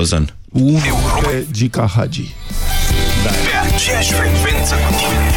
Ozan. Un pe Gica Hagi. Da. Pe aceeași frecvență cu tine.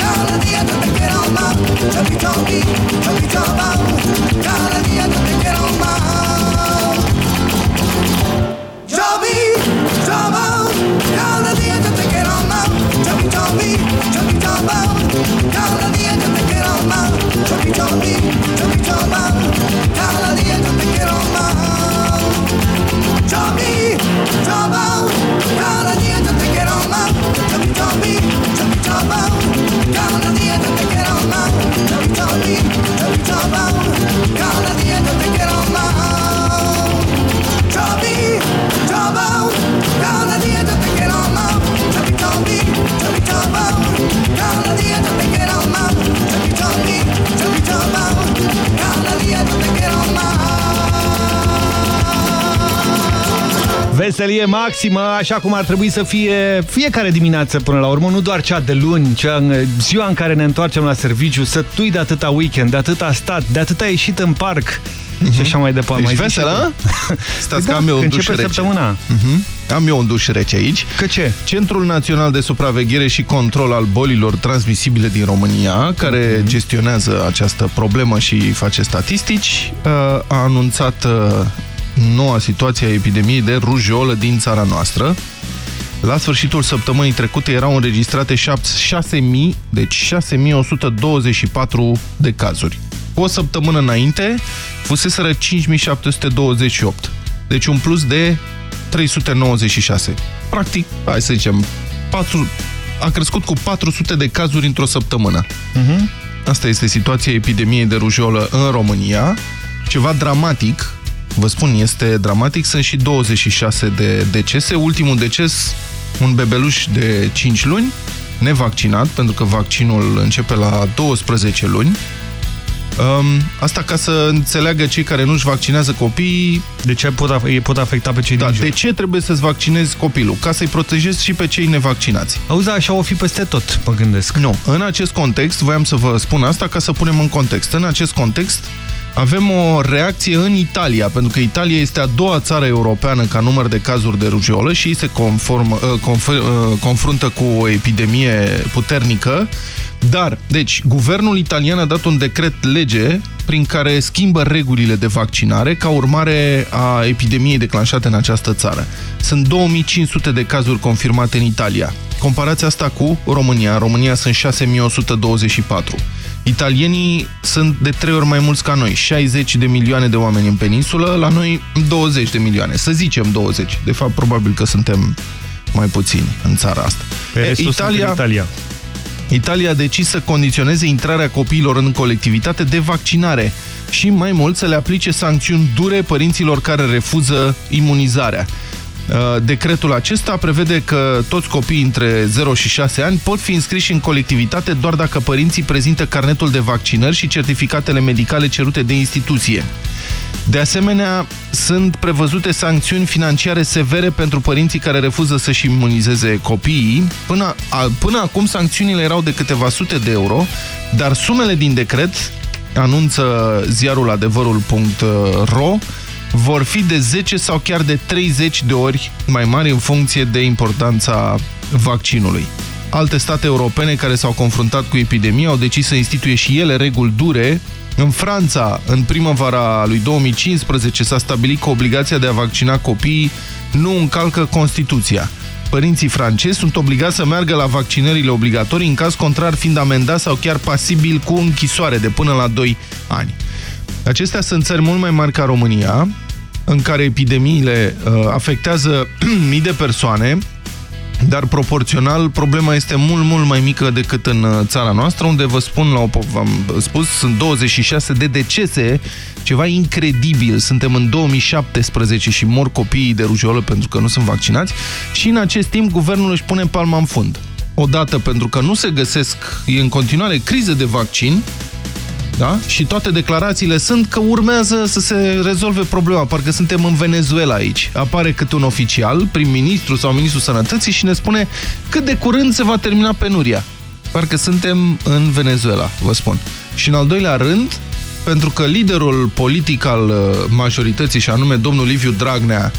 Call the other, get on my, tell me, tell me, tell me, tell me, Veselie maximă, așa cum ar trebui să fie fiecare dimineață până la urmă, nu doar cea de luni, cea, ziua în care ne întoarcem la serviciu, să tui de atâta weekend, de atâta stat, de atâta ieșit în parc uh -huh. și așa mai departe. Ești veselă? Stați păi că da, am eu un duș rece. săptămâna. Uh -huh. Am eu un duș rece aici. Că ce? Centrul Național de Supraveghere și Control al Bolilor Transmisibile din România, care uh -huh. gestionează această problemă și face statistici, a anunțat noua situație a epidemiei de rujolă din țara noastră. La sfârșitul săptămânii trecute erau înregistrate 6.000, deci 6.124 de cazuri. O săptămână înainte fuseseră 5.728, deci un plus de 396. Practic, hai să zicem, 4, a crescut cu 400 de cazuri într-o săptămână. Uh mhm. -huh. Asta este situația epidemiei de rujolă în România. Ceva dramatic, Vă spun, este dramatic. Sunt și 26 de decese. Ultimul deces, un bebeluș de 5 luni, nevaccinat, pentru că vaccinul începe la 12 luni. Um, asta ca să înțeleagă cei care nu-și vaccinează copiii... De ce pot, pot afecta pe cei da, din jur? De ce trebuie să-ți vaccinezi copilul? Ca să-i protejezi și pe cei nevaccinați. Auzi, așa o fi peste tot, mă gândesc. Nu. În acest context, voiam să vă spun asta ca să punem în context. În acest context, avem o reacție în Italia, pentru că Italia este a doua țară europeană ca număr de cazuri de rujeolă și se conform, uh, conf, uh, confruntă cu o epidemie puternică. Dar, deci, guvernul italian a dat un decret lege prin care schimbă regulile de vaccinare ca urmare a epidemiei declanșate în această țară. Sunt 2500 de cazuri confirmate în Italia. Comparați asta cu România. În România sunt 6124. Italienii sunt de trei ori mai mulți ca noi, 60 de milioane de oameni în peninsulă, la noi 20 de milioane, să zicem 20. De fapt, probabil că suntem mai puțini în țara asta. Pe Italia, Italia. Italia a decis să condiționeze intrarea copiilor în colectivitate de vaccinare și mai mult să le aplice sancțiuni dure părinților care refuză imunizarea. Uh, decretul acesta prevede că toți copiii între 0 și 6 ani pot fi înscriși în colectivitate doar dacă părinții prezintă carnetul de vaccinări și certificatele medicale cerute de instituție. De asemenea, sunt prevăzute sancțiuni financiare severe pentru părinții care refuză să-și imunizeze copiii. Până, a, până acum sancțiunile erau de câteva sute de euro, dar sumele din decret, anunță ziarul adevărul.ro, vor fi de 10 sau chiar de 30 de ori mai mari în funcție de importanța vaccinului. Alte state europene care s-au confruntat cu epidemia au decis să instituie și ele reguli dure. În Franța, în primăvara lui 2015, s-a stabilit că obligația de a vaccina copiii nu încalcă Constituția. Părinții francezi sunt obligați să meargă la vaccinările obligatorii, în caz contrar fiind amendați sau chiar pasibil cu închisoare de până la 2 ani. Acestea sunt țări mult mai mari ca România, în care epidemiile uh, afectează mii de persoane, dar proporțional problema este mult, mult mai mică decât în uh, țara noastră, unde vă spun, la v-am spus, sunt 26 de decese, ceva incredibil. Suntem în 2017 și mor copiii de rujolă pentru că nu sunt vaccinați și în acest timp guvernul își pune palma în fund. Odată pentru că nu se găsesc, e în continuare criză de vaccin, da? Și toate declarațiile sunt că urmează să se rezolve problema. Parcă suntem în Venezuela aici. Apare cât un oficial, prim-ministru sau ministrul sănătății și ne spune cât de curând se va termina penuria. Parcă suntem în Venezuela, vă spun. Și în al doilea rând, pentru că liderul politic al uh, majorității, și anume domnul Liviu Dragnea,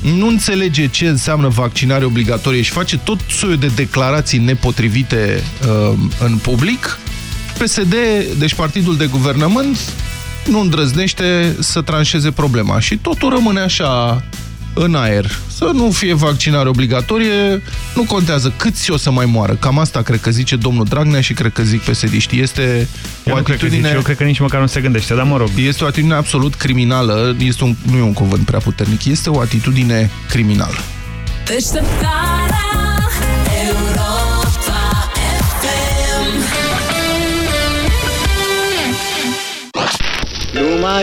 nu înțelege ce înseamnă vaccinare obligatorie și face tot soiul de declarații nepotrivite uh, în public, PSD, deci partidul de guvernământ, nu îndrăznește să tranșeze problema și totul rămâne așa în aer. Să nu fie vaccinare obligatorie, nu contează câți o să mai moară. Cam asta cred că zice domnul Dragnea și cred că zic psd Este Eu o atitudine... Cred zice, eu cred că nici măcar nu se gândește, dar mă rog. Este o atitudine absolut criminală, este un, nu e un cuvânt prea puternic, este o atitudine criminală. Deșteptarea Nu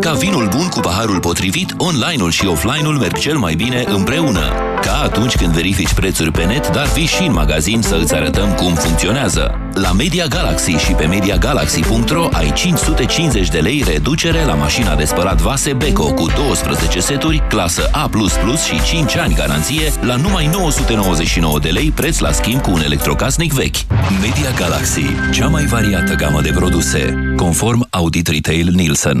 Ca vinul bun cu paharul potrivit, online-ul și offline-ul merg cel mai bine împreună. Ca atunci când verifici prețuri pe net, dar vii și în magazin să îți arătăm cum funcționează. La Media Galaxy și pe MediaGalaxy.ro ai 550 de lei reducere la mașina de spălat vase Beko cu 12 seturi, clasă A++ și 5 ani garanție la numai 999 de lei preț la schimb cu un electrocasnic vechi. Media Galaxy, cea mai variată gamă de produse, conform Audit Retail Nielsen.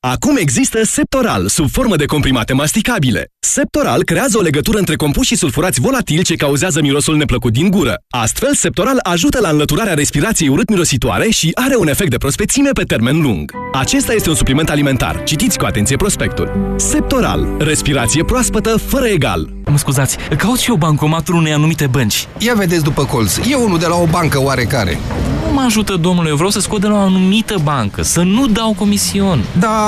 Acum există Septoral, sub formă de comprimate masticabile. Septoral creează o legătură între compuși și sulfurați volatili ce cauzează mirosul neplăcut din gură. Astfel, Septoral ajută la înlăturarea respirației urât-mirositoare și are un efect de prospețime pe termen lung. Acesta este un supliment alimentar. Citiți cu atenție prospectul. Septoral. Respirație proaspătă fără egal. Mă scuzați, caut și eu bancomatul unei anumite bănci. Ia vedeți după colț. E unul de la o bancă oarecare. Nu mă ajută, domnule, eu vreau să scot de la o anumită bancă, să nu dau comision. Da,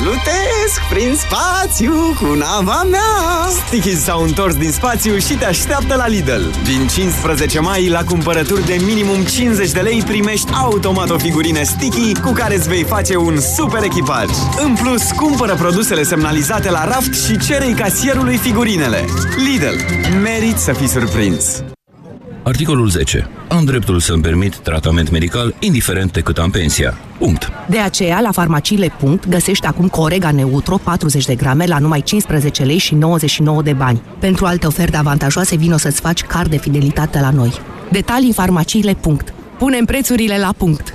Plutesc prin spațiu cu nava mea. Sticky s-au întors din spațiu și te așteaptă la Lidl. Din 15 mai, la cumpărături de minimum 50 de lei Primești automat o figurină Sticky Cu care îți vei face un super echipaj. În plus, cumpără produsele semnalizate la raft Și cerei casierului figurinele. Lidl. Merit să fii surprins Articolul 10. Am dreptul să-mi permit tratament medical indiferent de cât am pensia. Punct. De aceea, la farmaciile. Punct, găsești acum Corega Neutro 40 de grame la numai 15 lei și 99 de bani. Pentru alte oferte avantajoase, vino să-ți faci card de fidelitate la noi. Detalii în farmaciile. Punct. Punem prețurile la punct.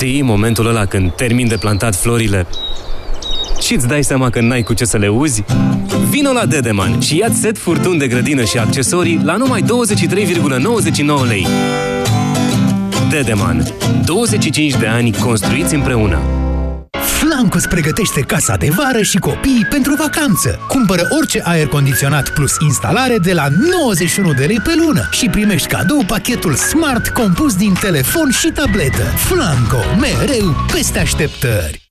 Știi momentul ăla când termin de plantat florile și îți dai seama că n-ai cu ce să le uzi? Vino la Dedeman și ia set furtun de grădină și accesorii la numai 23,99 lei. Dedeman. 25 de ani construiți împreună. Flancus pregătește casa de vară și copiii pentru vacanță. Cumpără orice aer condiționat plus instalare de la 91 de lei pe lună și primești cadou pachetul Smart compus din telefon și tabletă. Flanco, mereu peste așteptări!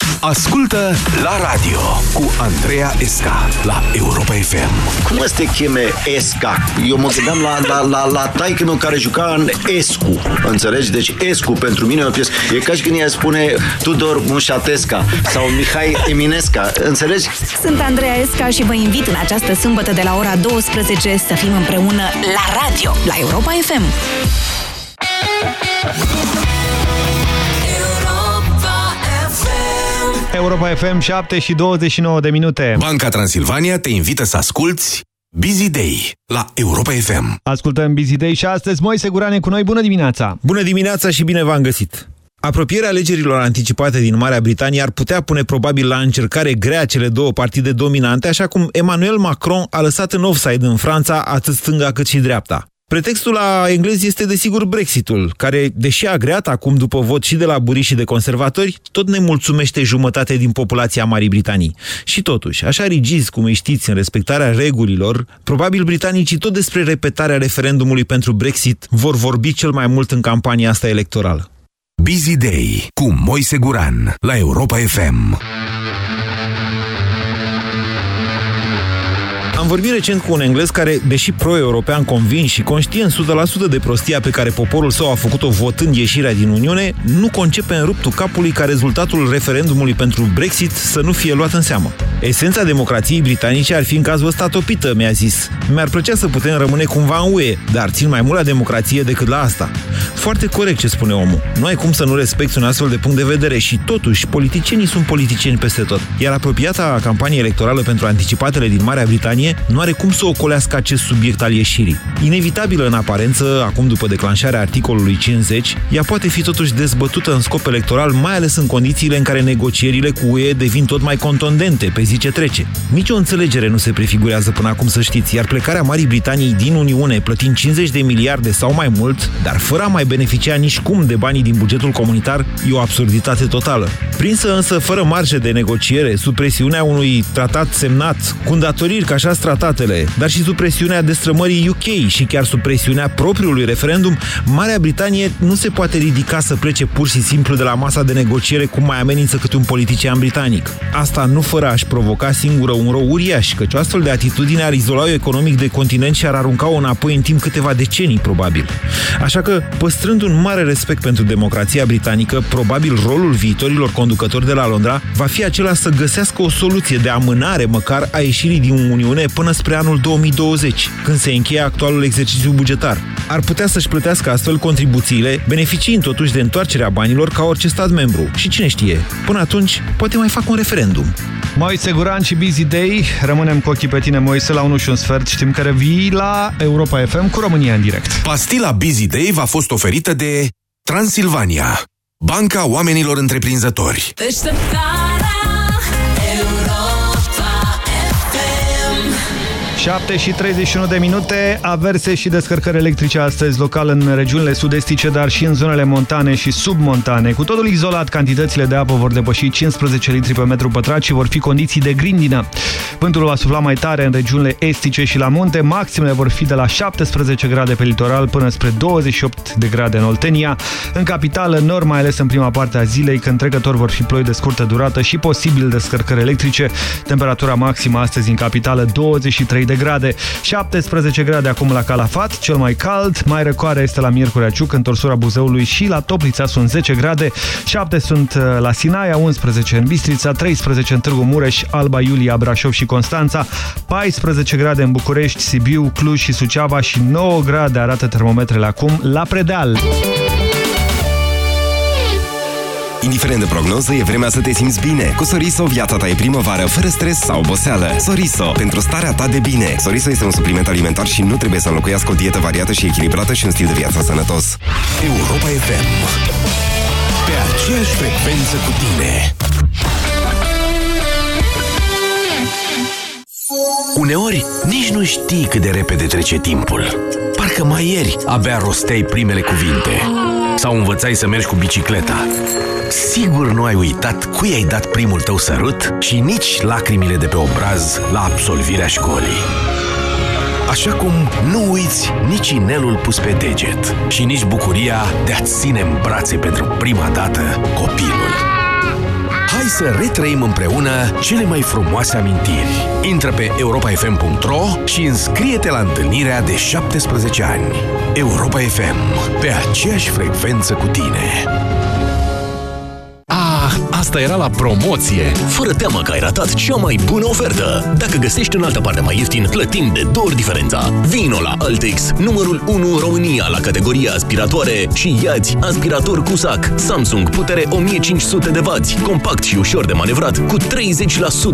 Ascultă la radio cu Andreea Esca la Europa FM. Cum să te cheme Esca? Eu mă gândeam la, la, la, la taică meu care juca în Escu. Înțelegi? Deci Escu pentru mine e o piesă. E ca și când ea spune Tudor Mușatesca sau Mihai Eminesca. Înțelegi? Sunt Andreea Esca și vă invit în această sâmbătă de la ora 12 să fim împreună la radio, la Europa FM. Europa FM 7 și 29 de minute. Banca Transilvania te invită să asculti Busy Day la Europa FM. Ascultăm Busy Day și astăzi Moise Gurane cu noi. Bună dimineața! Bună dimineața și bine v-am găsit! Apropierea alegerilor anticipate din Marea Britanie ar putea pune probabil la încercare grea cele două partide dominante, așa cum Emmanuel Macron a lăsat în offside în Franța atât stânga cât și dreapta. Pretextul la englezi este desigur Brexitul, care, deși agreat acum după vot și de la buriști și de conservatori, tot ne mulțumește jumătate din populația Marii Britanii. Și totuși, așa rigizi cum îi știți în respectarea regulilor, probabil britanicii tot despre repetarea referendumului pentru Brexit vor vorbi cel mai mult în campania asta electorală. Busy Day cu Moise Guran la Europa FM. Am vorbit recent cu un englez care, deși pro-european convins și conștient 100% de prostia pe care poporul său a făcut-o votând ieșirea din Uniune, nu concepe în ruptul capului ca rezultatul referendumului pentru Brexit să nu fie luat în seamă. Esența democrației britanice ar fi în cazul ăsta topită, mi-a zis. Mi-ar plăcea să putem rămâne cumva în UE, dar țin mai mult la democrație decât la asta. Foarte corect ce spune omul. Nu ai cum să nu respecti un astfel de punct de vedere și totuși politicienii sunt politicieni peste tot. Iar apropiata campanie electorală pentru anticipatele din Marea Britanie nu are cum să ocolească acest subiect al ieșirii. Inevitabilă în aparență, acum după declanșarea articolului 50, ea poate fi totuși dezbătută în scop electoral, mai ales în condițiile în care negocierile cu UE devin tot mai contundente pe zi ce trece. Nici o înțelegere nu se prefigurează până acum să știți, iar plecarea Marii Britanii din Uniune plătind 50 de miliarde sau mai mult, dar fără a mai beneficia nici cum de banii din bugetul comunitar, e o absurditate totală. Prinsă însă fără marge de negociere, sub presiunea unui tratat semnat, cu îndatoriri ca așa tratatele, dar și sub presiunea destrămării UK și chiar sub presiunea propriului referendum, Marea Britanie nu se poate ridica să plece pur și simplu de la masa de negociere cum mai amenință câte un politician britanic. Asta nu fără a-și provoca singură un rău uriaș, căci o astfel de atitudine ar izola economic de continent și ar arunca-o înapoi în timp câteva decenii, probabil. Așa că, păstrând un mare respect pentru democrația britanică, probabil rolul viitorilor conducători de la Londra va fi acela să găsească o soluție de amânare măcar a ieșirii din Uniune până spre anul 2020, când se încheie actualul exercițiu bugetar. Ar putea să-și plătească astfel contribuțiile, beneficiind totuși de întoarcerea banilor ca orice stat membru. Și cine știe, până atunci poate mai fac un referendum. Moise Guran și Busy Day, rămânem cu ochii pe tine, Moise, la 1 și un sfert. Știm că revii la Europa FM cu România în direct. Pastila Busy Day v-a fost oferită de Transilvania, banca oamenilor întreprinzători. 7 și 31 de minute, averse și descărcări electrice astăzi local în regiunile sud-estice, dar și în zonele montane și submontane. Cu totul izolat, cantitățile de apă vor depăși 15 litri pe metru pătrat și vor fi condiții de grindină. Vântul va sufla mai tare în regiunile estice și la munte, maximele vor fi de la 17 grade pe litoral până spre 28 de grade în Oltenia. În capitală, nor mai ales în prima parte a zilei, când trecători vor fi ploi de scurtă durată și posibil descărcări electrice. Temperatura maximă astăzi în capitală 23 de grade, 17 grade acum la Calafat, cel mai cald, mai răcoare este la Miercurea Ciuc, în torsura Buzăului și la Toplița sunt 10 grade, 7 sunt uh, la Sinaia, 11 în Bistrița, 13 în Târgu Mureș, Alba Iulia, Brașov și Constanța, 14 grade în București, Sibiu, Cluj și Suceava și 9 grade arată termometrele acum la Predeal. Indiferent de prognoză, e vremea să te simți bine. Cu Soriso, viața ta e primăvară, fără stres sau oboseală. Soriso, pentru starea ta de bine. Soriso este un supliment alimentar și nu trebuie să înlocuiască o dietă variată și echilibrată și un stil de viață sănătos. Europa FM. Pe aceeași frecvență cu tine. Uneori, nici nu știi cât de repede trece timpul. Parcă mai ieri abia rosteai primele cuvinte. Sau învățai să mergi cu bicicleta. Sigur nu ai uitat cui ai dat primul tău sărut și nici lacrimile de pe obraz la absolvirea școlii. Așa cum nu uiți nici inelul pus pe deget și nici bucuria de a-ți ține în brațe pentru prima dată copilul. Hai să retrăim împreună cele mai frumoase amintiri. Intră pe europafm.ro și înscrie-te la întâlnirea de 17 ani. Europa FM, pe aceeași frecvență cu tine. Ah, asta era la promoție! Fără teamă că ai ratat cea mai bună ofertă! Dacă găsești în altă parte mai ieftin, plătim de două ori diferența. Vino la Altex, numărul 1 în România la categoria aspiratoare și iați aspirator cu sac Samsung, putere 1500 de W, compact și ușor de manevrat, cu 30%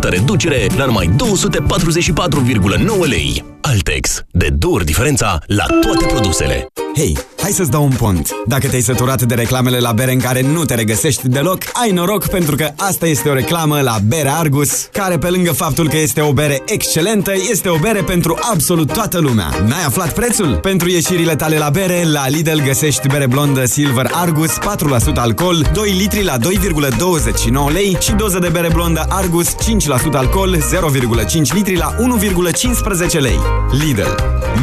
reducere la numai 244,9 lei. Altex. De două ori diferența la toate produsele. Hei, hai să-ți dau un pont. Dacă te-ai săturat de reclamele la bere în care nu te regăsești deloc, ai noroc pentru că asta este o reclamă la Bere Argus, care pe lângă faptul că este o bere excelentă, este o bere pentru absolut toată lumea. N-ai aflat prețul? Pentru ieșirile tale la bere, la Lidl găsești bere blondă Silver Argus, 4% alcool, 2 litri la 2,29 lei și doză de bere blondă Argus, 5% alcool, 0,5 litri la 1,15 lei. Lidl.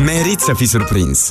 Merit să fii surprins!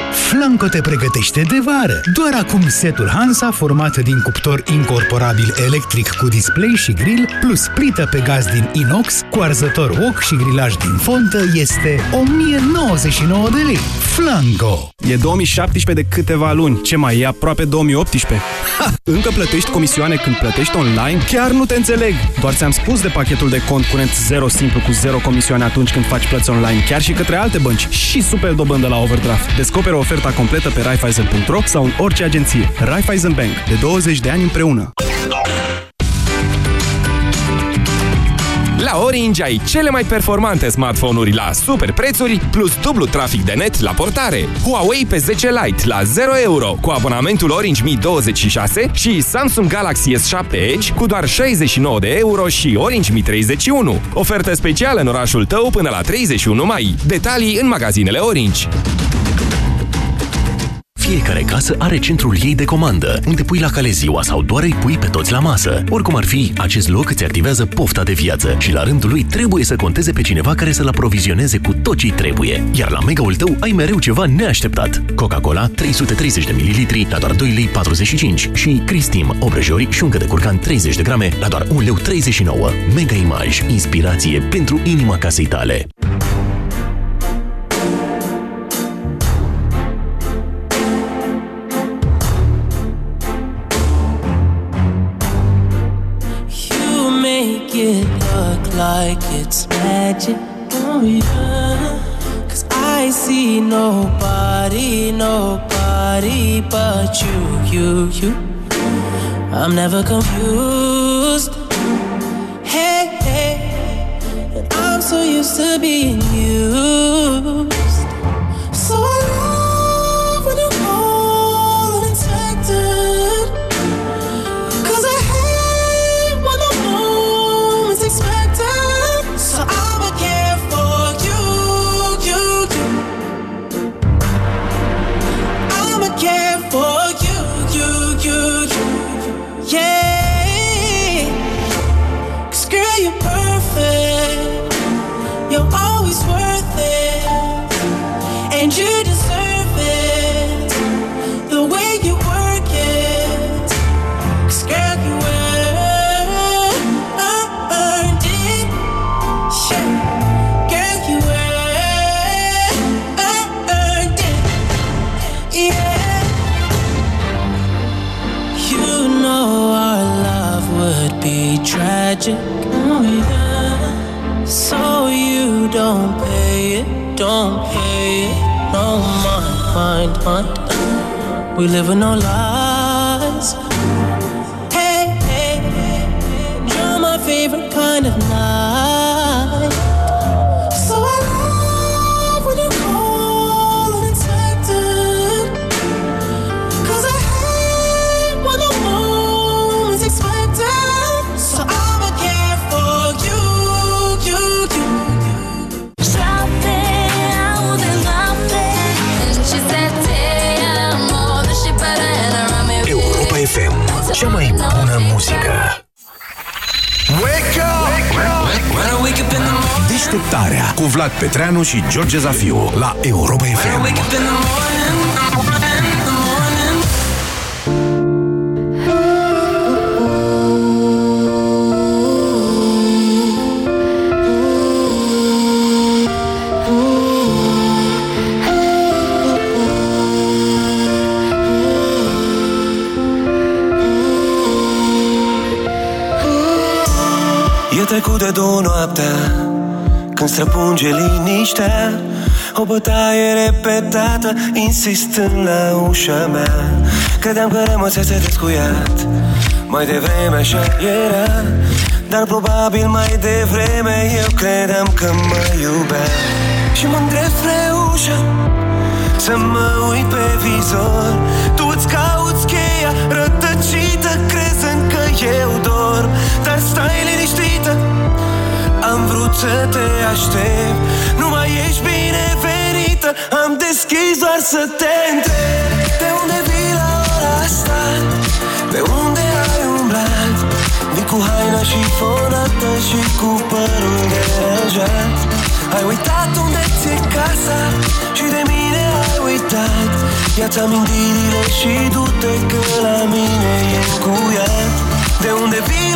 Flanco te pregătește de vară. Doar acum setul Hansa, format din cuptor incorporabil electric cu display și grill, plus plită pe gaz din inox, cu arzător wok și grilaj din fontă, este 1099 de lei. Flanco! E 2017 de câteva luni. Ce mai e aproape 2018? Ha! Încă plătești comisioane când plătești online? Chiar nu te înțeleg! Doar ți-am spus de pachetul de cont curent 0 simplu cu 0 comisioane atunci când faci plăți online, chiar și către alte bănci și super dobândă la overdraft. Descoperă oferta completă pe Raiffeisen.ro sau în orice agenție. Raiffeisen Bank. De 20 de ani împreună. La Orange ai cele mai performante smartphone-uri la super prețuri, plus dublu trafic de net la portare. Huawei P10 Lite la 0 euro cu abonamentul Orange Mi 26 și Samsung Galaxy S7 Edge cu doar 69 de euro și Orange Mi 31. Ofertă specială în orașul tău până la 31 mai. Detalii în magazinele Orange. Fiecare casă are centrul ei de comandă, unde pui la cale ziua sau doar îi pui pe toți la masă. Oricum ar fi, acest loc îți activează pofta de viață și la rândul lui trebuie să conteze pe cineva care să-l aprovizioneze cu tot ce trebuie. Iar la megaul tău ai mereu ceva neașteptat. Coca-Cola 330 de ml la doar 2,45 lei și Cristim, obrăjori și uncă de curcan 30 de grame la doar 1,39 lei. Mega Image, inspirație pentru inima casei tale. Like it's magic, oh yeah. Cause I see nobody, nobody but you, you, you. I'm never confused. Hey, hey, and I'm so used to being used. Don't pay. No mind, mind, mind. We live in no Deșteptarea cu Vlad Petreanu și George Zafiu la Europa FM. E trecut de două noaptea când străpunge liniștea. O bătaie repetată Insistând la ușa mea. Credeam că rămăsese descuiat. Mai devreme așa era Dar probabil mai devreme Eu credeam că mă iubea. Și mă îndrept spre ușă Să mă uit pe vizor. Tu îți cauți cheia rătăcită Crezând că eu dorm Dar stai liniștită Am vrut să te aștept. Nu mai ești binevenită Am deschis doar să te întreb. De unde vii la ora asta? Pe unde ai umblat? Vii cu haina și fonată Și cu părul deranjat. Ai uitat unde ți-e casa Și de mine ai uitat. Ia-ți amintirile și du-te Că la mine e încuiat De unde vii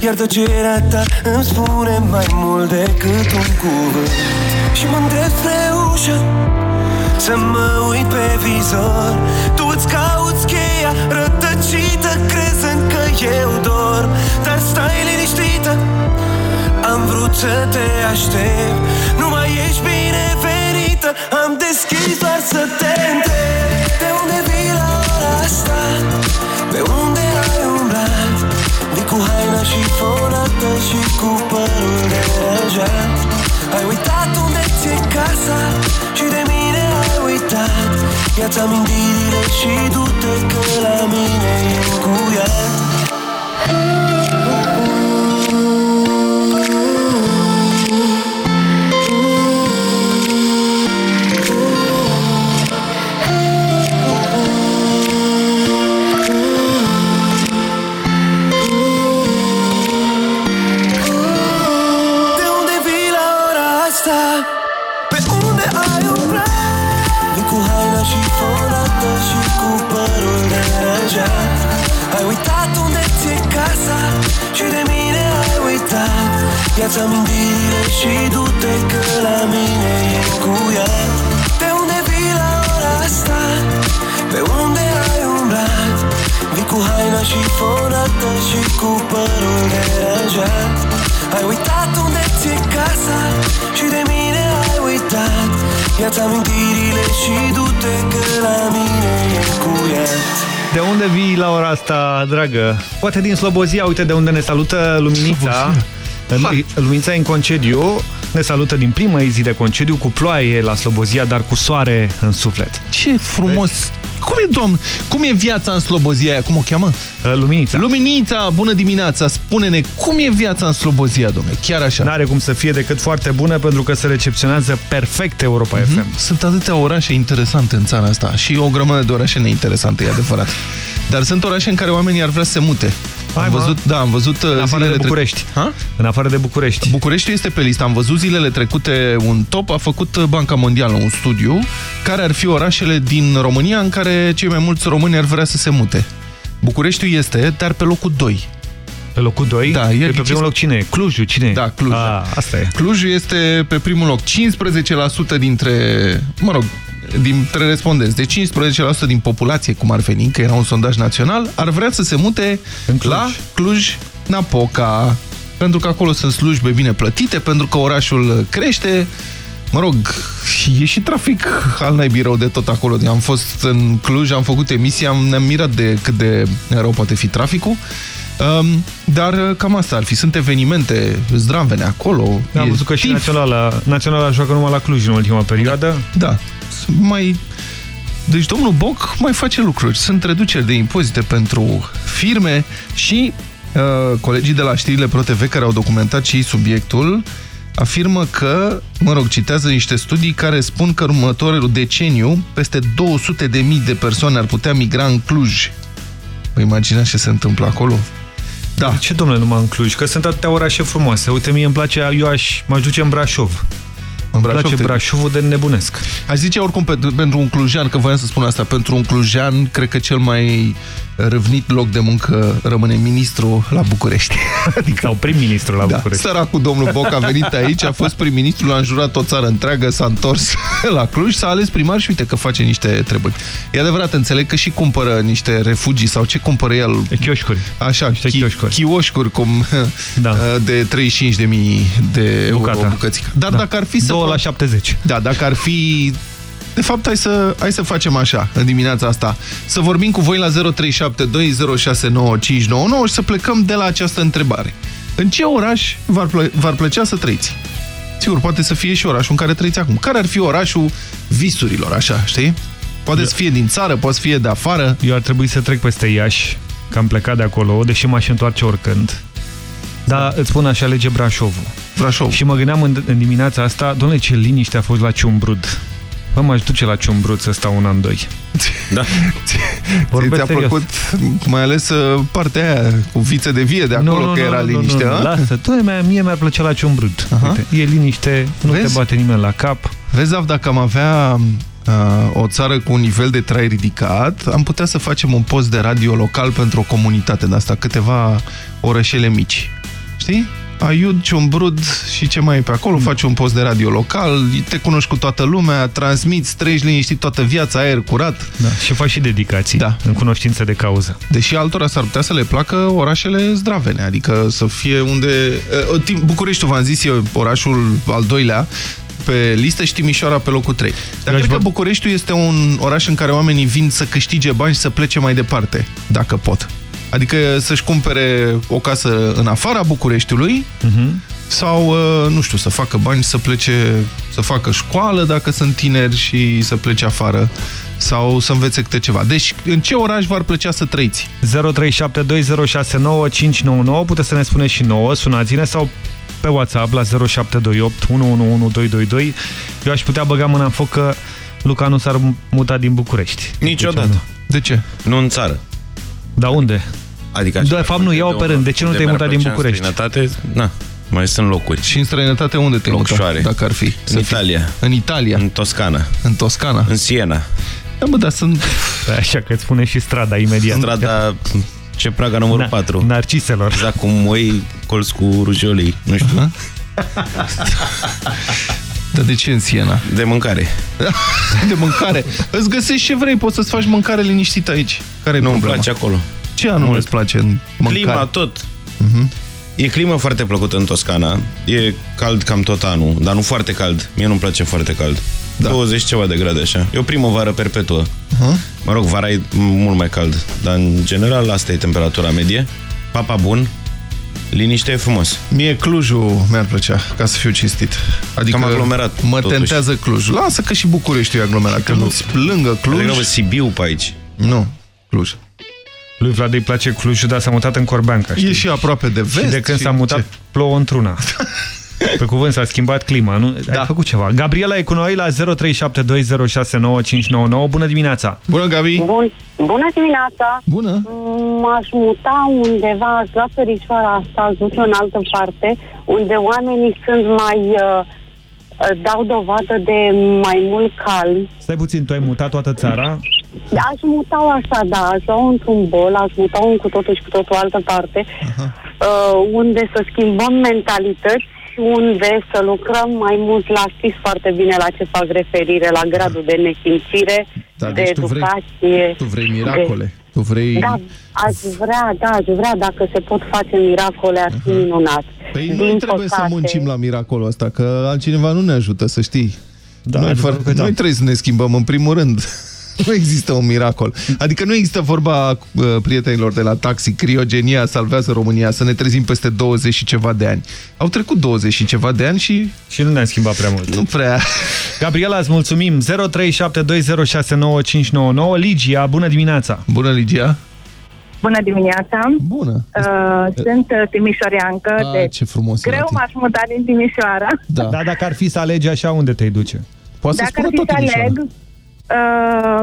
Iar tăcerea ta îmi spune mai mult decât un cuvânt. Și mă îndrept spre ușă Să mă uit pe vizor. Tu îți cauți cheia rătăcită Crezând că eu dorm Dar stai liniștită Am vrut să te aștept. Nu mai ești binevenită Am deschis doar să te întreb haina și fonată Și cu părul deranjat Ai uitat unde ți-e casa Și de mine ai uitat. Ia-ți amintirile și du-te Că la mine e încuiat De Ia-ți amintirile și du-te Că la mine e încuiat De unde vii la ora asta? Pe unde ai umblat? Vii cu haina și fonată Și cu părul deranjat Ai uitat unde ți-e casa Și de mine ai uitat Ia-ți amintirile și du-te Că la mine e încuiat De unde vii la ora asta, dragă? Poate din Slobozia, uite de unde ne salută Luminița. Luminița e în concediu, ne salută din prima zi de concediu cu ploaie la Slobozia, dar cu soare în suflet. Ce frumos! Cum e, domn? Cum e viața în Slobozia aia? Cum o cheamă? Luminița. Luminița, bună dimineața! Spune-ne, cum e viața în Slobozia, domnule? Chiar așa. N-are cum să fie decât foarte bună pentru că se recepționează perfect Europa FM. Mhm. Sunt atâtea orașe interesante în țara asta și o grămadă de orașe neinteresante, e adevărat. Dar sunt orașe în care oamenii ar vrea să se mute. Am Hai, mă. văzut, da, am văzut În afară zilele de București. Ha? În afară de București. București este pe listă. Am văzut zilele trecute un top, a făcut Banca Mondială un studiu care ar fi orașele din România în care cei mai mulți români ar vrea să se mute. Bucureștiul este, dar pe locul 2. Pe locul 2? Da, e pe primul loc cine e? Clujul, cine e? Da, Cluj. A, asta e. Clujul este pe primul loc. 15% dintre, mă rog, dintre respondenți, de 15% din populație, cum ar veni, că era un sondaj național, ar vrea să se mute În Cluj. la Cluj-Napoca. Pentru că acolo sunt slujbe bine plătite, pentru că orașul crește. Mă rog, e și trafic al naibii rău de tot acolo. Am fost în Cluj, am făcut emisie, am, ne-am mirat de cât de rău poate fi traficul. Um, dar uh, cam asta ar fi. Sunt evenimente zdravene acolo. Da, am E văzut că și tif. Naționala, Naționala joacă numai la Cluj în ultima perioadă. Da. Mai... Deci domnul Boc mai face lucruri. Sunt reduceri de impozite pentru firme și uh, colegii de la știrile ProTV care au documentat și ei subiectul afirmă că, mă rog, citează niște studii care spun că în următorul deceniu peste 200 de mii de persoane ar putea migra în Cluj. Vă imaginați ce se întâmplă acolo? Da. De ce, domnule, numai în Cluj? Că sunt atâtea orașe frumoase. Uite, mie îmi place, eu aș, m-aș duce în Brașov. Îmi Brașov place te- Brașovul de nebunesc. Aș zice oricum pe, pentru un clujan, că voiam să spun asta, pentru un clujan, cred că cel mai râvnit loc de muncă rămâne ministru la București. Adică Sau prim-ministru la da. București. Săracul domnul Boc a venit aici, a fost prim-ministru, l-a înjurat o țară întreagă, s-a întors la Cluj, s-a ales primar și uite că face niște treburi. E adevărat, înțeleg că și cumpără niște refugii sau ce cumpără el? Chioșcuri. Așa, Niște chi chioșcuri. chioșcuri cum, Da. de 35.000 de euro Bucata. bucățică. Dar Da. dacă ar fi să... 2 la 70. Da, dacă ar fi... De fapt, hai să, hai să facem așa, în dimineața asta. Să vorbim cu voi la 0372069599 și să plecăm de la această întrebare. În ce oraș v-ar plă v-ar plăcea să trăiți? Sigur, poate să fie și orașul în care trăiți acum. Care ar fi orașul visurilor, așa, știi? Poate să fie din țară, poate să fie de afară. Eu ar trebui să trec peste Iași, că am plecat de acolo, deși m-aș întoarce oricând. Dar îți spun așa, alege Brașovul. Brașov. Și mă gândeam în, în dimineața asta, domnule, ce liniște a fost la Ciumbrud. Bă, m-aș duce la Ciumbrud să stau un an, doi. Da. Vorbesc Ți-a serios. plăcut mai ales uh, partea aia cu vițe de vie de acolo, că era liniște, nu, nu, a? Lasă, tu, mie, mie mi-ar plăcea la Ciumbrud. Aha. Uite, e liniște, nu Vezi? te bate nimeni la cap. Vezi, Zav, dacă am avea uh, o țară cu un nivel de trai ridicat, am putea să facem un post de radio local pentru o comunitate de asta, câteva orășele mici. Știi? Aiud, Ciumbrud și ce mai e pe acolo, faci un post de radio local, te cunoști cu toată lumea, transmiți, trăiești liniștit toată viața, aer curat. Da, și faci și dedicații Da. în cunoștință de cauză. Deși altora s-ar putea să le placă orașele zdravene, adică să fie unde... Uh, timp- Bucureștiul, v-am zis, e orașul al doilea pe listă și Timișoara pe locul 3. Dar cred că Bucureștiul este un oraș în care oamenii vin să câștige bani și să plece mai departe, dacă pot. Adică să-și cumpere o casă în afara Bucureștiului sau, uh, nu știu, să facă bani, să plece, să facă școală dacă sunt tineri și să plece afară sau să învețe câte ceva. Deci, în ce oraș v-ar plăcea să trăiți? 0372069599 puteți să ne spuneți și nouă, sunați-ne sau pe WhatsApp la 0728 111222. Eu aș putea băga mâna în foc că Luca nu s-ar muta din București. Niciodată. De ce? Nu în țară. Dar unde? Adică De fapt, nu, iau pe rând. De ce nu te-ai mutat din București? În străinătate, na, mai sunt locuri. Și în străinătate unde te muta, Locșoare. dacă ar fi? În Să fii? Italia. În Italia? În Toscana. În Toscana? În Siena. Da, bă, dar sunt... Așa că îți spune și strada imediat. Strada ce praga numărul Na, 4. Narciselor. Exact cum moi colț cu rujolii. Nu știu. Dar de ce în Siena? De mâncare. de mâncare. Îți găsești ce vrei, poți să-ți faci mâncare liniștită aici. Care Nu îmi place acolo. Ce anume Mult. îți place în mâncare? Clima, tot. Mhm. E climă foarte plăcută în Toscana. E cald cam tot anul, dar nu foarte cald. Mie nu-mi place foarte cald. Da. 20 ceva de grade așa. E o primăvară perpetuă. Aha. Mă rog, vara e mult mai cald. Dar în general asta e temperatura medie. Papa bun. Liniște e frumos. Mie Clujul mi-ar plăcea, ca să fiu cinstit. Adică Cam aglomerat, Mă totuși. tentează Clujul. Lasă că și Bucureștiul e aglomerat. Că nu lângă Cluj. Adică, bă, Sibiu pe aici. Nu, Cluj. Lui Vlad îi place Clujul, dar s-a mutat în Corbeanca. E și aproape de vest. Și de când și s-a mutat, ce? plouă într-una. Pe cuvânt s-a schimbat clima, nu? Da. Ai făcut ceva. Gabriela e cu noi la 0372069599. Bună dimineața! Bună, Gabi! Bun, bună dimineața! Bună! M-aș muta undeva, aș lua perișoara asta, aș duce în altă parte, unde oamenii sunt mai... Uh, uh, dau dovadă de mai mult calm. Stai puțin, tu ai mutat toată țara? Aș muta așa, da, aș lua într-un bol, aș muta un cu totul și cu totul altă parte, uh, unde să schimbăm mentalități unde să lucrăm mai mult la știți foarte bine la ce fac referire, la gradul de nesimțire, Da, de deci tu vrei- educație. Tu vrei miracole. Tu vrei... Da, aș vrea, da, aș vrea, dacă se pot face miracole, ar fi minunat. Păi noi trebuie să muncim la miracolul ăsta, că altcineva nu ne ajută, să știi. Da, noi, adevărul făr- că da. noi trebuie să ne schimbăm în primul rând. Nu există un miracol. Adică nu există vorba uh, prietenilor de la taxi, criogenia salvează România, să ne trezim peste 20 și ceva de ani. Au trecut 20 și ceva de ani și... Și nu ne-am schimbat prea mult. Nu prea. Gabriela, îți mulțumim. 0372069599. Ligia, bună dimineața! Bună, Ligia! Bună dimineața! Bună! Uh, sunt uh, timișoreancă, Ah, deci ce frumos e la greu tine. m-aș muta din Timișoara. Da. Dar dacă ar fi să alegi așa, unde te-ai duce? Poate Dacă ar fi să aleg, uh,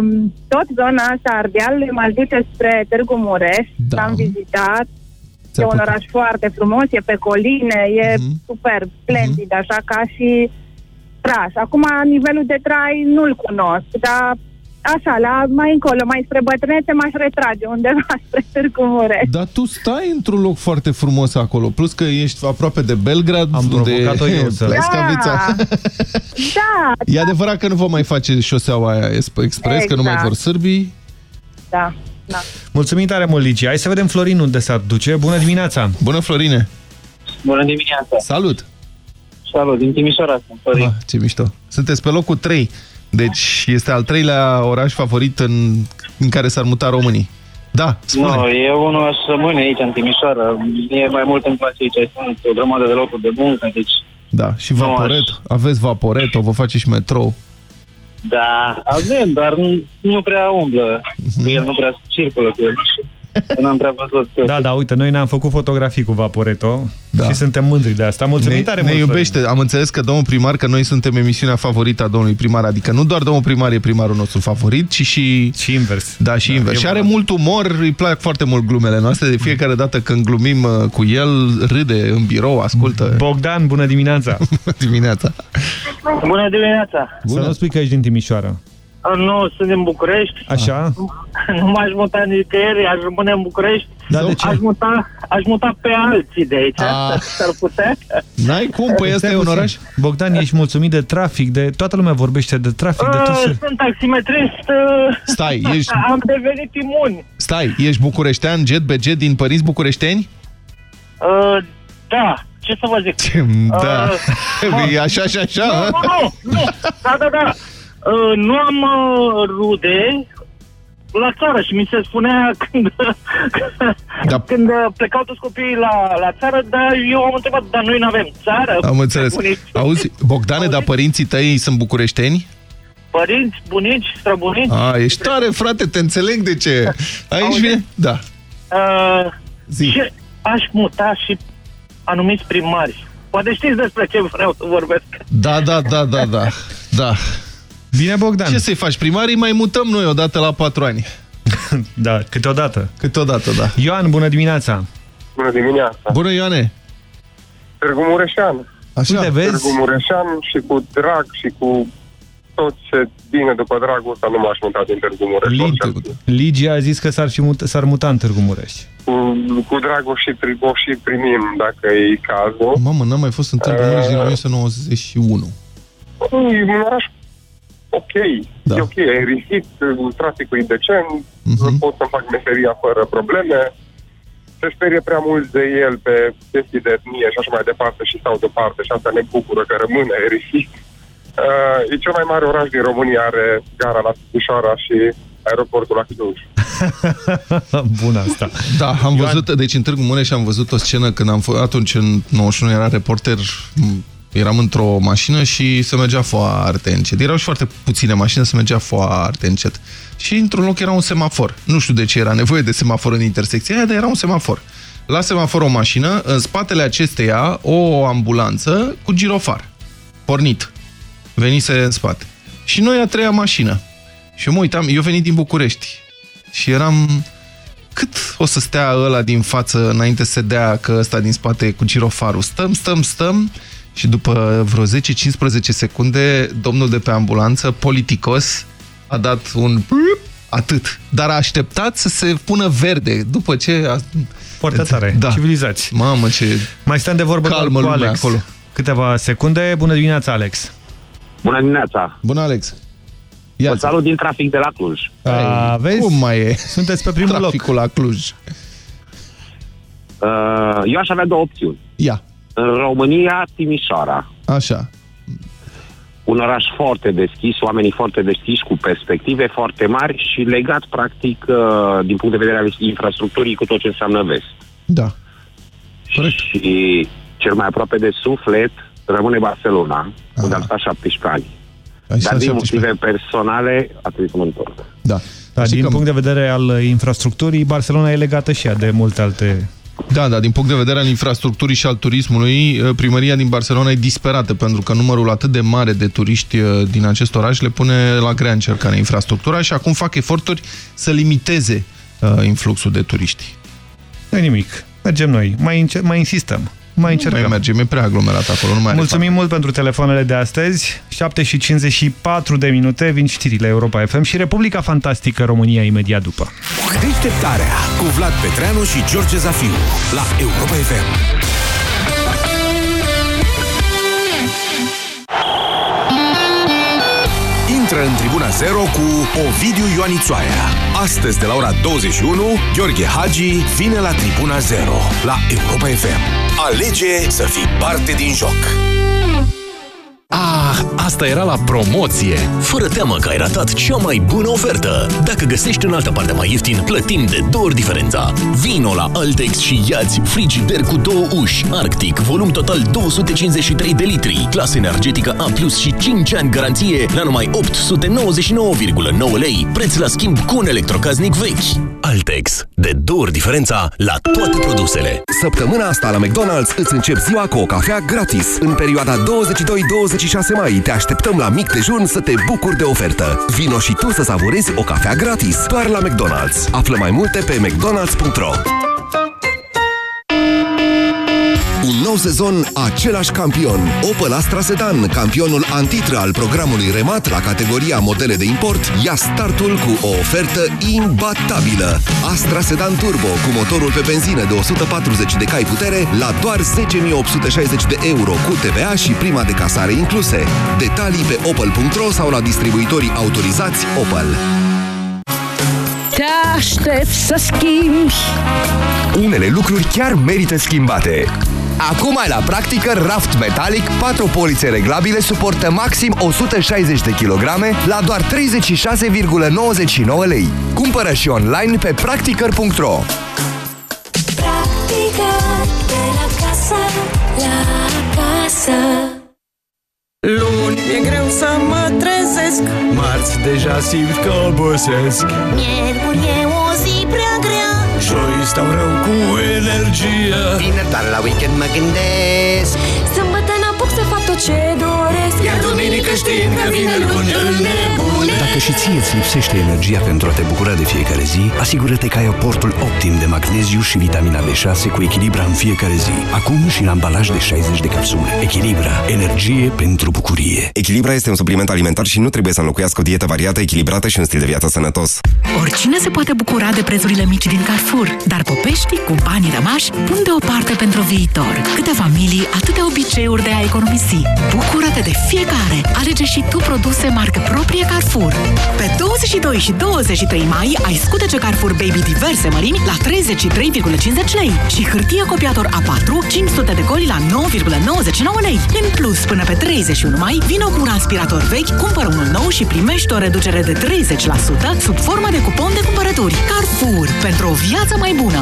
tot zona asta, Ardeal, m-aș duce spre Târgu Mureș, Da. am vizitat, E un oraș foarte frumos, e pe coline, e Mhm. super splendid, așa ca și Traș. Acum, nivelul de trai nu-l cunosc, dar așa, la mai încolo, mai spre bătrânețe, m-aș retrage undeva spre Târgu Mureș. Dar tu stai într-un loc foarte frumos acolo, plus că ești aproape de Belgrad, Am unde provocat-o eu să- Plescavița. Da, E adevărat că nu vom mai face șoseaua aia expres, că nu mai Exact. vor sârbii. da, da. Mulțumim tare mult, Ligia. Hai să vedem Florin unde s-ar duce. Bună dimineața! Bună, Florine! Bună dimineața! Salut! Salut, din Timișoara sunt, Florin. Ah, ce mișto. Sunteți pe locul 3. Deci este al treilea oraș favorit în, în care s-ar muta românii. Da, spune. Nu, eu unul aș rămâne aici, în Timișoara. Mie mai mult îmi place aici, sunt o grămadă de locuri de muncă, deci Da, și Nu Vaporet. Aveți Vaporet, o vă face și metrou. da, avem, dar nu, nu prea umblă. Mhm. El nu prea circulă cu el. N-am prea văzut. Da, da, uite, noi ne-am făcut fotografii cu Vaporeto da. și suntem mândri de asta. Mulțumim ne, tare ne mult, iubește. Am înțeles că domnul primar, că noi suntem emisiunea favorită a domnului primar, adică nu doar domnul primar e primarul nostru favorit, ci și... Și invers. Da, și da, invers. e Și are bun. mult umor, îi plac foarte mult glumele noastre. De fiecare dată când glumim uh, cu el, râde în birou, ascultă. Bogdan, bună dimineața! bună dimineața! Bună dimineața! Să nu spui că ești din Timișoara. A, Nu, sunt din București. Așa? Nu m-aș muta nicăieri, aș rămâne în București. Da, de ce? Aș muta, aș muta pe alții de aici. Ah. S-ar putea. N-ai cum, păi ăsta e un oraș? Bogdan, ești mulțumit de trafic, de toată lumea vorbește de trafic, de tot Uh, ce... sunt taximetrist. uh, Stai, ești- Am devenit imun. Stai, ești bucureștean, jet be jet din părinți bucureșteni? Uh, da, ce să vă zic? Da. Uh, E așa și așa? Nu, nu, nu, nu. Da, da, da. Uh, nu am uh, rude la țară și mi se spunea când, Da. când uh, plecau toți copiii la, la țară, dar eu am întrebat, dar noi nu avem țară? Am înțeles. Bunici, Auzi, Bogdane, dar părinții tăi sunt bucureșteni? părinți, bunici, străbunici. A, ești tare, frate, te înțeleg de ce. Aici vine... Da. Uh, Zi. și aș muta și anumiți primari. Poate știți despre ce vreau să vorbesc. Da, da, da, da, da. Da. Bine, Bogdan. Ce să-i faci? Primarii mai mutăm noi odată la patru ani. Da, câteodată. Câteodată, da. Ioan, bună dimineața! Bună dimineața! Bună, Ioane! Târgu Mureșan. Așa. Unde vezi? Târgu Mureșan și cu drag și cu tot ce vine după dragul ăsta nu m-aș muta din Târgu Mureș. Ligia a zis că s-ar, fi mut, s-ar muta în Târgu Mureș. Cu, cu dragul și o și primim, dacă e cazul. Mamă, n-am mai fost în Târgu Mureș din 1991. E un oraș ok. Da. E ok, e aerisit, traficul e decent, uh-huh. pot să fac meseria fără probleme. Se sperie prea mult de el pe chestii de etnie și așa mai departe și stau deoparte și asta ne bucură că rămâne aerisit. Uh, e cel mai mare oraș din România, are gara la Timișoara și aeroportul la Cluj. Bună asta. Da, am văzut, deci în Târgu Mureș am văzut o scenă când am fost, atunci în 91 era reporter, m, eram într-o mașină și se mergea foarte încet. Erau și foarte puține mașini, se mergea foarte încet. Și într-un loc era un semafor. Nu știu de ce era nevoie de semafor în intersecția aia, dar era un semafor. La semafor o mașină, în spatele acesteia o ambulanță cu girofar. Pornit. Venise în spate. Și noi a treia mașină. Și eu mă uitam, eu venit din București. Și eram... Cât o să stea ăla din față înainte să se dea că ăsta din spate e cu girofarul? Stăm, stăm, stăm și după vreo 10-15 secunde domnul de pe ambulanță, politicos, a dat un atât. Dar a așteptat să se pună verde după ce... A... Foarte tare, da. civilizați. Mamă, ce Mai stăm de vorbă calmă cu lumea Alex. acolo. Câteva secunde. Bună dimineața, Alex. Bună dimineața! Bună, Alex! Vă salut din trafic de la Cluj. A, vezi? Cum mai e? Sunteți pe primul Traficul la Cluj. Uh, eu aș avea două opțiuni. Ia. În România, Timișoara. Așa. Un oraș foarte deschis, oamenii foarte deschiși, cu perspective foarte mari și legat, practic, uh, din punct de vedere al infrastructurii, cu tot ce înseamnă vest. Da. Corect. Și cel mai aproape de suflet rămâne Barcelona, unde am stat 17 ani. Ai Dar stat din 17. motive personale, a trebuit să mă întorc. Da. Da, Știi din că- punct de vedere al infrastructurii, Barcelona e legată și ea de multe alte... Da, da, din punct de vedere al infrastructurii și al turismului, primăria din Barcelona e disperată pentru că numărul atât de mare de turiști uh, din acest oraș le pune la grea încercare infrastructura și acum fac eforturi să limiteze uh, influxul de turiști. Nu nimic. Mergem noi. Mai, înce mai insistăm. Mai încercăm. Mai mergem, e prea aglomerat acolo. Nu mai Mulțumim mult pentru telefoanele de astăzi. 7 și 54 de minute vin știrile Europa FM și Republica Fantastică România imediat după. Deșteptarea cu Vlad Petreanu și George Zafiu la Europa FM. Intră în Tribuna Zero cu Ovidiu Ioanițoaia. Astăzi de la ora 21, Gheorghe Hagi vine la Tribuna Zero la Europa FM. Alege să fii parte din joc. Ah, asta era la promoție! Fără teamă că ai ratat cea mai bună ofertă! Dacă găsești în altă parte mai ieftin, plătim de două ori diferența. Vino la Altex și iați frigider cu două uși, Arctic, volum total 253 de litri, clasă energetică A+, și 5 ani garanție la numai 899,9 lei, preț la schimb cu un electrocaznic vechi. Altex. De două ori diferența la toate produsele. Săptămâna asta la McDonald's îți încep ziua cu o cafea gratis. În perioada 22-26 mai te așteptăm la mic dejun să te bucuri de ofertă. Vino și tu să savurezi o cafea gratis. Doar la McDonald's. Află mai multe pe mcdonalds.ro Un nou sezon, același campion. Opel Astra Sedan, campionul antitră al programului Remat la categoria modele de import, ia startul cu o ofertă imbatabilă. Astra Sedan Turbo cu motorul pe benzină de 140 de cai putere la doar 10.860 de euro cu TVA și prima de casare incluse. Detalii pe opel.ro sau la distribuitorii autorizați Opel. Te aștept să schimbi Unele lucruri chiar merită schimbate. Acum ai la practică raft metalic, 4 polițe reglabile suportă maxim 160 de kg la doar 36,99 lei. Cumpără și online pe practicăr.ro Practică de la casă, la casă Luni e greu să mă trezesc. Marți deja simt că obosesc. Miercuri e o zi prea grea. Joi stau rău cu energie. Vineri doar la weekend mă gândesc. Sâmbătă n-apuc să fac tot ce doresc Iar duminică știind că vine luni îl nebune Dacă și ție îți lipsește energia pentru a te bucura de fiecare zi, asigură-te că ai aportul optim de magneziu și vitamina B6 cu Echilibra în fiecare zi. Acum și în ambalaj de 60 de capsule. Echilibra. Energie pentru bucurie. Echilibra este un supliment alimentar și nu trebuie să înlocuiască o dietă variată, echilibrată și un stil de viață sănătos. Oricine se poate bucura de prețurile mici din Carrefour, dar popeștii cu banii rămași pun deoparte pentru viitor. Câte familii, atâtea obiceiuri de a economisi. Bucură-te de fiecare! Alege și tu produse marcă proprie Carrefour. Pe 22 și 23 mai ai scutece Carrefour Baby diverse mărimi la 33,50 lei și hârtie copiator A4 500 de goli la 9,99 lei. În plus, până pe 31 mai, vino cu un aspirator vechi, cumpără unul nou și primești o reducere de 30% sub formă de cupon de cumpărături. Carrefour, pentru o viață mai bună!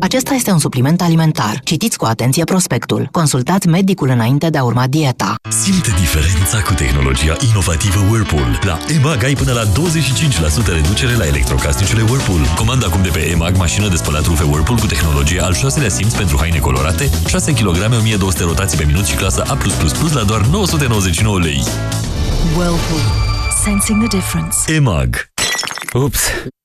Acesta este un supliment alimentar. Citiți cu atenție prospectul. Consultați medicul înainte de a urma dieta. Simte diferența cu tehnologia inovativă Whirlpool. La EMAG ai până la 25% reducere la electrocasnicele Whirlpool. Comanda acum de pe EMAG mașină de spălat rufe Whirlpool cu tehnologie al șaselea simț pentru haine colorate, 6 kg, 1200 rotații pe minut și clasa A+++ la doar 999 lei. Whirlpool. Sensing the difference. EMAG. Ups!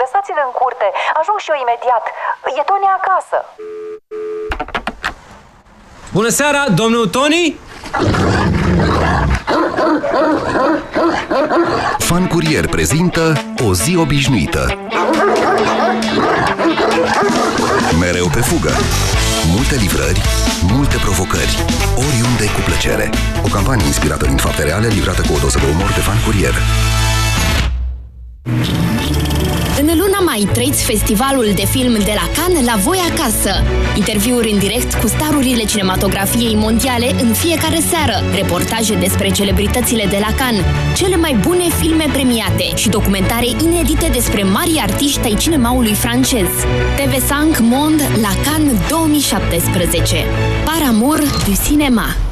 lăsați-l în curte. Ajung și eu imediat. E Tony acasă. Bună seara, domnul Tony? Fan Curier prezintă O zi obișnuită. Mereu pe fugă. Multe livrări, multe provocări, oriunde cu plăcere. O campanie inspirată din fapte reale, livrată cu o doză de umor de Fan Curier. În luna mai trăiți festivalul de film de la Cannes la voi acasă. Interviuri în direct cu starurile cinematografiei mondiale în fiecare seară, reportaje despre celebritățile de la Cannes, cele mai bune filme premiate și documentare inedite despre mari artiști ai cinemaului francez. TV5 Monde la Cannes 2017. Par amour du cinéma.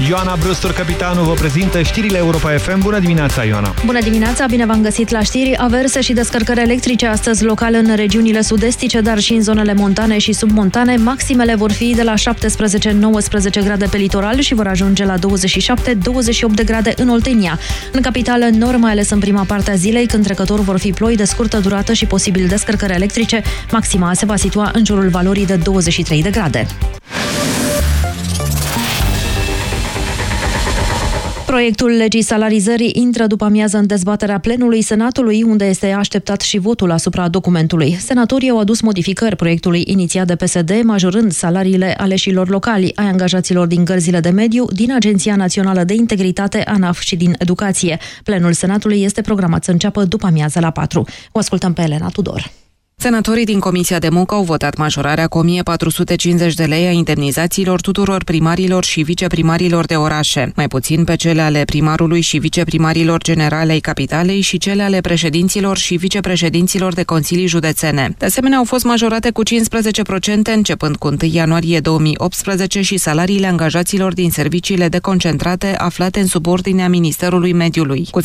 Ioana Brustur, capitanul, vă prezintă știrile Europa FM. Bună dimineața, Ioana! Bună dimineața, bine v-am găsit la știri. Averse și descărcări electrice astăzi local în regiunile sud-estice, dar și în zonele montane și submontane. Maximele vor fi de la 17-19 grade pe litoral și vor ajunge la 27-28 de grade în Oltenia. În capitală, nord, mai ales în prima parte a zilei, când trecător vor fi ploi de scurtă durată și posibil descărcări electrice, maxima se va situa în jurul valorii de 23 de grade. Proiectul legii salarizării intră după amiază în dezbaterea plenului Senatului, unde este așteptat și votul asupra documentului. Senatorii au adus modificări proiectului inițiat de PSD, majorând salariile aleșilor locali, ai angajaților din gărzile de mediu, din Agenția Națională de Integritate, ANAF și din Educație. Plenul Senatului este programat să înceapă după amiază la 4. O ascultăm pe Elena Tudor. Senatorii din Comisia de Muncă au votat majorarea cu 1450 de lei a indemnizațiilor tuturor primarilor și viceprimarilor de orașe, mai puțin pe cele ale primarului și viceprimarilor generale ai capitalei și cele ale președinților și vicepreședinților de consilii județene. De asemenea, au fost majorate cu 15% începând cu 1 ianuarie 2018 și salariile angajaților din serviciile deconcentrate aflate în subordinea Ministerului Mediului, cu 10%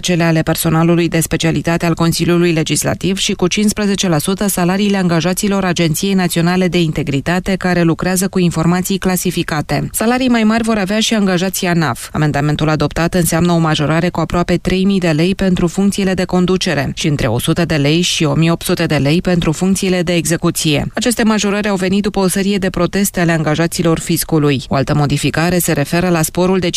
cele ale personalului de specialitate al Consiliului Legislativ și cu 15 10% salariile angajaților Agenției Naționale de Integritate care lucrează cu informații clasificate. Salarii mai mari vor avea și angajații ANAF. Amendamentul adoptat înseamnă o majorare cu aproape 3.000 de lei pentru funcțiile de conducere și între 100 de lei și 1.800 de lei pentru funcțiile de execuție. Aceste majorări au venit după o serie de proteste ale angajaților fiscului. O altă modificare se referă la sporul de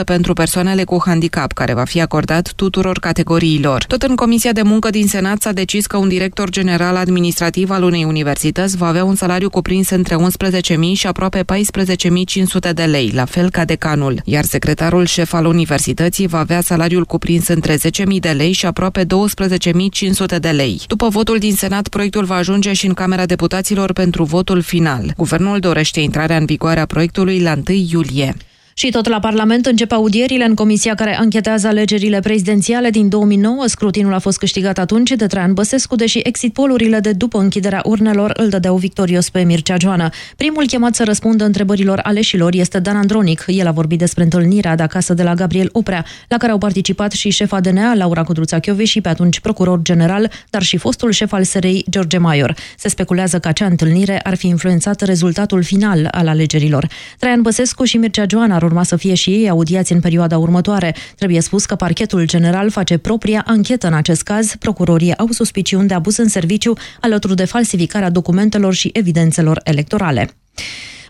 15% pentru persoanele cu handicap, care va fi acordat tuturor categoriilor. Tot în Comisia de Muncă din Senat s-a decis că un director general administrativ al unei universități va avea un salariu cuprins între 11.000 și aproape 14.500 de lei, la fel ca decanul, iar secretarul șef al universității va avea salariul cuprins între 10.000 de lei și aproape 12.500 de lei. După votul din Senat, proiectul va ajunge și în Camera Deputaților pentru votul final. Guvernul dorește intrarea în vigoare a proiectului la 1 iulie. Și tot la Parlament încep audierile în comisia care anchetează alegerile prezidențiale din 2009. Scrutinul a fost câștigat atunci de Traian Băsescu, deși exit polurile de după închiderea urnelor îl dădeau victorios pe Mircea Joana. Primul chemat să răspundă întrebărilor aleșilor este Dan Andronic. El a vorbit despre întâlnirea de acasă de la Gabriel Oprea, la care au participat și șefa DNA, Laura Codruța și pe atunci procuror general, dar și fostul șef al SRI, George Maior. Se speculează că acea întâlnire ar fi influențat rezultatul final al alegerilor. Traian Băsescu și Mircea Joana urma să fie și ei audiați în perioada următoare. Trebuie spus că parchetul general face propria anchetă în acest caz. Procurorii au suspiciuni de abuz în serviciu alături de falsificarea documentelor și evidențelor electorale.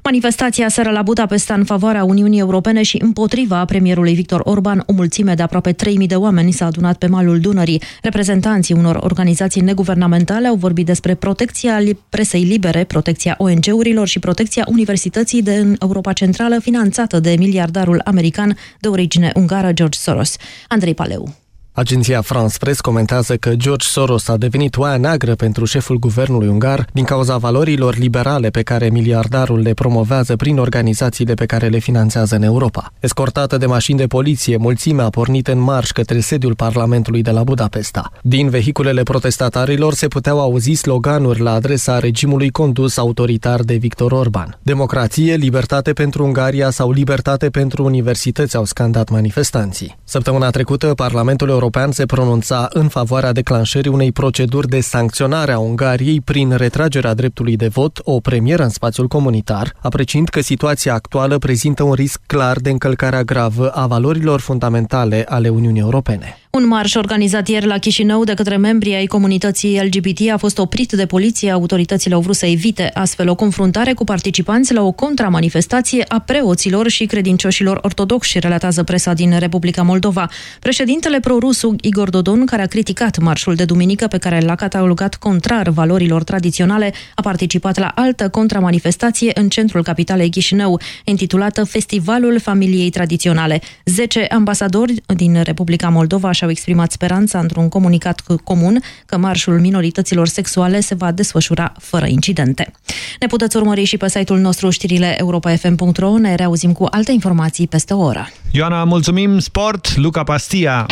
Manifestația seară la Budapesta în favoarea Uniunii Europene și împotriva premierului Victor Orban, o mulțime de aproape 3.000 de oameni s-a adunat pe malul Dunării. Reprezentanții unor organizații neguvernamentale au vorbit despre protecția presei libere, protecția ONG-urilor și protecția Universității de în Europa Centrală, finanțată de miliardarul american de origine ungară George Soros. Andrei Paleu. Agenția France Press comentează că George Soros a devenit oaia neagră pentru șeful guvernului ungar din cauza valorilor liberale pe care miliardarul le promovează prin organizațiile pe care le finanțează în Europa. Escortată de mașini de poliție, mulțimea a pornit în marș către sediul Parlamentului de la Budapesta. Din vehiculele protestatarilor se puteau auzi sloganuri la adresa regimului condus autoritar de Victor Orban. Democrație, libertate pentru Ungaria sau libertate pentru universități au scandat manifestanții. Săptămâna trecută, Parlamentul European se pronunța în favoarea declanșării unei proceduri de sancționare a Ungariei prin retragerea dreptului de vot, o premieră în spațiul comunitar, apreciind că situația actuală prezintă un risc clar de încălcarea gravă a valorilor fundamentale ale Uniunii Europene. Un marș organizat ieri la Chișinău de către membrii ai comunității LGBT a fost oprit de poliție. Autoritățile au vrut să evite astfel o confruntare cu participanți la o contramanifestație a preoților și credincioșilor ortodoxi, relatează presa din Republica Moldova. Președintele prorusu Igor Dodon, care a criticat marșul de duminică pe care l-a catalogat contrar valorilor tradiționale, a participat la altă contramanifestație în centrul capitalei Chișinău, intitulată Festivalul Familiei Tradiționale. Zece ambasadori din Republica Moldova și-au exprimat speranța într-un comunicat comun că marșul minorităților sexuale se va desfășura fără incidente. Ne puteți urmări și pe site-ul nostru știrile europa.fm.ro. Ne reauzim cu alte informații peste o oră. Ioana, mulțumim! Sport, Luca Pastia!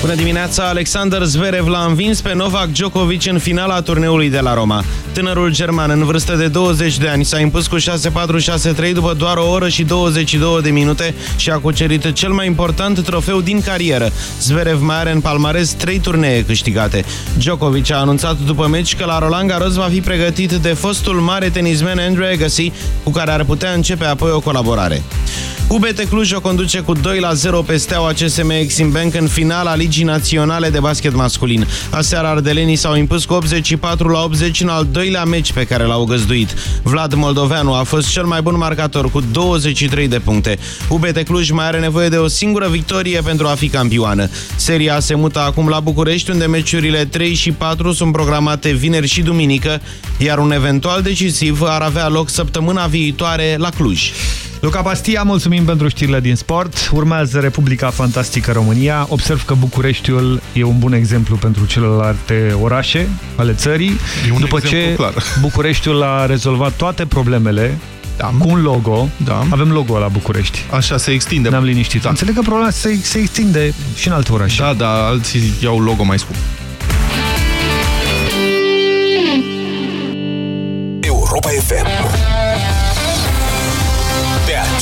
Bună dimineața! Alexander Zverev l-a învins pe Novak Djokovic în finala turneului de la Roma. Tânărul german în vârstă de 20 de ani s-a impus cu 6-4-6-3 după doar o oră și 22 de minute și a cucerit cel mai important trofeu din carieră. Zverev mai are în palmares 3 turnee câștigate. Djokovic a anunțat după meci că la Roland Garros va fi pregătit de fostul mare tenismen Andrew Agassi, cu care ar putea începe apoi o colaborare. UBT Cluj o conduce cu 2 la 0 pe steaua CSM Exim Bank în finala Ligii Naționale de Basket Masculin. Aseară ardelenii s-au impus cu 84 la 80 în al doilea meci pe care l-au găzduit. Vlad Moldoveanu a fost cel mai bun marcator cu 23 de puncte. UBT Cluj mai are nevoie de o singură victorie pentru a fi campioană. Seria se mută acum la București, unde meciurile 3 și 4 sunt programate vineri și duminică, iar un eventual decisiv ar avea loc săptămâna viitoare la Cluj. Luca Pastia, mulțumim pentru știrile din sport. Urmează Republica Fantastică România. Observ că Bucureștiul e un bun exemplu pentru celelalte orașe ale țării. E un După ce clar. Bucureștiul a rezolvat toate problemele da. cu un logo. Da. Avem logo la București. Așa se extinde. Ne-am liniștit. Da. Înțeleg că problema se, se extinde și în alte orașe. Da, dar alții iau logo mai scump. Europa FM Pe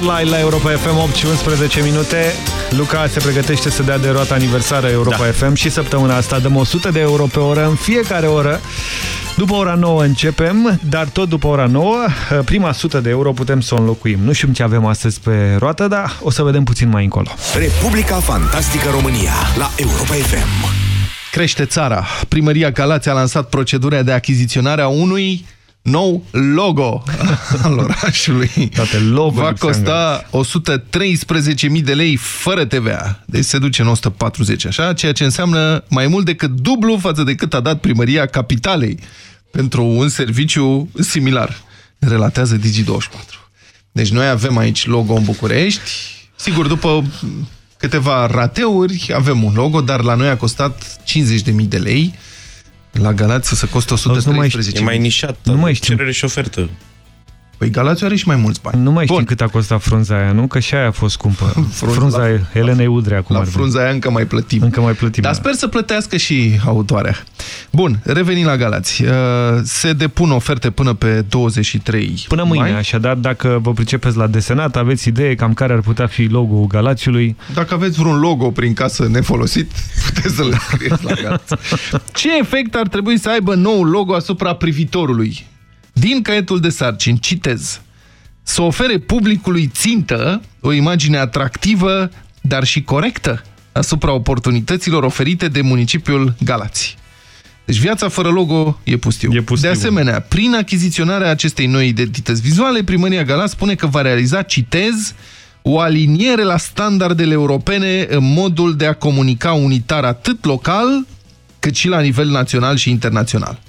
Carlisle la Europa FM 8 și 11 minute. Luca se pregătește să dea de roată aniversarea Europa da. FM și săptămâna asta dăm 100 de euro pe oră în fiecare oră. După ora 9 începem, dar tot după ora 9, prima 100 de euro putem să o înlocuim. Nu știm ce avem astăzi pe roată, dar o să vedem puțin mai încolo. Republica Fantastică România la Europa FM. Crește țara. Primăria Galați a lansat procedura de achiziționare a unui nou logo al orașului. Toate logo Va costa 113.000 de lei fără TVA. Deci se duce în 140, așa, ceea ce înseamnă mai mult decât dublu față de cât a dat primăria capitalei pentru un serviciu similar. Relatează Digi24. Deci noi avem aici logo în București. Sigur, după câteva rateuri avem un logo, dar la noi a costat 50.000 de lei. La Galați să costă 113. E mai nișat. Nu mai știu. Cerere și ofertă. Păi Galați are și mai mulți bani. Nu mai știu cât a costat frunza aia, nu? Că și aia a fost scumpă. Frunza- frunza la- Elenei Udrea. Cum La ar veni. frunza aia încă mai plătim. Încă mai plătim. Dar da. sper să plătească și autoarea. Bun, revenim la Galați. Uh, Se depun oferte până pe 23 Până mâine, mai. așadar, dacă vă pricepeți la desenat, aveți idee cam care ar putea fi logo-ul Galațiului. Dacă aveți vreun logo prin casă nefolosit, puteți să-l scrieți la Galați. Ce efect ar trebui să aibă nou logo asupra privitorului? Din caietul de sarcini, citez. Să ofere publicului țintă o imagine atractivă, dar și corectă asupra oportunităților oferite de municipiul Galați. Deci viața fără logo e pustiu. E pustiu. De asemenea, prin achiziționarea acestei noi identități vizuale, Primăria Galați spune că va realiza, citez, o aliniere la standardele europene în modul de a comunica unitar atât local, cât și la nivel național și internațional.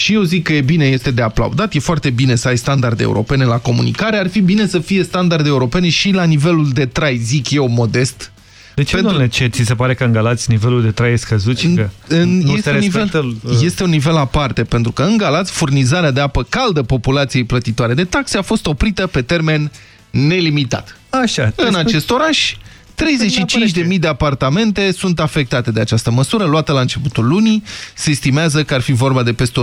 Și eu zic că e bine, este de aplaudat, e foarte bine să ai standarde europene la comunicare, ar fi bine să fie standarde europene și la nivelul de trai, zic eu, modest. De ce, Pentru- domnule, ce? Ți se pare că în Galați nivelul de trai e scăzut și că În, nu este, se un respectă... nivel, este un nivel aparte, pentru că în Galați furnizarea de apă caldă populației plătitoare de taxe a fost oprită pe termen nelimitat. Așa. În acest oraș, 35.000 de apartamente sunt afectate de această măsură, luată la începutul lunii. Se estimează că ar fi vorba de peste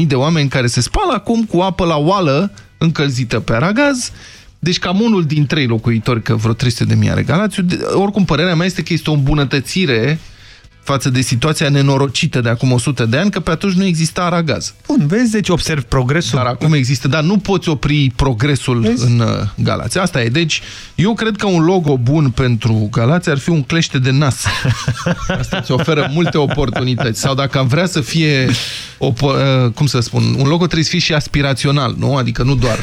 100.000 de oameni care se spală acum cu apă la oală încălzită pe aragaz. Deci cam unul din trei locuitori, că vreo 300.000 are Galațiu. De- Oricum, părerea mea este că este o îmbunătățire față de situația nenorocită de acum 100 de ani, că pe atunci nu exista aragaz. Bun, vezi, deci observ progresul. Dar acum există, dar nu poți opri progresul vezi? în uh, Galați. Asta e. Deci, eu cred că un logo bun pentru Galați ar fi un clește de nas. Asta îți oferă multe oportunități. Sau dacă am vrea să fie, o, uh, cum să spun, un logo trebuie să fie și aspirațional, nu? Adică nu doar.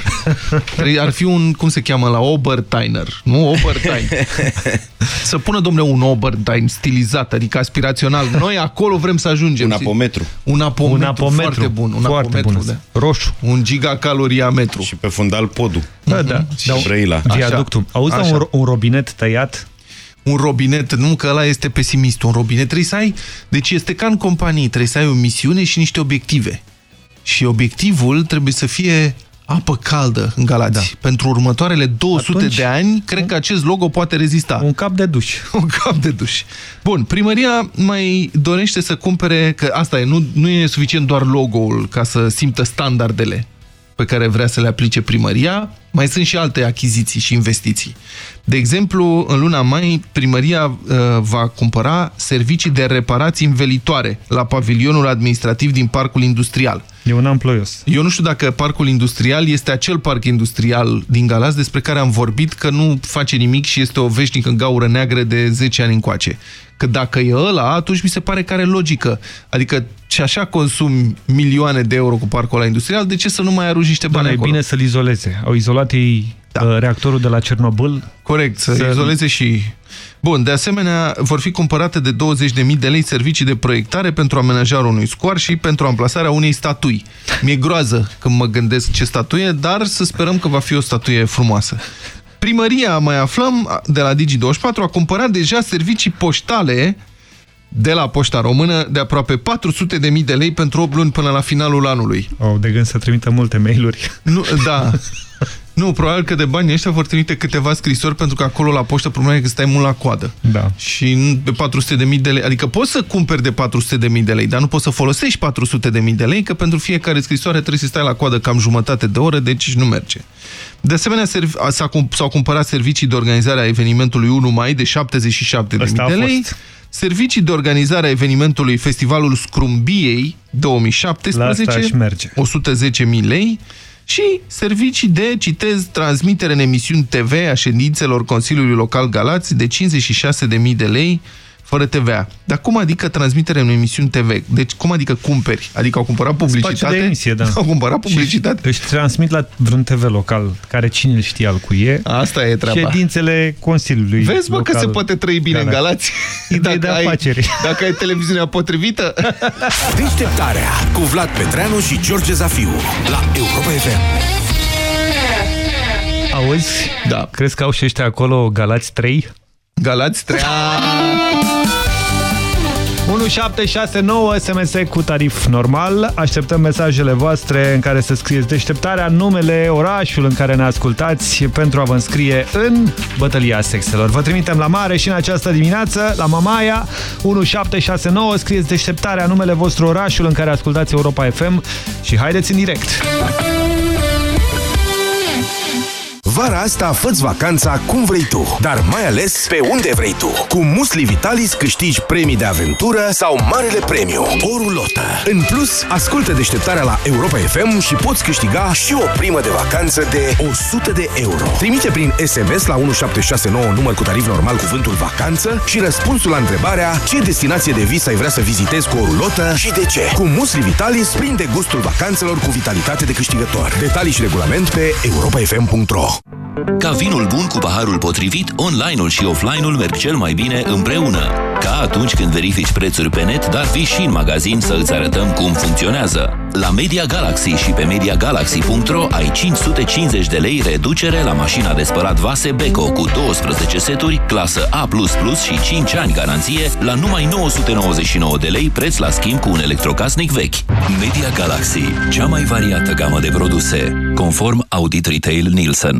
Ar fi un, cum se cheamă la Oberteiner, nu? Obertein. Să pună, domnule, un Obertein stilizat, adică aspirațional. Noi acolo vrem să ajungem. Un apometru. Un apometru, un apometru. foarte bun. Un foarte apometru, bun. da. Roșu. Un gigacaloriametru. Și pe fundal podul. Da, da. Și da. Brăila. Viaductul. Auzi, da, un, un robinet tăiat? Un robinet, nu că ăla este pesimist. Un robinet trebuie să ai... Deci este ca în companie, trebuie să ai o misiune și niște obiective. Și obiectivul trebuie să fie apă caldă în Galați. Da. Pentru următoarele 200 Atunci, de ani, cred că acest logo poate rezista. Un cap de duș. Un cap de duș. Bun, primăria mai dorește să cumpere, că asta e, nu, nu e suficient doar logo-ul ca să simtă standardele pe care vrea să le aplice primăria, mai sunt și alte achiziții și investiții. De exemplu, în luna mai, primăria uh, va cumpăra servicii de reparații învelitoare la pavilionul administrativ din parcul industrial. E un amploios. Eu nu știu dacă parcul industrial este acel parc industrial din Galați despre care am vorbit că nu face nimic și este o veșnică în gaură neagră de 10 ani încoace. Că dacă e ăla, atunci mi se pare că are logică. Adică și așa consumi milioane de euro cu parcul ăla industrial, de ce să nu mai arunci niște bani da, acolo? e bine să-l izoleze. Au izolat ei da. reactorul de la Cernobâl. Corect, să, să izoleze și... Bun, de asemenea, vor fi cumpărate de 20.000 de lei servicii de proiectare pentru amenajarea unui scoar și pentru amplasarea unei statui. Mi-e groază când mă gândesc ce statuie, dar să sperăm că va fi o statuie frumoasă. Primăria, mai aflăm, de la Digi24, a cumpărat deja servicii poștale de la Poșta Română de aproape 400.000 de lei pentru 8 luni până la finalul anului. Au de gând să trimită multe mail-uri. Nu, da. Nu, probabil că de bani ăștia vor trimite câteva scrisori pentru că acolo la poștă problema e că stai mult la coadă. Da. Și de 400.000 de lei, adică poți să cumperi de 400.000 de lei, dar nu poți să folosești 400.000 de lei, că pentru fiecare scrisoare trebuie să stai la coadă cam jumătate de oră, deci nu merge. De asemenea, s-au cumpărat servicii de organizare a evenimentului 1 mai de 77.000 de lei. Servicii de organizare a evenimentului Festivalul Scrumbiei 2017, 110.000 lei și servicii de, citez, transmitere în emisiuni TV a ședințelor Consiliului Local Galați de 56.000 de lei fără TVA. Dar cum adică transmitere în emisiuni TV? Deci cum adică cumperi? Adică au cumpărat publicitate? de emisie, da. Au cumpărat publicitate? Și își transmit la vreun TV local, care cine îl știa al cuie. Asta e treaba. Ședințele Consiliului Vezi, bă, local. că se poate trăi bine da, în Galați. Idei de afaceri. Ai, dacă ai televiziunea potrivită. Deșteptarea cu Vlad Petreanu și George Zafiu la Europa FM. Auzi? Da. Crezi că au și ăștia acolo Galați 3? Galați 3. 1769 SMS cu tarif normal. Așteptăm mesajele voastre în care să scrieți deșteptarea, numele, orașul în care ne ascultați pentru a vă înscrie în bătălia sexelor. Vă trimitem la mare și în această dimineață la Mamaia 1769. Scrieți deșteptarea, numele vostru, orașul în care ascultați Europa FM și haideți în direct. Vara asta fă vacanța cum vrei tu, dar mai ales pe unde vrei tu. Cu Musli Vitalis câștigi premii de aventură sau Marele Premiu, o rulotă. În plus, ascultă deșteptarea la Europa FM și poți câștiga și o primă de vacanță de 100 de euro. Trimite prin SMS la 1769 număr cu tarif normal cuvântul vacanță și răspunsul la întrebarea ce destinație de vis ai vrea să vizitezi cu o rulotă și de ce. Cu Musli Vitalis prinde gustul vacanțelor cu vitalitate de câștigător. Detalii și regulament pe europafm.ro Ca vinul bun cu paharul potrivit, online-ul și offline-ul merg cel mai bine împreună. Ca atunci când verifici prețuri pe net, dar vii și în magazin să îți arătăm cum funcționează. La Media Galaxy și pe MediaGalaxy.ro ai 550 de lei reducere la mașina de spălat vase Beko cu 12 seturi, clasă A++ și 5 ani garanție la numai 999 de lei preț la schimb cu un electrocasnic vechi. Media Galaxy, cea mai variată gamă de produse, conform Audit Retail Nielsen.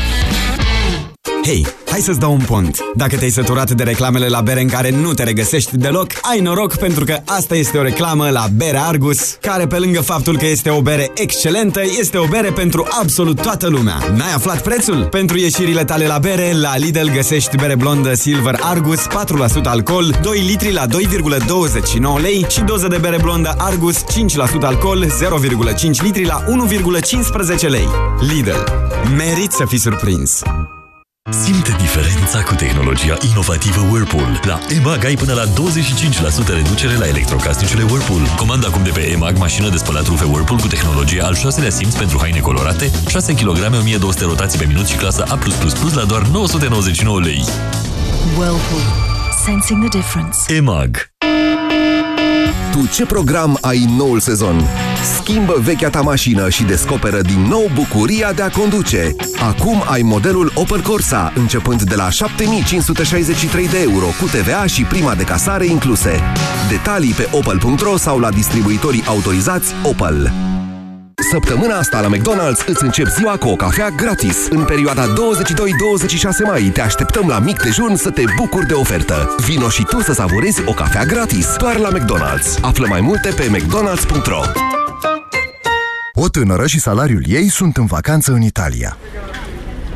Hei, hai să-ți dau un pont. Dacă te-ai săturat de reclamele la bere în care nu te regăsești deloc, ai noroc pentru că asta este o reclamă la Bere Argus, care pe lângă faptul că este o bere excelentă, este o bere pentru absolut toată lumea. N-ai aflat prețul? Pentru ieșirile tale la bere, la Lidl găsești bere blondă Silver Argus, 4% alcool, 2 litri la 2,29 lei și doză de bere blondă Argus, 5% alcool, 0,5 litri la 1,15 lei. Lidl. Merit să fii surprins! Simte diferența cu tehnologia inovativă Whirlpool. La EMAG ai până la 25% reducere la electrocasnicele Whirlpool. Comanda acum de pe EMAG mașină de spălat rufe Whirlpool cu tehnologie al șaselea simț pentru haine colorate, 6 kg, 1200 rotații pe minut și clasa A+++ la doar 999 lei. Whirlpool. Sensing the difference. EMAG tu ce program ai în noul sezon? Schimbă vechea ta mașină și descoperă din nou bucuria de a conduce. Acum ai modelul Opel Corsa, începând de la 7563 de euro, cu TVA și prima de casare incluse. Detalii pe opel.ro sau la distribuitorii autorizați Opel. Săptămâna asta la McDonald's îți încep ziua cu o cafea gratis. În perioada 22-26 mai te așteptăm la mic dejun să te bucuri de ofertă. Vino și tu să savurezi o cafea gratis doar la McDonald's. Află mai multe pe mcdonalds.ro O tânără și salariul ei sunt în vacanță în Italia.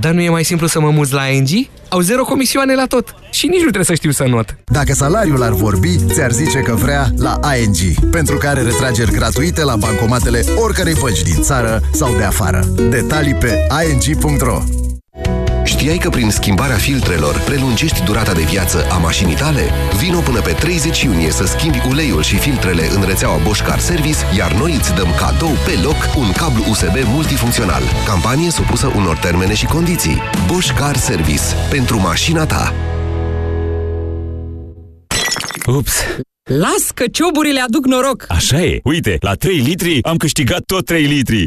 Dar nu e mai simplu să mă muți la ING? Au zero comisioane la tot și nici nu trebuie să știu să not. Dacă salariul ar vorbi, ți-ar zice că vrea la ING, pentru care retrageri gratuite la bancomatele oricărei bănci din țară sau de afară. Detalii pe ing.ro Știai că prin schimbarea filtrelor prelungești durata de viață a mașinii tale? Vino până pe 30 iunie să schimbi uleiul și filtrele în rețeaua Bosch Car Service, iar noi îți dăm cadou pe loc un cablu USB multifuncțional. Campanie supusă unor termene și condiții. Bosch Car Service. Pentru mașina ta. Ups! Las că cioburile aduc noroc! Așa e! Uite, la 3 litri am câștigat tot 3 litri!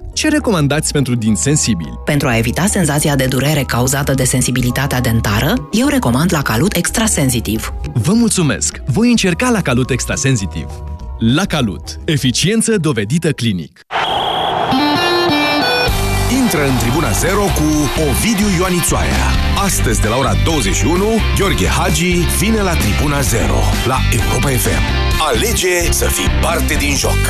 ce recomandați pentru din sensibili? Pentru a evita senzația de durere cauzată de sensibilitatea dentară, eu recomand la Calut Extrasensitiv. Vă mulțumesc! Voi încerca la Calut Extrasensitiv. La Calut. Eficiență dovedită clinic. Intră în Tribuna Zero cu Ovidiu Ioanițoaia. Astăzi de la ora 21, Gheorghe Hagi vine la Tribuna Zero la Europa FM. Alege să fii parte din joc.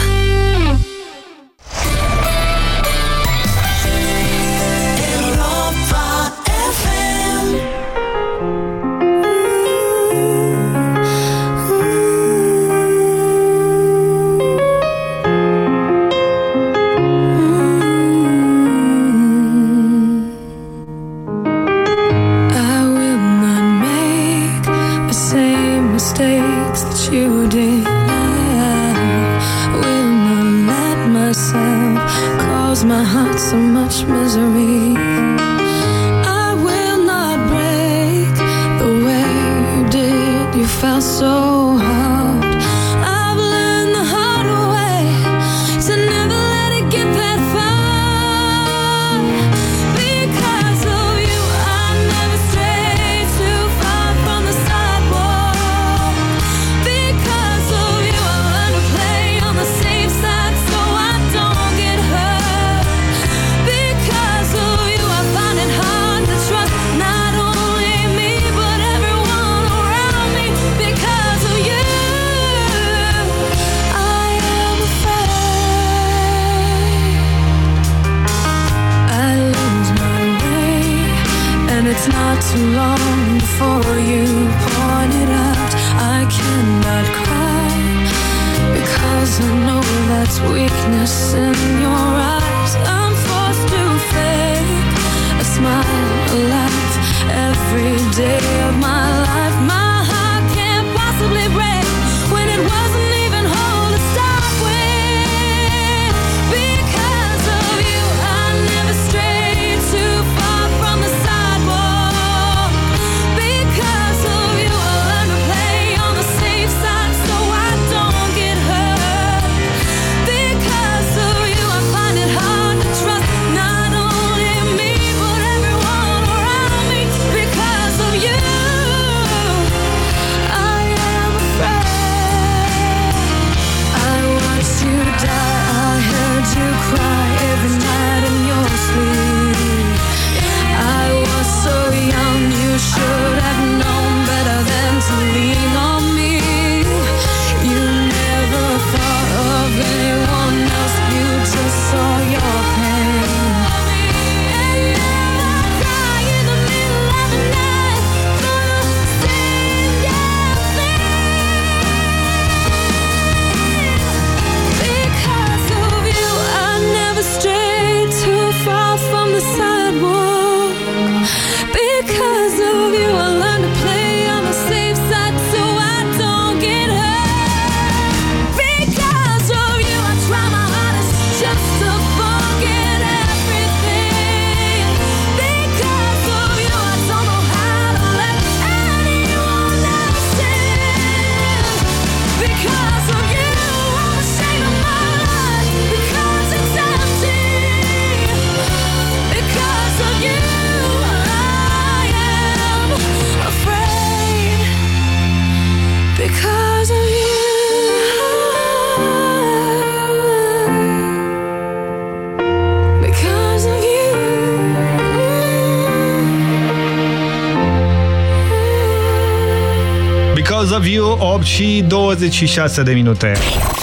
8 și 26 de minute.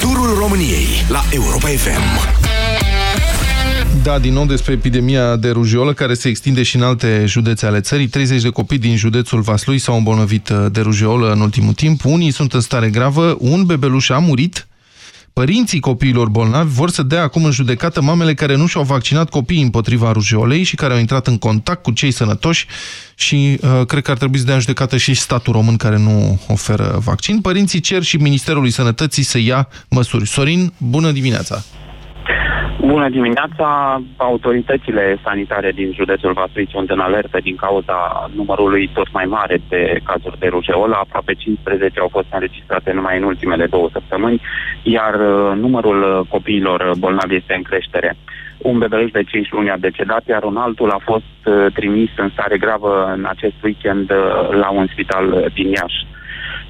Turul României la Europa FM. Da, din nou despre epidemia de rujeolă care se extinde și în alte județe ale țării. 30 de copii din județul Vaslui s-au îmbolnăvit uh, de rujeolă în ultimul timp. Unii sunt în stare gravă, un bebeluș a murit. Părinții copiilor bolnavi vor să dea acum în judecată mamele care nu și-au vaccinat copiii împotriva rujeolei și care au intrat în contact cu cei sănătoși și uh, cred că ar trebui să dea în judecată și statul român care nu oferă vaccin. Părinții cer și Ministerului Sănătății să ia măsuri. Sorin, bună dimineața! Bună dimineața! Autoritățile sanitare din județul Vaslui sunt în alertă din cauza numărului tot mai mare de cazuri de rujeolă. Aproape 15 au fost înregistrate numai în ultimele două săptămâni, iar uh, numărul uh, copiilor bolnavi este în creștere. Un bebeluș de 5 luni a decedat, iar un altul a fost uh, trimis în stare gravă în acest weekend la un spital din Iași.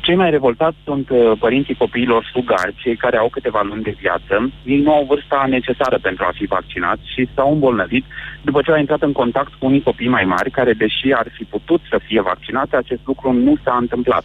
Cei mai revoltați sunt uh, părinții copiilor sugari, cei care au câteva luni de viață. Ei nu au vârsta necesară pentru a fi vaccinați și s-au îmbolnăvit după ce au intrat în contact cu unii copii mai mari, care, deși ar fi putut să fie vaccinați, acest lucru nu s-a întâmplat.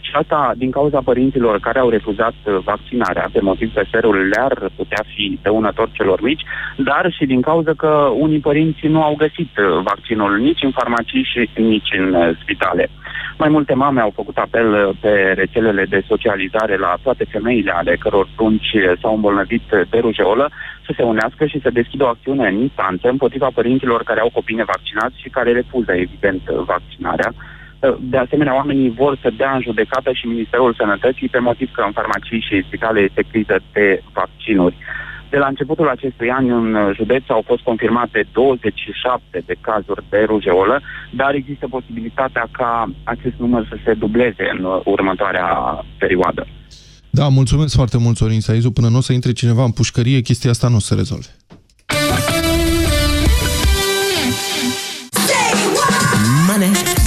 Și asta din cauza părinților care au refuzat uh, vaccinarea, pe motiv că serul le-ar putea fi dăunător celor mici, dar și din cauza că unii părinți nu au găsit uh, vaccinul nici în farmacii și nici în uh, spitale. Mai multe mame au făcut apel uh, pe rețelele de socializare la toate femeile ale căror prunci uh, s-au îmbolnăvit de rujeolă să se unească și să deschidă o acțiune în instanță împotriva părinților care au copii nevaccinați și care refuză, evident, vaccinarea. Uh, De asemenea, oamenii vor să dea în judecată și Ministerul Sănătății pe motiv că în farmacii și spitale este criză de vaccinuri. De la începutul acestui an în uh, județ au fost confirmate 27 de cazuri de rujeolă, dar există posibilitatea ca acest număr să se dubleze în uh, următoarea perioadă. Da, mulțumesc foarte mult, Sorin Saizu. Până nu o să intre cineva în pușcărie, chestia asta nu se rezolve.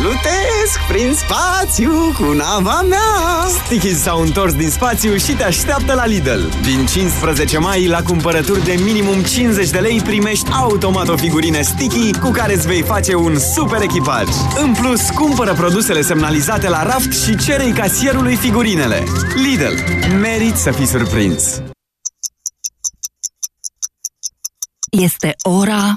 Plutesc prin spațiu cu nava mea. Stickies s-au întors din spațiu și te așteaptă la Lidl. Din 15 mai, la cumpărături de minimum 50 de lei Primești automat o figurină Sticky Cu care îți vei face un super echipaj. În plus, cumpără produsele semnalizate la raft Și cere casierului figurinele. Lidl. Merit să fii surprins. Este ora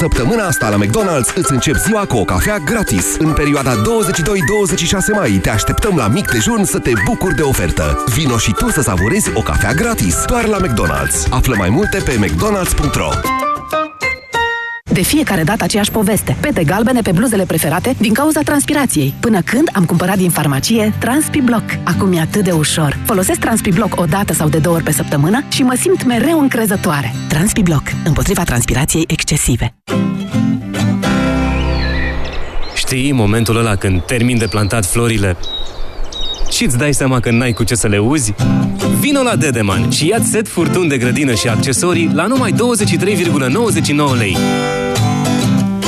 Săptămâna asta la McDonald's îți încep ziua cu o cafea gratis. În perioada 22-26 mai te așteptăm la mic dejun să te bucuri de ofertă. Vino și tu să savurezi o cafea gratis, doar la McDonald's. Află mai multe pe mcdonalds.ro De fiecare dată aceeași poveste. Pete galbene pe bluzele preferate din cauza transpirației. Până când am cumpărat din farmacie TranspiBlock. Acum e atât de ușor. Folosesc TranspiBlock o dată sau de două ori pe săptămână și mă simt mereu încrezătoare. TranspiBlock. Împotriva transpirației excesive. Știi momentul ăla când termin de plantat florile și îți dai seama că n-ai cu ce să le uzi? Vino la Dedeman și ia set furtun de grădină și accesorii la numai 23,99 lei.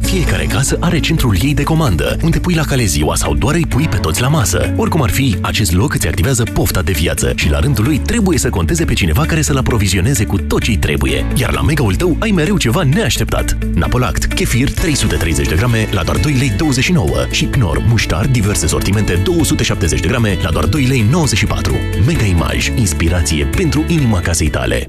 Fiecare casă are centrul ei de comandă, unde pui la cale ziua sau doar îi pui pe toți la masă. Oricum ar fi, acest loc îți activează pofta de viață și la rândul lui trebuie să conteze pe cineva care să-l aprovizioneze cu tot ce trebuie. Iar la megaul tău ai mereu ceva neașteptat. Napolact, kefir 330 de grame la doar 2 lei 29 și Knorr muștar diverse sortimente 270 de grame la doar 2 lei 94. Mega Image, inspirație pentru inima casei tale.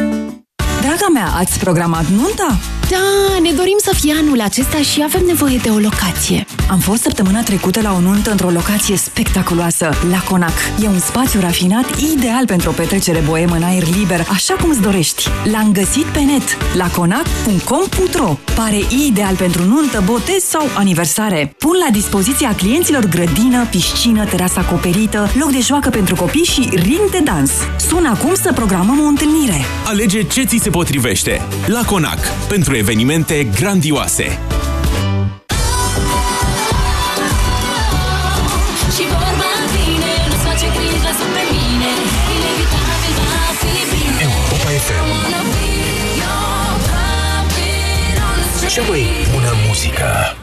Draga mea, ați programat nunta? Da, ne dorim să fie anul acesta și avem nevoie de o locație. Am fost săptămâna trecută la o nuntă într-o locație spectaculoasă, la Conac. E un spațiu rafinat ideal pentru o petrecere boemă în aer liber, așa cum îți dorești. L-am găsit pe net, la conac.com.ro. Pare ideal pentru nuntă, botez sau aniversare. Pun la dispoziția clienților grădină, piscină, terasă acoperită, loc de joacă pentru copii și ring de dans. Sună acum să programăm o întâlnire. Alege ce ți se potrivește. La Conac. Pentru evenimente grandioase. Și vorba vine, nu-ți face griji, lasă pe mine Inevitabil va fi bine Europa FM. Cea mai bună muzică.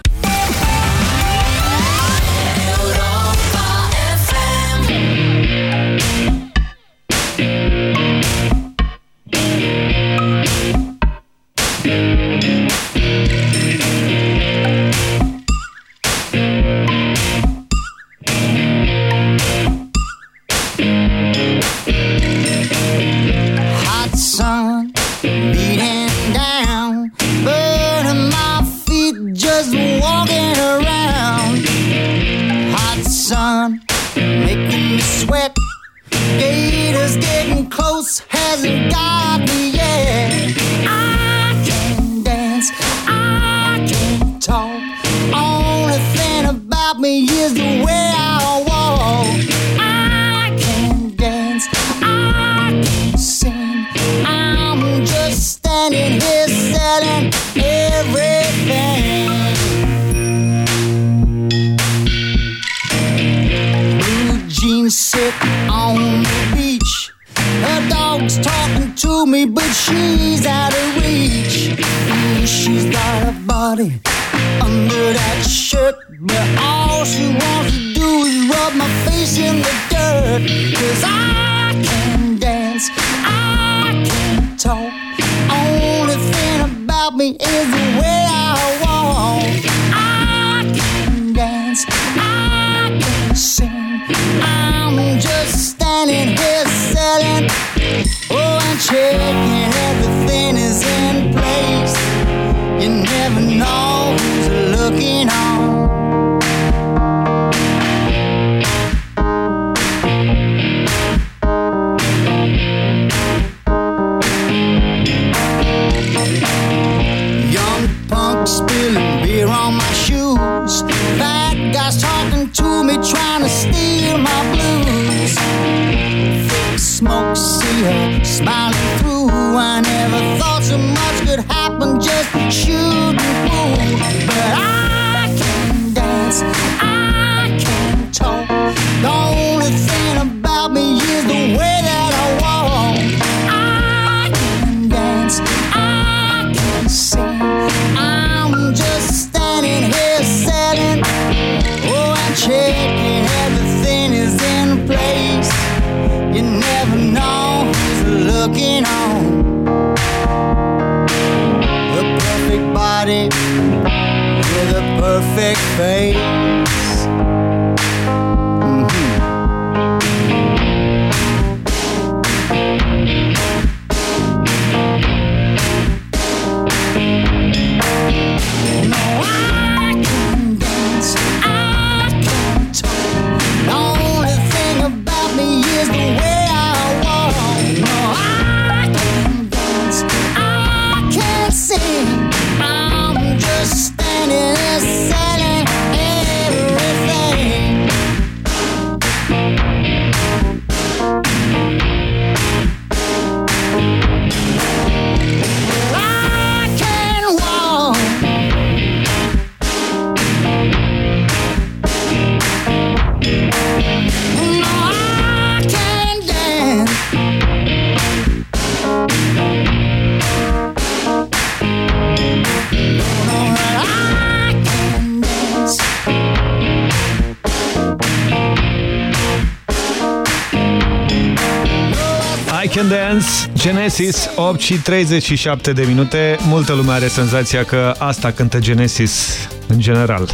Can Dance, Genesis, 8 și 37 de minute. Multă lume are senzația că asta cântă Genesis în general.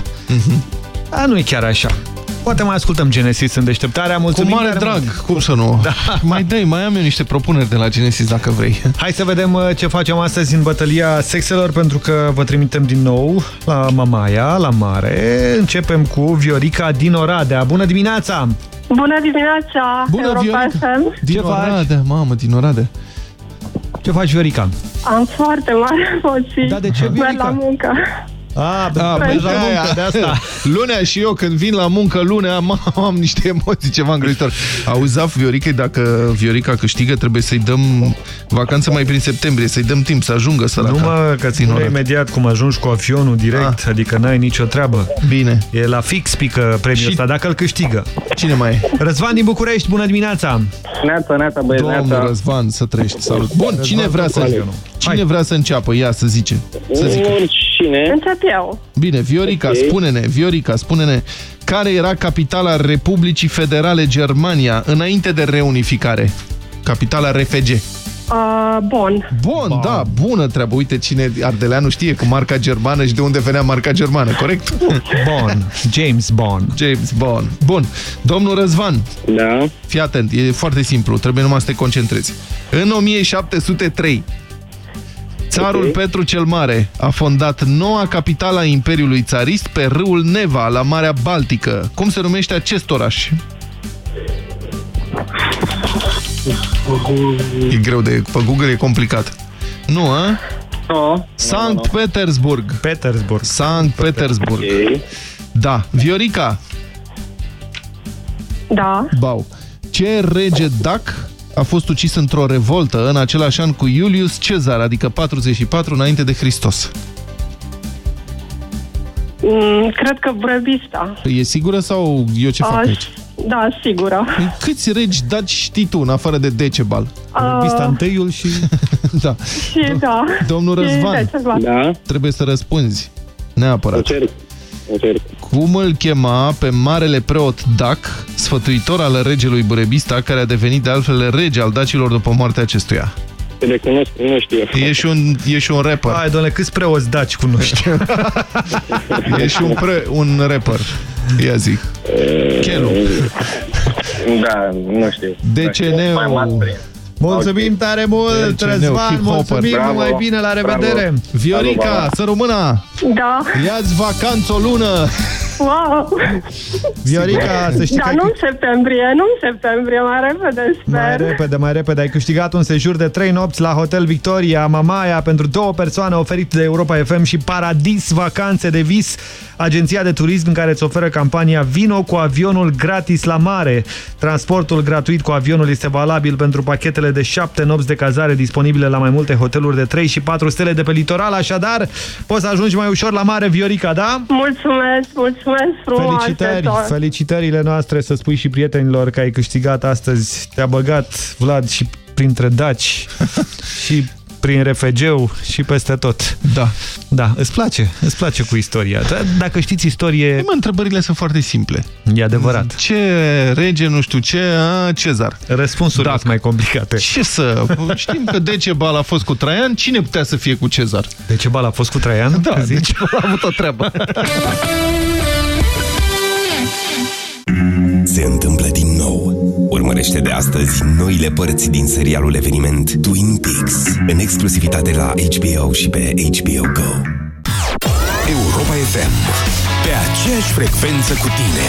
A, nu e chiar așa. Poate mai ascultăm Genesis în deșteptarea. Cu Mulțumim mare tare drag, mult. cum să nu? Da. Mai dai, mai am eu niște propuneri de la Genesis dacă vrei. Hai să vedem uh, ce facem astăzi în bătălia sexelor, pentru că vă trimitem din nou la Mamaia, la mare. Începem cu Viorica din Oradea. Bună dimineața! Bună dimineața, Bună, Europa Viorica. FM. Din Ce faci? Oradea, mamă, din Oradea. Ce faci, Viorica? Am foarte mare emoții. Da, de ce, Merg Viorica? la muncă. A, Da, Păi, păi de aia. de asta. Lunea și eu când vin la muncă lunea am, am niște emoții ceva îngrozitor. Auzi, Zaf, Viorica, dacă Viorica câștigă trebuie să-i dăm vacanță mai prin septembrie, să-i dăm timp să ajungă săraca. Nu mă, că ți Din spune Oradea. imediat cum ajungi cu avionul direct, adică n-ai nicio treabă. Bine. E la fix pică premiul Și- ăsta, dacă îl câștigă. Cine mai e? Răzvan din București, bună dimineața! Neața, neața, băieți, Domnul neața. Răzvan, să trăiești. Salut. Bun, cine vrea să, avionul. cine vrea să înceapă? Ia să zice. Să zică. Oricine. Încep eu. Bine, Viorica, Ok. spune-ne, Viorica, spune-ne, care era capitala Republicii Federale Germania înainte de reunificare? Capitala RFG. Uh, bun. Bun, da, bună treabă. Uite cine Ardeleanu știe cu marca germană și de unde venea marca germană, corect? Bond, James Bond. James Bond. Bun, domnul Răzvan. Da. Fii atent, e foarte simplu, trebuie numai să te concentrezi. În 1703, Țarul Ok. Petru cel Mare a fondat noua capitală a Imperiului Țarist pe râul Neva, la Marea Baltică. Cum se numește acest oraș? E greu de... Pe Google e complicat. Nu, a? No. Sankt Petersburg. Petersburg. Sankt Petersburg. Ok. Da. Viorica. Da. Bau. Ce rege dac a fost ucis într-o revoltă în același an cu Iulius Cezar, adică 44 înainte de Hristos? Mm, cred că Brăbista. E sigură sau eu ce fac Aș- aici? Da, sigură. Păi Câți regi daci știi tu, în afară de Decebal? Brăbista întâiul și... da. Și da. Domnul Și Răzvan, Decebal. Da. trebuie să răspunzi. Neapărat. Încerc. Încerc. Cum îl chema pe marele preot Dac, sfătuitor al regelui Burebista, care a devenit de altfel rege al dacilor după moartea acestuia? Te recunosc, nu știu. E și un, e și un rapper. Hai, doamne, câți preoți daci cunoști? E și un, pre, un rapper. Ia zi. Chelu. Da, nu știu. DCN-ul. Mai mari prin. Mulțumim tare mult, Deci, Răzvan, hip-hopper. mulțumim, Bravo, numai bine, la revedere! bravo. Viorica, să rămână! Da. Ia-ți vacanță o lună! Wow. Viorica, să știi Da, că ai nu în septembrie, nu în septembrie, mai repede, Mai sper. repede, mai repede. Ai câștigat un sejur de 3 nopți la Hotel Victoria Mamaia pentru două persoane oferit de Europa FM și Paradis Vacanțe de Vis, agenția de turism care îți oferă campania Vino cu avionul gratis la mare. Transportul gratuit cu avionul este valabil pentru pachetele de 7 nopți de cazare disponibile la mai multe hoteluri de 3 și 4 stele de pe litoral, așadar poți să ajungi mai ușor la mare, Viorica, da? Mulțumesc, mulțumesc frumos. Felicitări, tot. felicitările noastre să spui și prietenilor că ai câștigat astăzi. Te-a băgat Vlad și printre daci și prin refegeu și peste tot. Da. Da, îți place, îți place cu istoria. Da, Dacă știți istorie... Mă, întrebările sunt foarte simple. E adevărat. Ce rege, nu știu ce, a, Cezar. Răspunsuri sunt mai complicate. Ce să... Știm că Decebal a fost cu Traian, cine putea să fie cu Cezar? Decebal a fost cu Traian? Da, Zici? Decebal a avut o treabă. Se întâmplă din nou. Urmărește de astăzi noile părți din serialul eveniment Twin Peaks în exclusivitate la HBO și pe HBO Go. Europa FM. Pe aceeași frecvență cu tine.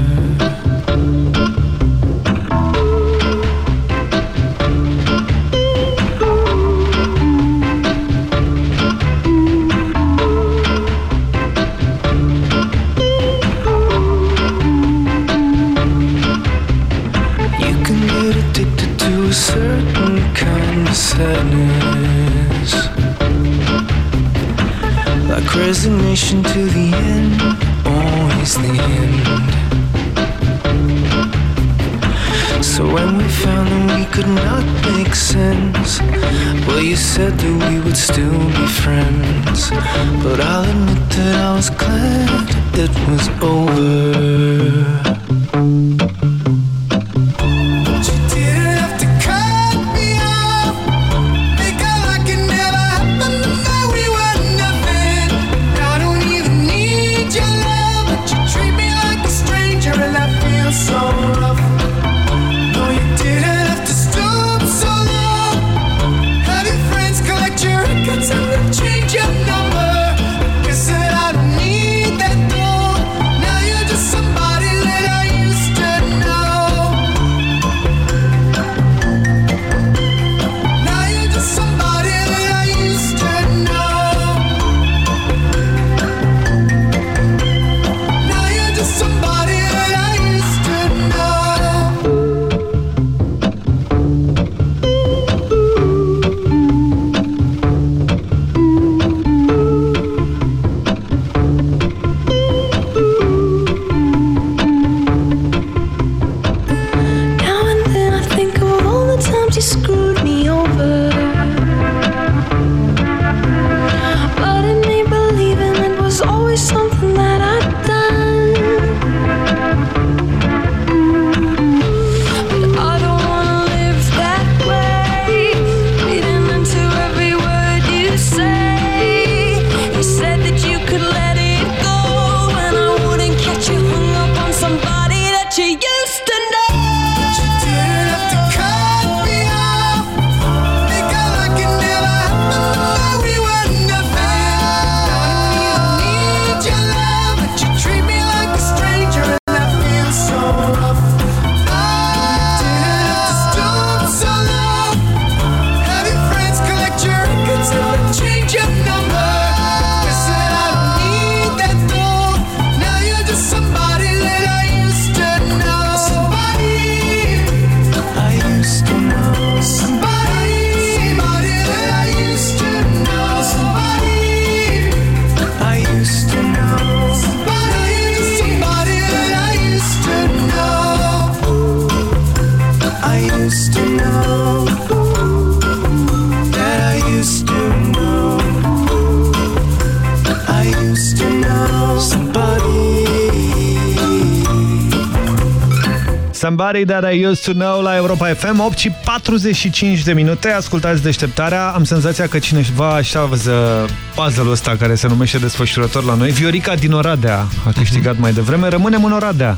To know la Europa FM 8 și 45 de minute. Ascultați deșteptarea. Am senzația că cineva așteaptă puzzle-ul ăsta Care se numește desfășurător la noi. Viorica din Oradea a câștigat mai devreme. Rămânem în Oradea.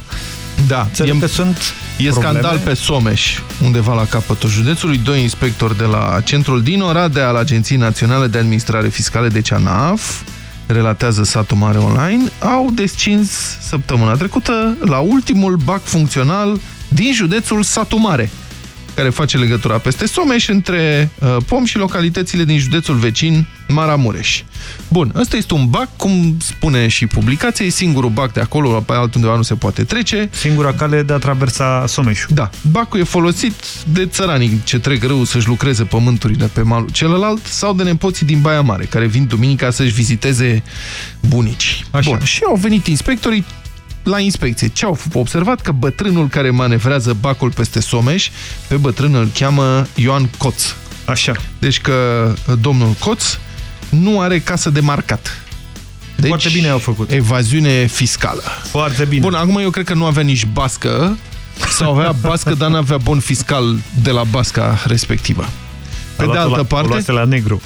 Da, e, că sunt E probleme. scandal pe Someș, undeva la capătul județului. Doi inspectori de la centrul din Oradea al Agenției Naționale de Administrare Fiscală, deci ANAF, relatează satul mare online, au descins săptămâna trecută la ultimul bac funcțional din județul Satu Mare, care face legătura peste Someș între uh, Pom și localitățile din județul vecin Maramureș. Bun, ăsta este un bac, cum spune și publicația, e singurul bac de acolo, pe altundeva nu se poate trece. Singura cale de a traversa Someșul. Da, bacul e folosit de țăranii ce trec rău să-și lucreze pământurile pe malul celălalt sau de nepoții din Baia Mare, care vin duminica să-și viziteze bunicii. Așa. Bun, și au venit inspectorii la inspecție. Ce au observat? Că bătrânul care manevrează bacul peste Someș, pe bătrân îl cheamă Ioan Coț. Așa. Deci că domnul Coț nu are casă de marcat. Deci, Foarte bine au făcut. Evaziune fiscală. Foarte bine. Bun, acum eu cred că nu avea nici bască, sau avea bască, dar nu avea bon fiscal de la basca respectivă. Pe de altă parte... la negru.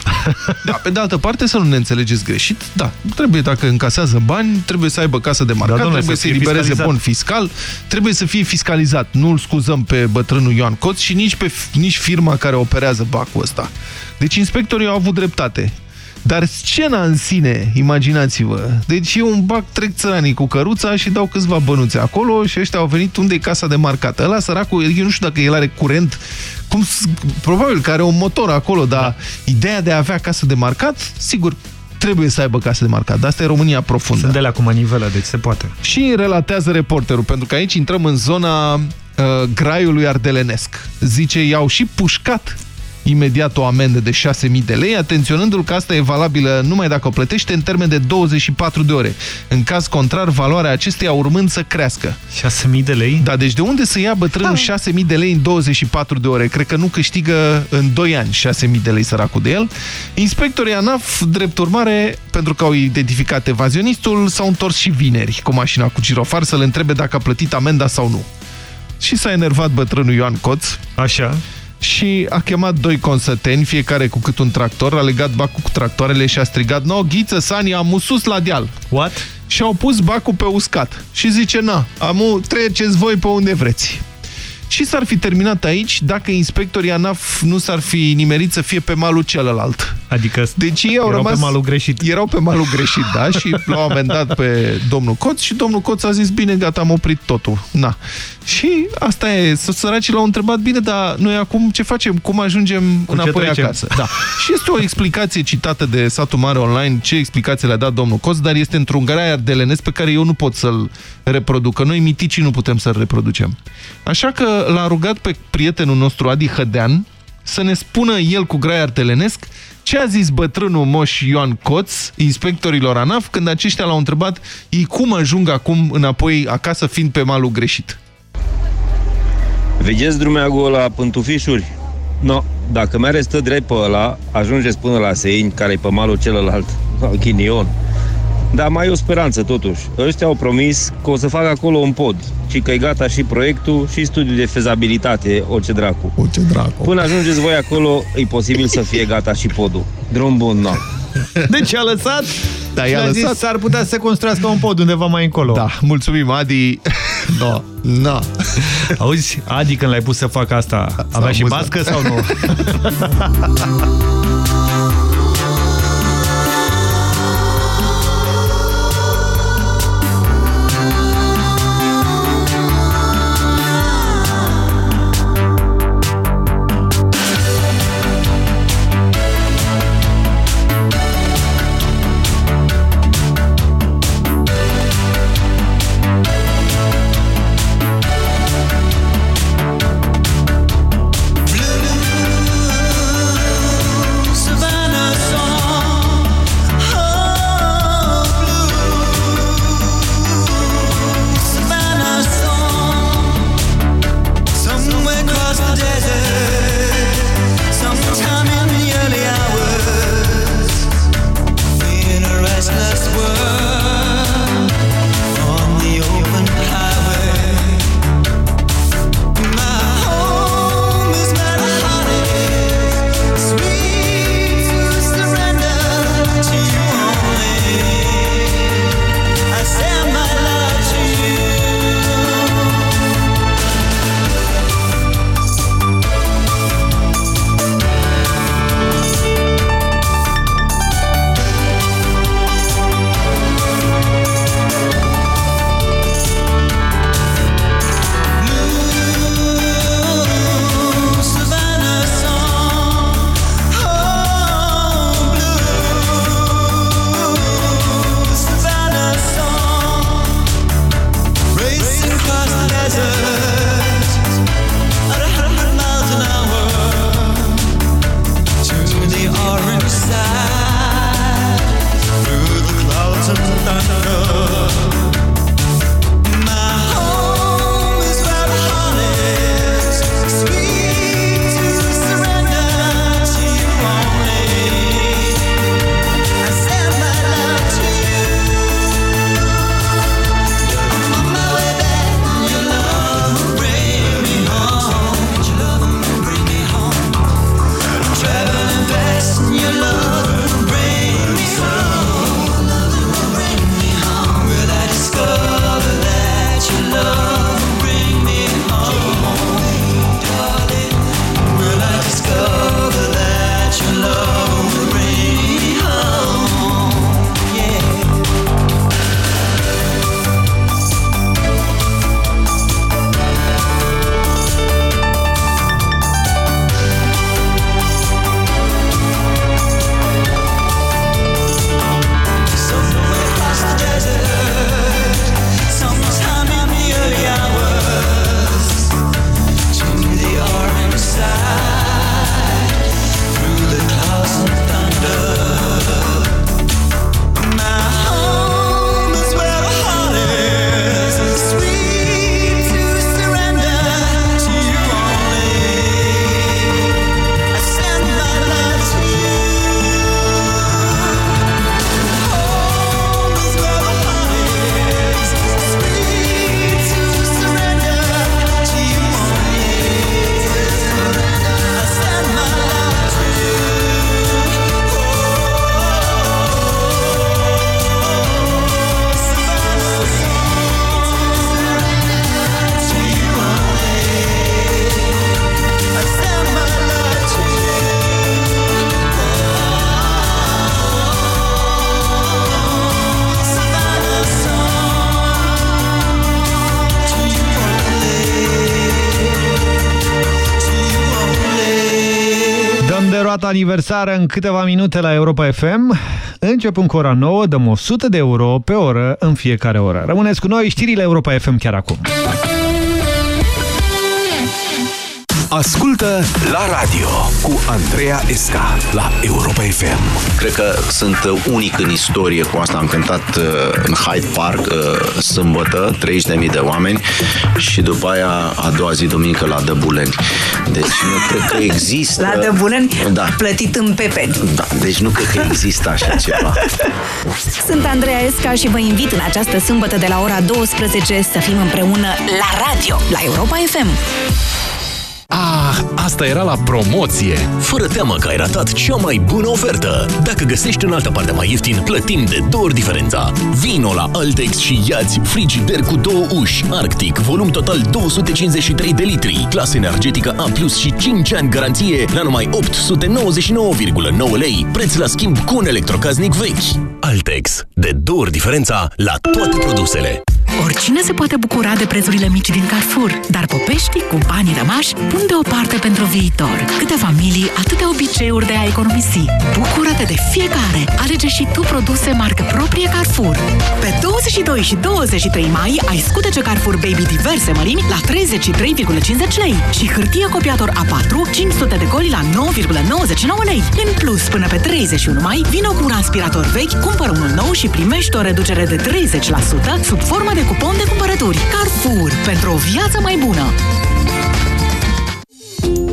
Da, pe de altă parte, să nu ne înțelegeți greșit. Da, trebuie, dacă încasează bani, trebuie să aibă casă de marcat, Da, domnule, trebuie să să fie elibereze fiscalizat. bon fiscal, trebuie să fie fiscalizat. Nu îl scuzăm pe bătrânul Ioan Coț și nici pe nici firma care operează bacul ăsta. Deci inspectorii au avut dreptate. Dar scena în sine, imaginați-vă, deci e un bac, trec țăranii cu căruța și dau câțiva bănuțe acolo și ăștia au venit unde e casa de marcat. Ăla săracul, eu nu știu dacă el are curent, cum, s- probabil că are un motor acolo, dar da. ideea de a avea casă de marcat, sigur, trebuie să aibă casă de marcat. Dar asta e România profundă. Sunt de la cu manivelă, deci se poate. Și relatează reporterul, pentru că aici intrăm în zona uh, graiului ardelenesc. Zice, i-au și pușcat imediat o amendă de 6.000 de lei, atenționându-l că asta e valabilă numai dacă o plătește în termen de 24 de ore. În caz contrar, valoarea acesteia urmând să crească. 6.000 de lei? Da, deci de unde să ia bătrânul 6.000 de lei în 24 de ore? Cred că nu câștigă în 2 ani 6.000 de lei săracul de el. Inspectorii ANAF, drept urmare, pentru că au identificat evazionistul, s-au întors și vineri cu mașina cu girofar să le întrebe dacă a plătit amenda sau nu. Și s-a enervat bătrânul Ioan Coț. Așa. Și a chemat doi consăteni, fiecare cu cât un tractor, a legat bacul cu tractoarele și a strigat No, ghiță, Sani, am usus la deal. What? Și au pus bacul pe uscat. Și zice, na, amu, treceți voi pe unde vreți. Și s-ar fi terminat aici dacă inspectorii ANAF nu s-ar fi nimerit să fie pe malul celălalt. Adică deci ei au erau rămas, pe malul greșit. Erau pe malul greșit, da, și l-au amendat pe domnul Coț și domnul Coț a zis, bine, gata, am oprit totul. Na. Și asta e, săracii l-au întrebat, bine, dar noi acum ce facem? Cum ajungem Cu ce înapoi trecem? acasă? Da. Și este o explicație citată de Satul Mare Online, ce explicație le-a dat domnul Coț, dar este într-un grai ardelenesc pe care eu nu pot să-l reproduc, că noi miticii nu putem să-l reproducem. Așa că l-a rugat pe prietenul nostru Adi Hădean să ne spună el cu grai ardelenesc ce a zis bătrânul moș Ioan Coț, inspectorilor ANAF, când aceștia l-au întrebat ei cum ajung acum înapoi acasă fiind pe malul greșit. Vedeți drumeagul ăla pântufișuri? No, dacă mere stă drept pe ăla, ajungeți până la Seini, care e pe malul celălalt, la Ghinion. Dar mai e o speranță totuși. Ăștia au promis că o să facă acolo un pod și că e gata și proiectul și studiul de fezabilitate, orice dracu. Orice dracu. Până ajungeți voi acolo, e posibil să fie gata și podul. Drum bun, no. Deci a lăsat Da, și i-a a zis lăsat. s-ar putea să se construiască un pod undeva mai încolo. Da, mulțumim, Adi. No, no. Auzi, Adi, când l-ai pus să facă asta, avea și amuzat. bască sau nu? Dăm de roată aniversară în câteva minute la Europa FM. Începând cu ora 9, dăm 100 de euro pe oră în fiecare oră. Rămâneți cu noi, știrile Europa FM chiar acum. Ascultă la radio cu Andreea Esca la Europa FM. Cred că sunt unic în istorie cu asta. Am cântat uh, în Hyde Park uh, sâmbătă, 30.000 de oameni și după aia a doua zi duminică la Dăbuleni. Deci nu cred că există... La Dăbuleni, Da. plătit în pepeni. Da, deci nu cred că există așa ceva. Sunt Andreea Esca și vă invit în această sâmbătă de la ora 12 să fim împreună la radio, la Europa FM. Ah, asta era la promoție! Fără teamă că ai ratat cea mai bună ofertă! Dacă găsești în altă parte mai ieftin, plătim de două ori diferența. Vino la Altex și iați frigider cu două uși, Arctic, volum total 253 de litri, clasă energetică A+, și 5 ani garanție la numai 899,9 lei, preț la schimb cu un electrocaznic vechi. Altex, de două ori diferența la toate produsele. Oricine se poate bucura de prețurile mici din Carrefour, dar popeștii cu banii rămași pun deoparte pentru viitor. Câte familii, atâtea obiceiuri de a economisi. Bucură-te de fiecare! Alege și tu produse marcă proprie Carrefour. Pe 22 și 23 mai ai scutece Carrefour Baby diverse mărimi la 33,50 lei și hârtie copiator A4 500 de goli la 9,99 lei. În plus, până pe 31 mai, vino cu un aspirator vechi, cumpără unul nou și primești o reducere de 30% sub formă de cupon de cumpărături. Carrefour, pentru o viață mai bună!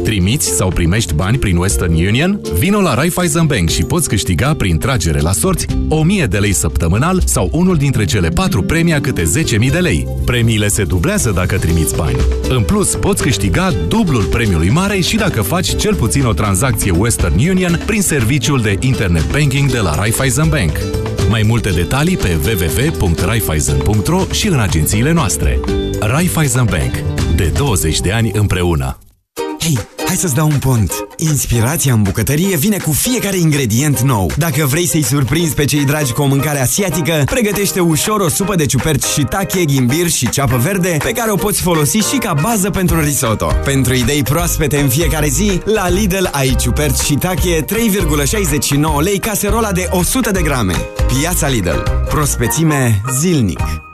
Trimiți sau primești bani prin Western Union? Vino la Raiffeisen Bank și poți câștiga prin tragere la sorți 1000 de lei săptămânal sau unul dintre cele patru premii a câte 10.000 de lei. Premiile se dublează dacă trimiți bani. În plus, poți câștiga dublul premiului mare și dacă faci cel puțin o tranzacție Western Union prin serviciul de internet banking de la Raiffeisen Bank. Mai multe detalii pe www.raiffeisen.ro și în agențiile noastre. Raiffeisen Bank. De 20 de ani împreună. Hei, hai să-ți dau un pont. Inspirația în bucătărie vine cu fiecare ingredient nou. Dacă vrei să-i surprinzi pe cei dragi cu o mâncare asiatică, pregătește ușor o supă de ciuperci shiitake, ghimbir și ceapă verde, pe care o poți folosi și ca bază pentru risotto. Pentru idei proaspete în fiecare zi, la Lidl ai ciuperci shiitake 3,69 lei caserola de 100 de grame. Piața Lidl. Prospețime zilnic.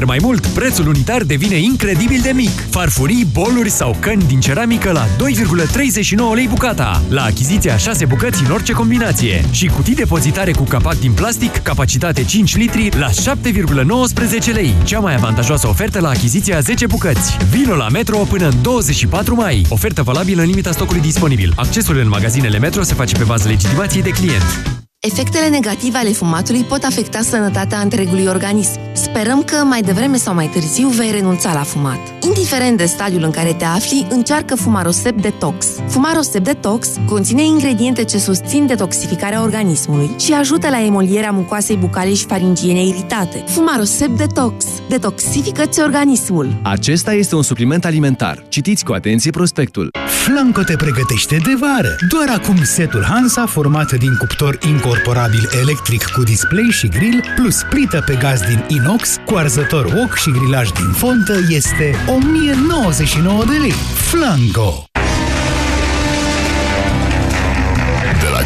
mai mult, prețul unitar devine incredibil de mic. Farfurii, boluri sau căni din ceramică la 2,39 lei bucata. La achiziția 6 bucăți în orice combinație. Și cutii depozitare cu capac din plastic, capacitate 5 litri la 7,19 lei. Cea mai avantajoasă ofertă la achiziția 10 bucăți. Vino la Metro până în 24 mai. Ofertă valabilă în limita stocului disponibil. Accesul în magazinele Metro se face pe bază legitimației de client. Efectele negative ale fumatului pot afecta sănătatea întregului organism. Sperăm că mai devreme sau mai târziu vei renunța la fumat. Indiferent de stadiul în care te afli, încearcă Fumarosep Detox. Fumarosep Detox conține ingrediente ce susțin detoxificarea organismului și ajută la emolierea mucoasei bucale și faringiene iritate. Fumarosep Detox. Detoxifică-ți organismul. Acesta este un supliment alimentar. Citiți cu atenție prospectul. Flanco te pregătește de vară. Doar acum setul Hansa, format din cuptor incorporabil electric cu display și grill, plus plită pe gaz din inox, cu arzător wok și grilaj din fontă, este 1099 de lei. Flanco!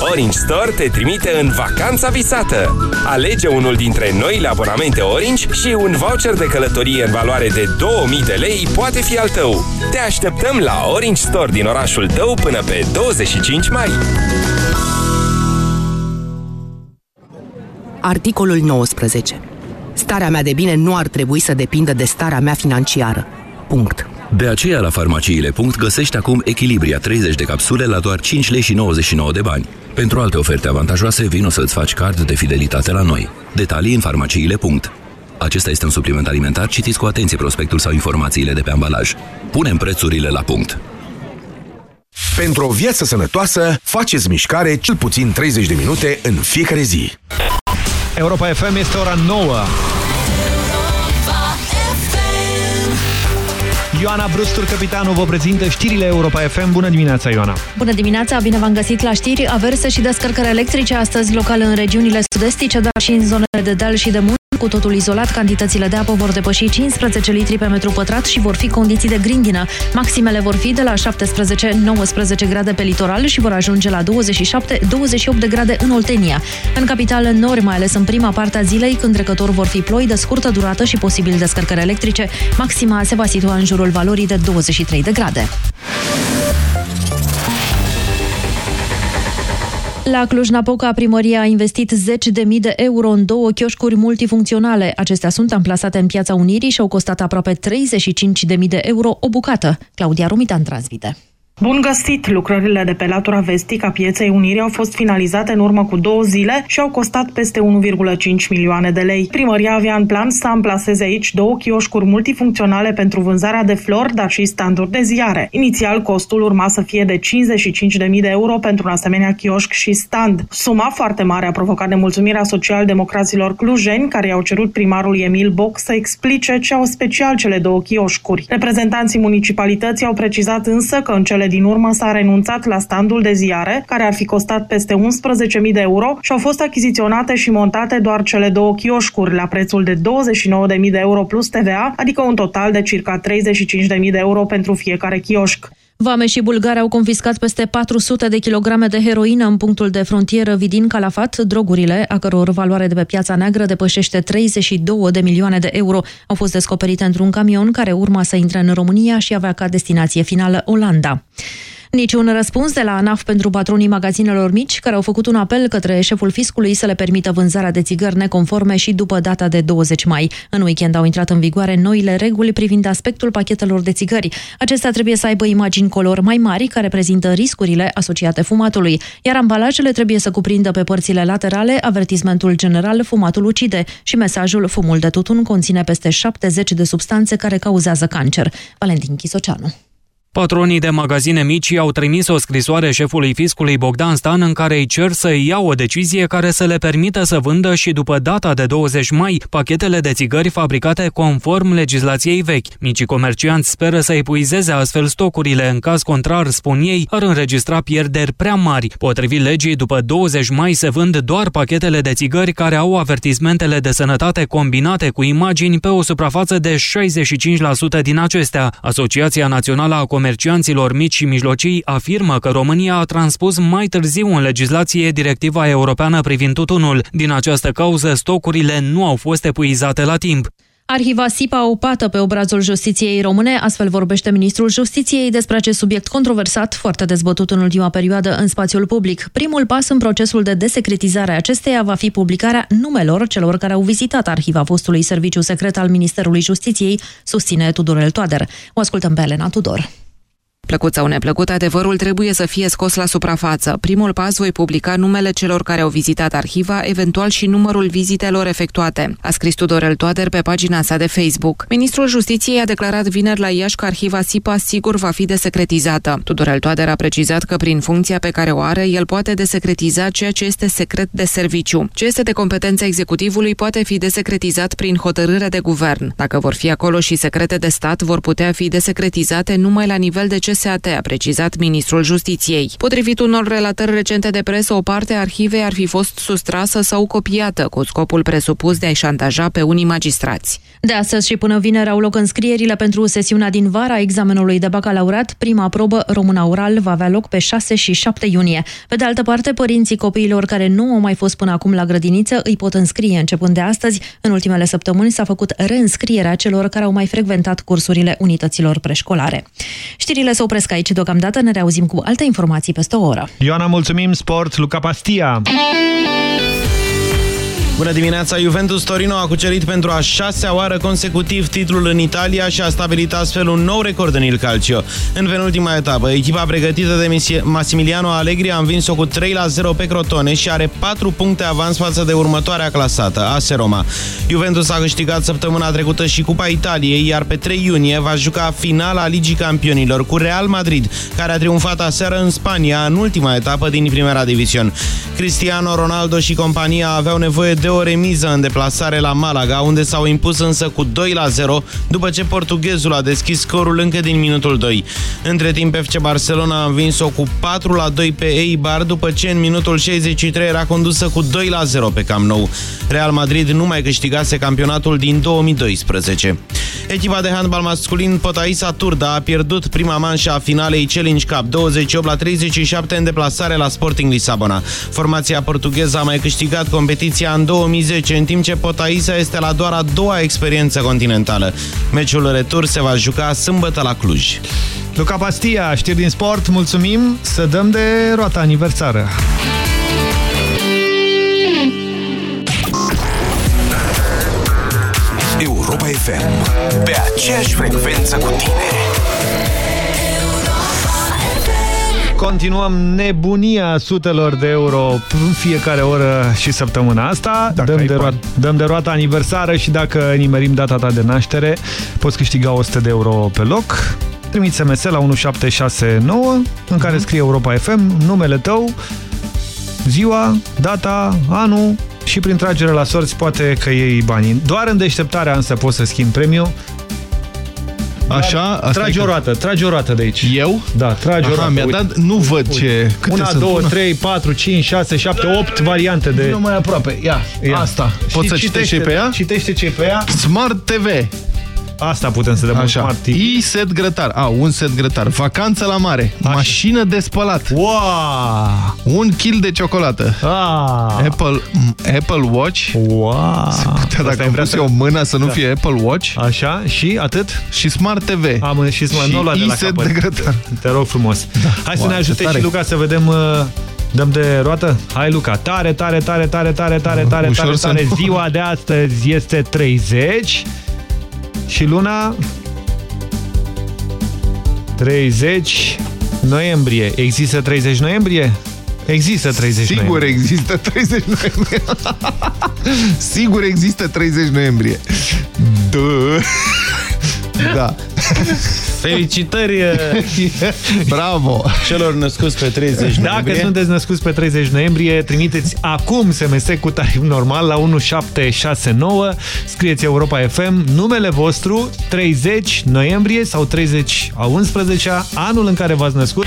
Orange Store te trimite în vacanța visată. Alege unul dintre noile abonamente Orange și un voucher de călătorie în valoare de 2000 de lei poate fi al tău. Te așteptăm la Orange Store din orașul tău până pe 25 mai. Articolul 19. Starea mea de bine nu ar trebui să depindă de starea mea financiară. Punct. De aceea la farmaciile. găsești acum Echilibria 30 de capsule la doar 5 lei și 99 de bani. Pentru alte oferte avantajoase, vino să-ți faci card de fidelitate la noi. Detalii în farmaciile. Acesta este un supliment alimentar, citiți cu atenție prospectul sau informațiile de pe ambalaj. Punem prețurile la punct. Pentru o viață sănătoasă, faceți mișcare cel puțin 30 de minute în fiecare zi. Europa FM este ora 9. Ioana Brustur, capitanul, vă prezintă știrile Europa FM. Bună dimineața, Ioana! Bună dimineața, bine v-am găsit la știri. Averse și descărcări electrice astăzi local în regiunile sud-estice, dar și în zonele de deal și de munte. Cu totul izolat, cantitățile de apă vor depăși 15 litri pe metru pătrat și vor fi condiții de grindină. Maximele vor fi de la 17-19 grade pe litoral și vor ajunge la 27-28 de grade în Oltenia. În capitală nori, mai ales în prima parte a zilei, când trecător vor fi ploi de scurtă durată și posibil descărcări electrice, maxima se va situa în jurul valorii de 23 de grade. La Cluj-Napoca, primăria a investit 10.000 de mii de euro în două chioșcuri multifuncționale. Acestea sunt amplasate în Piața Unirii și au costat aproape 35.000 de mii de euro o bucată. Claudia Rumitan transmite. Bun găsit! Lucrările de pe latura vestică a pieței Unirii au fost finalizate în urmă cu două zile și au costat peste 1,5 milioane de lei. Primăria avea în plan să amplaseze aici două chioșcuri multifuncționale pentru vânzarea de flori, dar și standuri de ziare. Inițial, costul urma să fie de 55.000 de euro pentru un asemenea chioșc și stand. Suma foarte mare a provocat nemulțumirea social-democraților clujeni, care i-au cerut primarul Emil Boc să explice ce au special cele două chioșcuri. Reprezentanții municipalității au precizat însă că în cele din urmă s-a renunțat la standul de ziare, care ar fi costat peste 11.000 de euro și au fost achiziționate și montate doar cele două chioșcuri la prețul de 29.000 de euro plus TVA, adică un total de circa 35.000 de euro pentru fiecare chioșc. Vame și bulgari au confiscat peste 400 de kilograme de heroină în punctul de frontieră Vidin Calafat. Drogurile, a căror valoare de pe piața neagră depășește 32 de milioane de euro, au fost descoperite într-un camion care urma să intre în România și avea ca destinație finală Olanda. Niciun răspuns de la ANAF pentru patronii magazinelor mici, care au făcut un apel către șeful fiscului să le permită vânzarea de țigări neconforme și după data de 20 mai. În weekend au intrat în vigoare noile reguli privind aspectul pachetelor de țigări. Acestea trebuie să aibă imagini color mai mari care prezintă riscurile asociate fumatului, iar ambalajele trebuie să cuprindă pe părțile laterale avertismentul general fumatul ucide și mesajul fumul de tutun conține peste 70 de substanțe care cauzează cancer. Valentin Chisoceanu. Patronii de magazine mici au trimis o scrisoare șefului fiscului Bogdan Stan în care îi cer să ia o decizie care să le permită să vândă și după data de 20 mai pachetele de țigări fabricate conform legislației vechi. Micii comercianți speră să epuizeze astfel stocurile. În caz contrar, spun ei, ar înregistra pierderi prea mari. Potrivit legii, după 20 mai se vând doar pachetele de țigări care au avertismentele de sănătate combinate cu imagini pe o suprafață de 65% din acestea. Asociația Națională a Comercianților Mici și Mijlocii afirmă că România a transpus mai târziu în legislație directiva europeană privind tutunul. Din această cauză, stocurile nu au fost epuizate la timp. Arhiva SIPA o pată pe obrazul justiției române, astfel vorbește ministrul justiției despre acest subiect controversat, foarte dezbătut în ultima perioadă în spațiul public. Primul pas în procesul de desecretizare a acesteia va fi publicarea numelor celor care au vizitat arhiva fostului serviciu secret al Ministerului Justiției, susține Tudorel Toader. O ascultăm pe Elena Tudor. Plăcut sau neplăcut, adevărul trebuie să fie scos la suprafață. Primul pas voi publica numele celor care au vizitat arhiva, eventual și numărul vizitelor efectuate, a scris Tudorel Toader pe pagina sa de Facebook. Ministrul Justiției a declarat vineri la Iași că arhiva SIPA sigur va fi desecretizată. Tudorel Toader a precizat că prin funcția pe care o are, el poate desecretiza ceea ce este secret de serviciu. Ce este de competența executivului poate fi desecretizat prin hotărâre de guvern. Dacă vor fi acolo și secrete de stat, vor putea fi desecretizate numai la nivel de CSAT, a precizat ministrul Justiției. Potrivit unor relatări recente de presă, o parte a arhivei ar fi fost sustrasă sau copiată, cu scopul presupus de a-i șantaja pe unii magistrați. De astăzi și până vineri au loc înscrierile pentru sesiunea din vara examenului de bacalaureat. Prima probă româna oral va avea loc pe 6 și 7 iunie. Pe de altă parte, părinții copiilor care nu au mai fost până acum la grădiniță îi pot înscrie începând de astăzi. În ultimele săptămâni s-a făcut reînscrierea celor care au mai frecventat cursurile unităților preșcolare. Știrile se opresc aici deocamdată, ne reauzim cu alte informații peste o oră. Ioana, mulțumim, sport, Luca Pastia! Bună dimineața! Juventus Torino a cucerit pentru a șasea oară consecutiv titlul în Italia și a stabilit astfel un nou record în Il Calcio. În penultima etapă, echipa pregătită de Massimiliano Allegri a învins-o cu 3 la 0 pe Crotone și are 4 puncte avans față de următoarea clasată, AS Roma. Juventus a câștigat săptămâna trecută și Cupa Italiei, iar pe 3 iunie va juca finala Ligii Campionilor cu Real Madrid, care a triumfat aseară în Spania în ultima etapă din Primera División. Cristiano Ronaldo și compania aveau nevoie de de o remiză în deplasare la Malaga, unde s-au impus însă cu 2 la 0, după ce portughezul a deschis scorul încă din minutul 2. Între timp, FC Barcelona a învins-o cu 4 la 2 pe Eibar, după ce în minutul 63 era condusă cu 2 la 0 pe Camp Nou. Real Madrid nu mai câștigase campionatul din 2012. Echipa de handbal masculin Potaisa Turda a pierdut prima manșă a finalei Challenge Cup 28 la 37 în deplasare la Sporting Lisabona. Formația portugheză a mai câștigat competiția în 2010, în timp ce Potaisa este la doar a doua experiență continentală. Meciul retur se va juca sâmbătă la Cluj. Luca Pastia, știri din sport, mulțumim, să dăm de roata aniversară. Europa FM, pe aceeași frecvență cu tine. Continuăm nebunia sutelor de euro în fiecare oră și săptămâna asta. dăm de, roat, dăm de roata aniversară și dacă nimerim data ta de naștere, poți câștiga 100 de euro pe loc. Trimiți SMS la 1769 în care scrie Europa FM, numele tău, ziua, data, anul și prin tragere la sorți poate că iei banii. Doar în deșteptarea însă poți să schimbi premiul Așa? Tragi o roată, tragi o roată de aici. Eu? Da, tragi Aha, o roată. mi-a dat, nu văd uite. ce... Câte Una, sunt? două, Una? trei, patru, cinci, șase, șapte, opt variante de... Nu mai aproape. Ia, Ia. asta. Poți să citești și pe ea? Citește ce pe ea. Smart TV. Asta putem să dăm un Așa. Smart TV. I-set grătar. A, un set grătar. Vacanță la mare. Așa. Mașină de spălat. Wow! Un kil de ciocolată. Ah! Apple, Apple Watch. Wow! Se putea dacă am pus eu mâna să nu Da. fie Apple Watch. Așa, și atât? Și Smart TV. Am și Smart, și nu o lua de la i-set capăt. de grătar. Te rog frumos. Hai să Wow, ne ajute ce tare. și Luca să vedem... uh, Dăm de roată? Hai, Luca! Tare, tare, tare, tare, tare, tare, tare, Ușor tare, să tare. nu- Ziua de astăzi este 30 și luna 30 noiembrie. Există 30 noiembrie? Există 30 Sigur noiembrie. există 30 noiembrie. Sigur există 30 noiembrie. Dă. Da. Felicitări Bravo! celor născuți pe 30 Dacă noiembrie. sunteți născuți pe 30 noiembrie, trimiteți acum SMS cu tarif normal la 1769, scrieți Europa FM, numele vostru, 30 noiembrie sau 30 a 11 -a, anul în care v-ați născut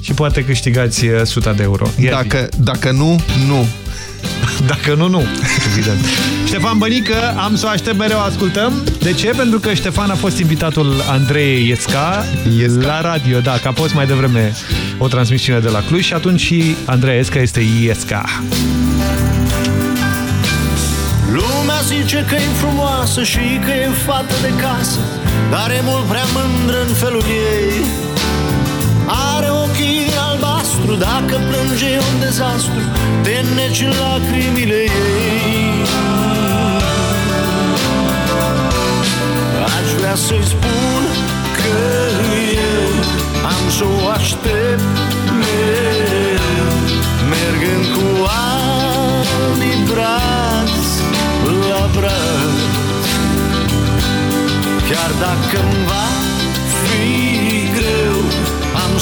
și poate câștigați uh, 100 de euro. Ia zi. Dacă, dacă nu, nu. Dacă nu, nu. Evident. Ștefan Bănică, am să o aștept mereu, ascultăm. De ce? Pentru că Ștefan a fost invitatul Andrei Iesca, Iesca. la radio. Da, că a fost mai devreme o transmisiune de la Cluj și atunci și Andrei Iesca este Iesca. Lumea zice că e frumoasă și că e fată de casă Dar e mult prea mândră în felul ei Are ochii albastru, dacă plânge e un dezastru Te neci în lacrimile ei. Aș vrea să-i spun că eu Am să o aștept mereu Mergând cu ani braț la braț. Chiar dacă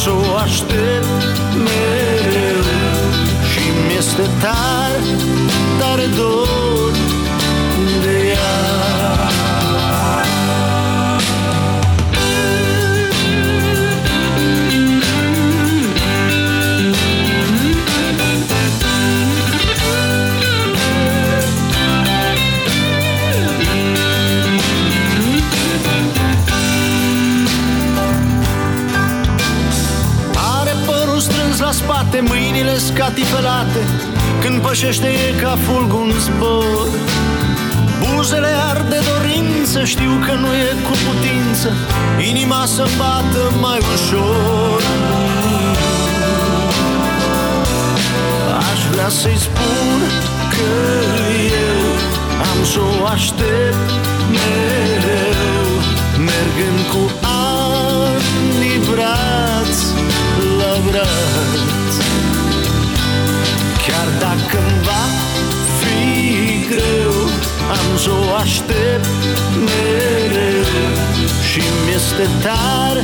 să o aștept mereu. Și mi-este tare, tare dor spate, mâinile scatifelate Când pășește e ca fulgul în zbor. Buzele arde de dorință, știu că nu e cu putință Inima să bată mai ușor. Aș vrea să-i spun că eu am să o aștept mereu Mergând cu ani braț la braț Chiar dacă îmi va fi greu Am să o aștept mereu. Și mi-este tare,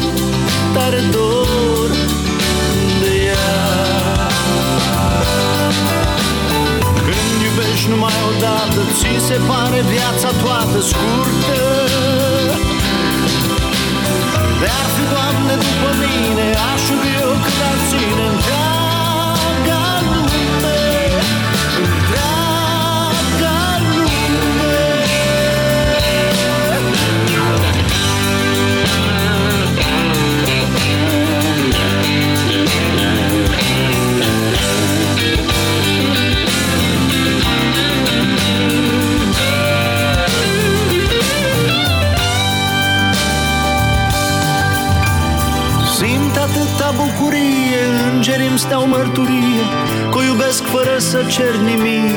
tare dor de ea. Când iubești numai odată Ți se pare viața toată scurtă? De-ar fi, Doamne, după mine Aș iubi eu cât ar ține Întreaga bucurie Îngerii îmi steau mărturie Că o iubesc fără să cer nimic.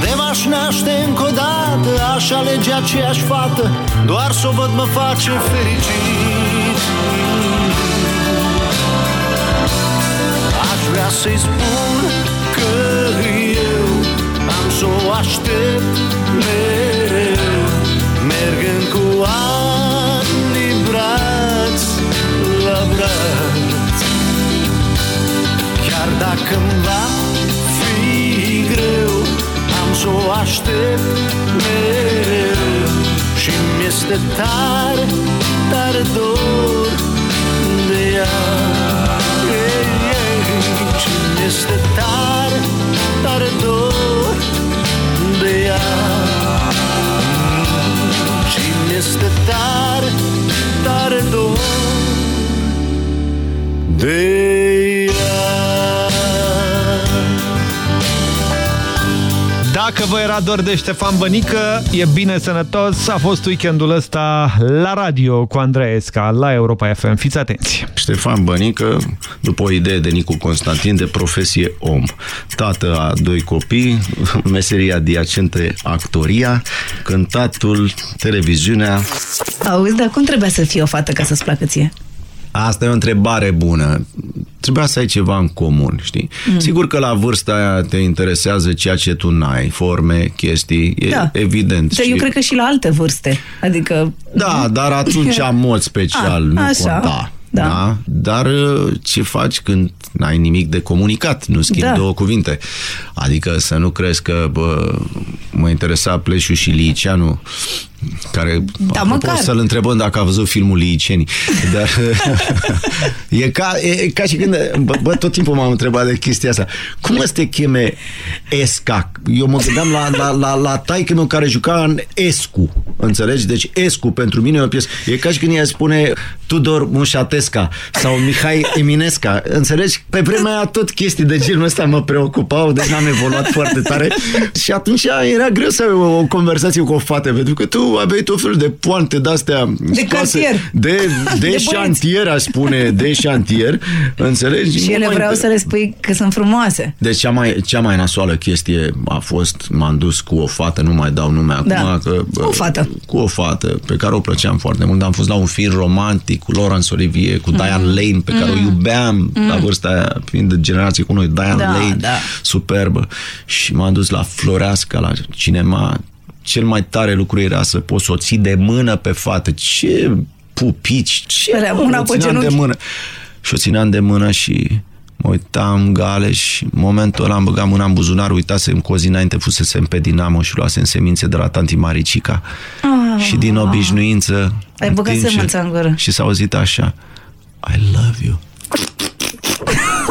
De m-aș naște încă o dată Aș alege aceeași fată Doar să o văd mă face fericit. Aș vrea să-i spun că eu Am să o aștept mereu Mergând cu ani dacă îmi va fi greu Am să o aștept mereu. Și mi-este tare, tare dor de ea. Ei, ei, Și mi-este tare, tare dor de ea. Și mi-este tare, tare dor de Dacă vă era dor de Ștefan Bănică, e bine sănătos. A fost weekendul ăsta la radio cu Andreesca la Europa FM. Fiți atenți! Ștefan Bănică, după o idee de Nicu Constantin, de profesie om. Tată a doi copii, meseria adiacentă actoria, cântatul, televiziunea. Auzi, dar cum trebuia să fie o fată ca să-ți placă ție? Asta e o întrebare bună. Trebuia să ai ceva în comun, știi? Mm. Mm. Sigur că la vârsta aia te interesează ceea ce tu n-ai, forme, chestii, e Da. evident. Dar eu cred că și la alte vârste. Adică... Da, dar atunci am mod special, A, nu așa. conta. Da. Da. Dar uh, ce faci când n-ai nimic de comunicat? Nu schimbi Da. două cuvinte. Adică să nu crezi că bă, mă interesa Pleșu și Liceanu, care Da, apropo, măcar. să-l întrebăm dacă a văzut filmul Licenii. Dar e, ca, e, e ca și când, bă, bă, tot timpul m-am întrebat de chestia asta. Cum să te cheme Esca? Eu mă gândeam la, la, la, la taică meu care juca în Escu. Înțelegi? Deci Escu pentru mine e o piesă. E ca și când ea spune Tudor Mușatesca sau Mihai Eminesca. Înțelegi? Pe vremea aia tot chestii de genul ăsta mă preocupau, deci n-am evoluat foarte tare și atunci era greu să ai o, o conversație cu o fată, pentru că tu aveai tot felul de poante de-astea De cartier. de, de, De de băieți. șantier, aș spune, de șantier, înțelegi? Și Nu ele mai vreau inter- să le spui că sunt frumoase. deci cea mai, cea mai nasoală chestie a fost, m-am dus cu o fată, nu mai dau nume acum, Da. că... O fată. fată. Cu o fată pe care o plăceam foarte mult. Am fost la un film romantic cu Laurence Olivier, cu Diane Lane, pe care o iubeam Mm. la vârsta aia, fiind de generație cu noi. Diane Da, Lane, da. superbă. Și m-am dus la Floreasca, la cinema. Cel mai tare lucru era să poți să o ții de mână pe fată. Ce pupici, ce Alea, mă, mâna o pe țineam de genunchi. mână. Și o țineam de mână și mă uitam gale și în momentul ăla am băgat mâna în buzunar, uitasem cu o zi înainte fusesem pe Dinamo și luasem semințe de la tanti Maricica. Ah. Și din obișnuință... Ai în băgat timp ce- sămânța în gură. Și s-a auzit așa, I love you.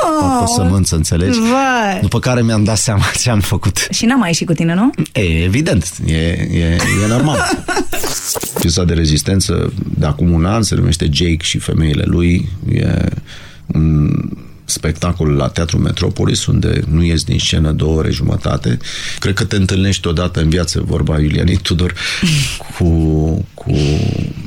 Oh, Pe sămânță, înțelegi? Vai. După care mi-am dat seama ce am făcut. Și n-am mai ieșit cu tine, nu? E, evident, e, e, e normal. Piesa de rezistență de acum un an se numește Jake și femeile lui. E un spectacol la Teatrul Metropolis unde nu ies din scenă două ore jumătate. Cred că te întâlnești odată în viață, vorba Iulianei Tudor, cu, cu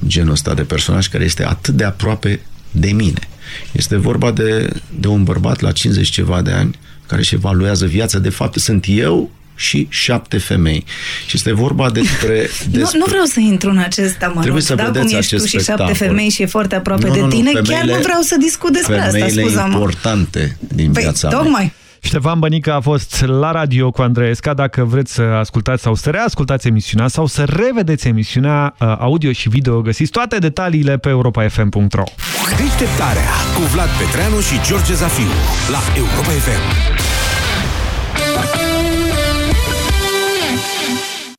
genul ăsta de personaj care este atât de aproape de mine. Este vorba de, de un bărbat la 50 ceva de ani care își evaluează viața. De fapt, sunt eu și șapte femei. Și este vorba despre... Nu, despre nu vreau să intru în acest amănunt. Trebuie să da, cum vedeți ești tu acest și șapte spectacol. femei și e foarte aproape Nu, de nu, nu, tine, chiar femeile- nu vreau să discut despre asta, femeile scuza-mă. importante din Păi, viața mea. Tocmai. Ștefan Bănică a fost la radio cu Andreesca. Dacă vreți să ascultați sau să reascultați emisiunea sau să revedeți emisiunea uh, audio și video, găsiți toate detaliile pe europafm.ro. Deșteptarea cu Vlad Petreanu și George Zafiu la Europa FM.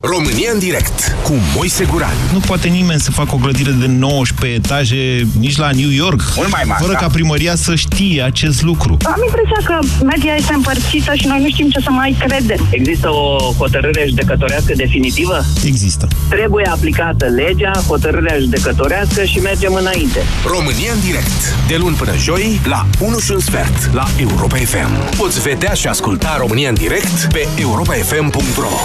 România în direct cu Moise Guran. Nu poate nimeni să facă o clădire de 19 etaje nici la New York, Mult mai mari, fără da. ca primăria să știe acest lucru. Am impresia că media este împărțită și noi nu știm ce să mai credem. Există o hotărâre judecătorească definitivă? Există. Trebuie aplicată legea, hotărârea judecătorească și mergem înainte. România în direct. De luni până joi la 1 și un sfert la Europa FM. Poți vedea și asculta România în direct pe europafm.ro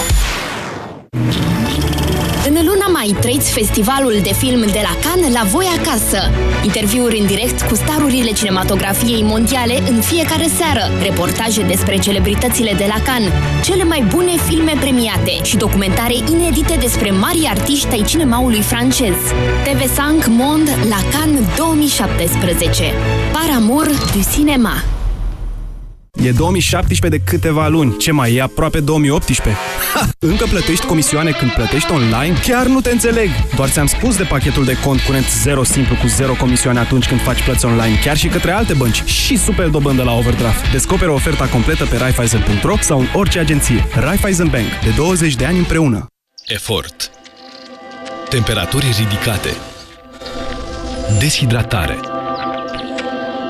În luna mai trăiți festivalul de film de la Cannes la voi acasă. Interviuri în direct cu starurile cinematografiei mondiale în fiecare seară, reportaje despre celebritățile de la Cannes, cele mai bune filme premiate și documentare inedite despre mari artiști ai cinemaului francez. TV5 Monde la Cannes 2017. Par amour du cinéma. E 2017 de câteva luni. Ce mai e aproape 2018? Ha! Încă plătești comisioane când plătești online? Chiar nu te înțeleg! Doar ți-am spus de pachetul de cont curent 0 simplu cu 0 comisioane atunci când faci plăți online, chiar și către alte bănci și super dobândă la overdraft. Descoperă oferta completă pe Raiffeisen.ro sau în orice agenție. Raiffeisen Bank. De 20 de ani împreună. Efort. Temperaturi ridicate. Deshidratare.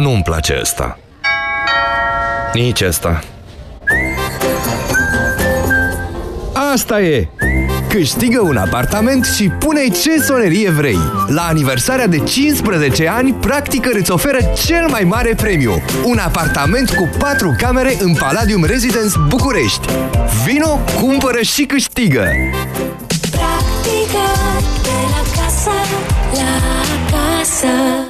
Nu-mi place ăsta. Nici ăsta. Asta e! Câștigă un apartament și pune ce sonerie vrei. La aniversarea de 15 ani, Practicăr îți oferă cel mai mare premiu. Un apartament cu 4 camere în Palladium Residence București. Vino, cumpără și câștigă! Practică de la casă la casă.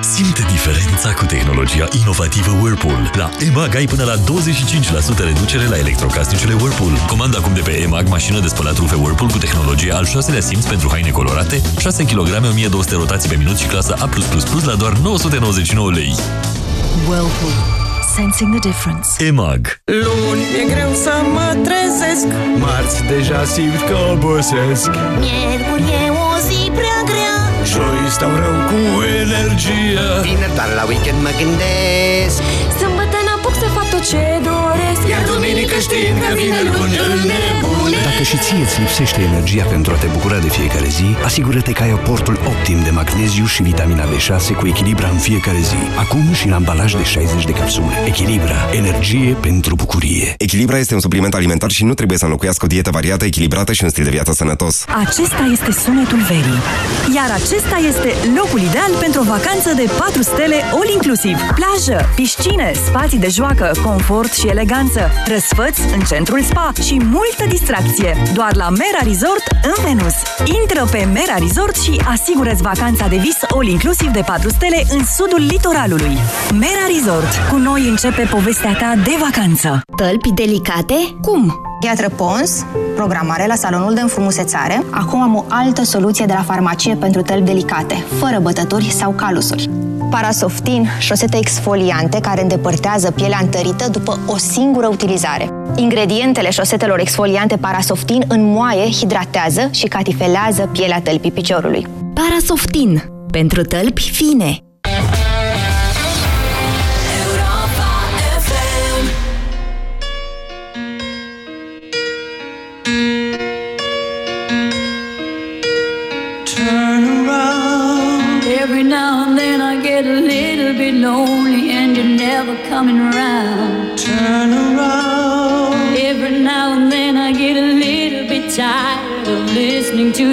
Simte diferența cu tehnologia inovativă Whirlpool. La EMAG ai până la 25% reducere la electrocasnicele Whirlpool. Comanda acum de pe EMAG mașină de spălat rufe Whirlpool cu tehnologie al 6-lea simț pentru haine colorate, 6 kg 1200 rotații pe minut și clasă A+++ la doar 999 lei. Whirlpool. Sensing the difference. EMAG. Luni e greu să mă trezesc Marți deja simt că obosesc Miercuri e o zi prea grea Joi stau rău cu energie. Vineri doar la weekend mă gândesc. Sâmbătă n-apuc să fac tot ce doresc Iar duminică știind că vine luni îl nebune Dacă și ție îți lipsește energia pentru a te bucura de fiecare zi, asigură-te că ai aportul optim de magneziu și vitamina B6 cu Echilibra în fiecare zi. Acum și în ambalaj de 60 de capsule. Echilibra. Energie pentru bucurie. Echilibra este un supliment alimentar și nu trebuie să înlocuiască o dietă variată, echilibrată și un stil de viață sănătos. Acesta este sunetul verii. Iar acesta este locul ideal pentru o vacanță de 4 stele all-inclusiv. Plajă, piscine, spații de joacă, confort și eleganță, răsfăți în centrul spa și multă distracție. Doar la Mera Resort în Venus. Intră pe Mera Resort și asigură-ți vacanța de vis all-inclusiv de 4 stele în sudul litoralului. Mera Resort. Cu noi începe povestea ta de vacanță. Tălpi delicate? Cum? Piatră Pons, programare la salonul de înfrumusețare. Acum am o altă soluție de la farmacie pentru tălpi delicate, fără bătături sau calusuri. Parasoftin, șosete exfoliante care îndepărtează pielea întărită după o singură utilizare. Ingredientele șosetelor exfoliante Parasoftin înmoaie, hidratează și catifelează pielea tălpii piciorului. Parasoftin. Pentru tălpi fine.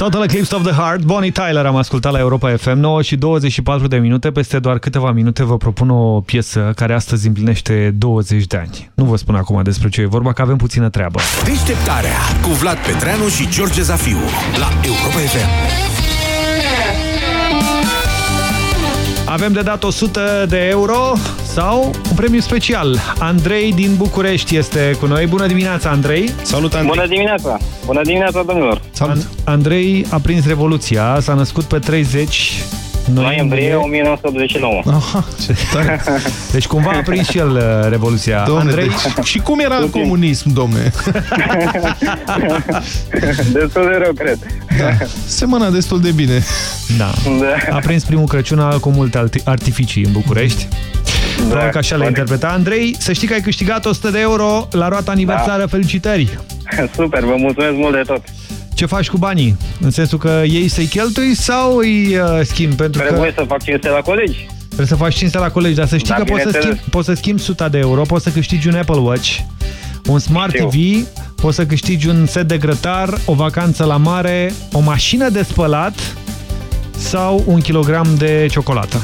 Total Eclipse of the Heart, Bonnie Tyler am ascultat la Europa FM, 9 și 24 de minute, peste doar câteva minute vă propun o piesă care astăzi împlinește 20 de ani. Nu vă spun acum despre ce e vorba, că avem puțină treabă. Deșteptarea cu Vlad Petreanu și George Zafiu la Europa FM. Avem de dat 100 de euro sau un premiu special. Andrei din București este cu noi. Bună dimineața, Andrei! Salut, Andrei! Bună dimineața! Bună dimineața, domnilor! Salut! Andrei a prins Revoluția, s-a născut pe 30 Noiembrie 1989. Aha, ce tare. Deci cumva a prins și el uh, Revoluția. Domne, Andrei... deci, și cum era în comunism, domne? Destul de rău, cred. Da, semăna destul de bine. Da. Da. A prins primul Crăciun cu multe arti- artificii în București. Da, Probabil că așa le interpreta. Andrei, să știi că ai câștigat 100 de euro la roata aniversară. Da. Felicitări! Super, vă mulțumesc mult de tot. Ce faci cu banii? În sensul că ei să-i cheltui sau îi uh, schimbi? Pentru Trebuie că să fac cinste la colegi. trebuie să faci cinste la colegi, dar să știi Da, că poți să, bineînțeles. schimbi, poți să schimbi 100 de euro, poți să câștigi un Apple Watch, un Smart Știu. TV, poți să câștigi un set de grătar, o vacanță la mare, o mașină de spălat sau un kilogram de ciocolată.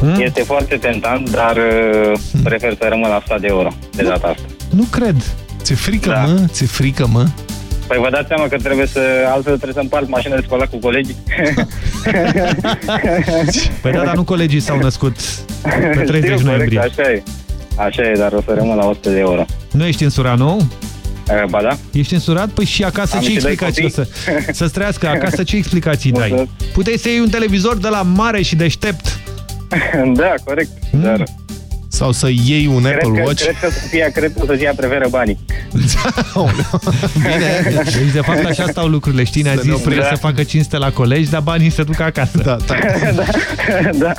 Hmm? Este foarte tentant, dar uh, prefer să rămân la 100 de euro de data asta. Nu cred. Ți-e frică, Da. mă? Ți-e frică, mă? Păi vă dați seama că trebuie să, altfel trebuie să împart mașina de spălat cu colegii. Păi da, dar nu colegii s-au născut pe 30 Știu, noiembrie. corect, așa e. Așa e, dar o să rămân la 100 de euro. Nu ești însurat, nu? Uh, Ba da? Ești însurat? Păi și acasă Am ce și doi explicații o copii. să, să-ți trăiască? Acasă ce explicații dai? Mulțumesc. Puteai să iei un televizor de la mare și deștept. da, corect. Dar Sau să iei un cred Apple că, Watch. cred că Sofia, cred că Sofia preferă banii. Bine. Deci, de fapt, așa stau lucrurile. Știi, ne-a Să zis ne să, oprim. să facă cinste la colegi, dar banii se duc acasă. Da, da. da.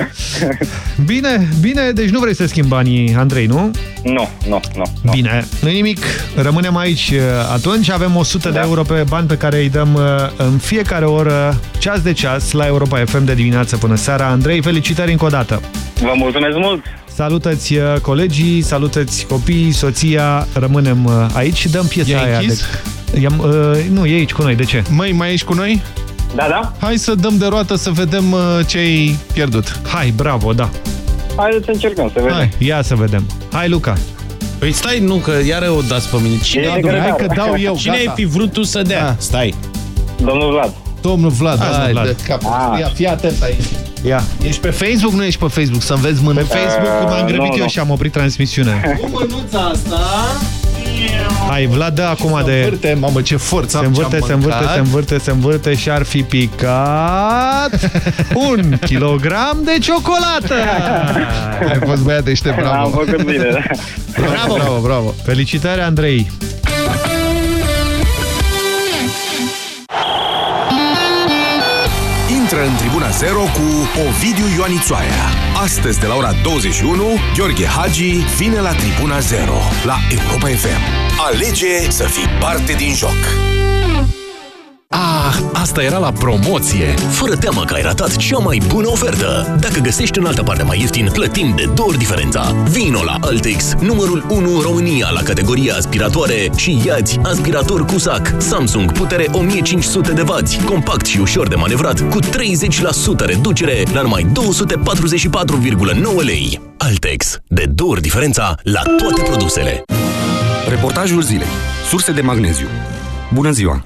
Bine, bine, deci nu vrei să schimbi banii, Andrei, nu? Nu, nu, nu. Bine, nu nimic. Rămânem aici uh, atunci. Avem 100 de euro pe bani pe care îi dăm uh, în fiecare oră, ceas de ceas, la Europa FM de dimineață până seara. Andrei, felicitări încă o dată. Vă mulțumesc mult! Salutați uh, colegii, salutați copiii, soția, rămânem uh, aici și dăm piesa E-ai aia. închis? De... I-am, uh, nu, e aici cu noi, de ce? Măi, mai ești cu noi? Da, da. Hai să dăm de roată să vedem uh, ce ai pierdut. Hai, bravo, da. Haideți să încercăm să vedem. Hai, ia să vedem. Hai, Luca. Păi stai, nu, că iară o dați pe mine. Cine, E ai- grătar. Hai că dau eu, Cine gata. ai fi vrut tu să dea? Da. Stai. Domnul Vlad. Domnul Vlad, Hai, hai, Vlad. de cap. Ah. Ia, fii atent aici. Ia. Ești pe Facebook? Nu ești pe Facebook? Să înveți mână. Pe Facebook Uh, m-am grăbit nu, eu nu. și am oprit transmisiunea. Cu mânuța asta... Hai, Vlad, dă acum de... Învârte, mamă, ce forță Se am învârte, ce-am se învârte, mâncat. se învârte, se învârte și ar fi picat un kilogram de ciocolată. Ai fost băiat deștept, Am bravo. făcut bine, da. Bravo, bravo, bravo. Felicitări, Andrei. Intră în Tribuna Zero cu Ovidiu Ioanițoaia. Astăzi de la ora 21, Gheorghe Hagi vine la Tribuna Zero la Europa FM. Alege să fii parte din joc. Ah, asta era la promoție! Fără teamă că ai ratat cea mai bună ofertă! Dacă găsești în altă parte mai ieftin, plătim de două ori diferența. Vino la Altex, numărul 1 în România la categoria aspiratoare și iați aspirator cu sac Samsung, putere 1500 de W, compact și ușor de manevrat, cu 30% reducere la numai 244,9 lei. Altex, de două ori diferența la toate produsele. Reportajul zilei. Surse de magneziu. Bună ziua!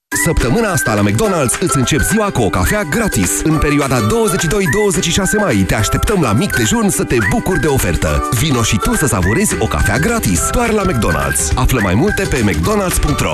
Săptămâna asta la McDonald's îți încep ziua cu o cafea gratis. În perioada 22-26 mai te așteptăm la mic dejun să te bucuri de ofertă. Vino și tu să savurezi o cafea gratis, doar la McDonald's. Află mai multe pe mcdonalds.ro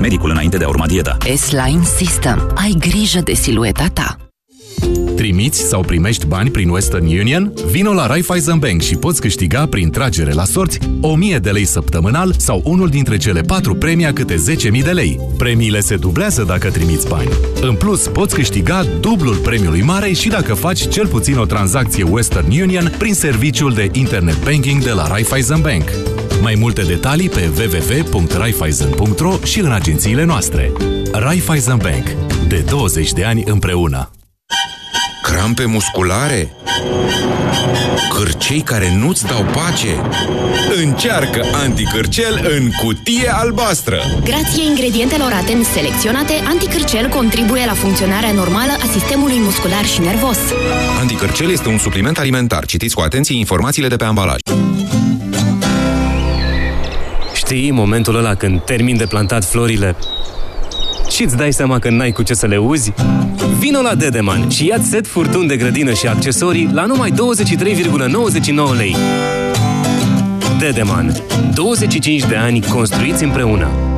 medicul înainte de a urma dieta. S-Line System. Ai grijă de silueta ta. Trimiți sau primești bani prin Western Union? Vino la Raiffeisen Bank și poți câștiga prin tragere la sorți 1000 de lei săptămânal sau unul dintre cele patru premii a câte 10.000 de lei. Premiile se dublează dacă trimiți bani. În plus, poți câștiga dublul premiului mare și dacă faci cel puțin o tranzacție Western Union prin serviciul de internet banking de la Raiffeisen Bank. Mai multe detalii pe www.raiffeisen.ro și în agențiile noastre. Raiffeisen Bank. De 20 de ani împreună. Crampe musculare? Cârcei care nu-ți dau pace? Încearcă anticârcel în cutie albastră! Grație ingredientelor atent selecționate, anticârcel contribuie la funcționarea normală a sistemului muscular și nervos. Anticărcel este un supliment alimentar. Citiți cu atenție informațiile de pe ambalaj. Știi momentul ăla când termin de plantat florile și îți dai seama că n-ai cu ce să le uzi? Vino la Dedeman și ia set furtun de grădină și accesorii la numai 23,99 lei. Dedeman. 25 de ani construiți împreună.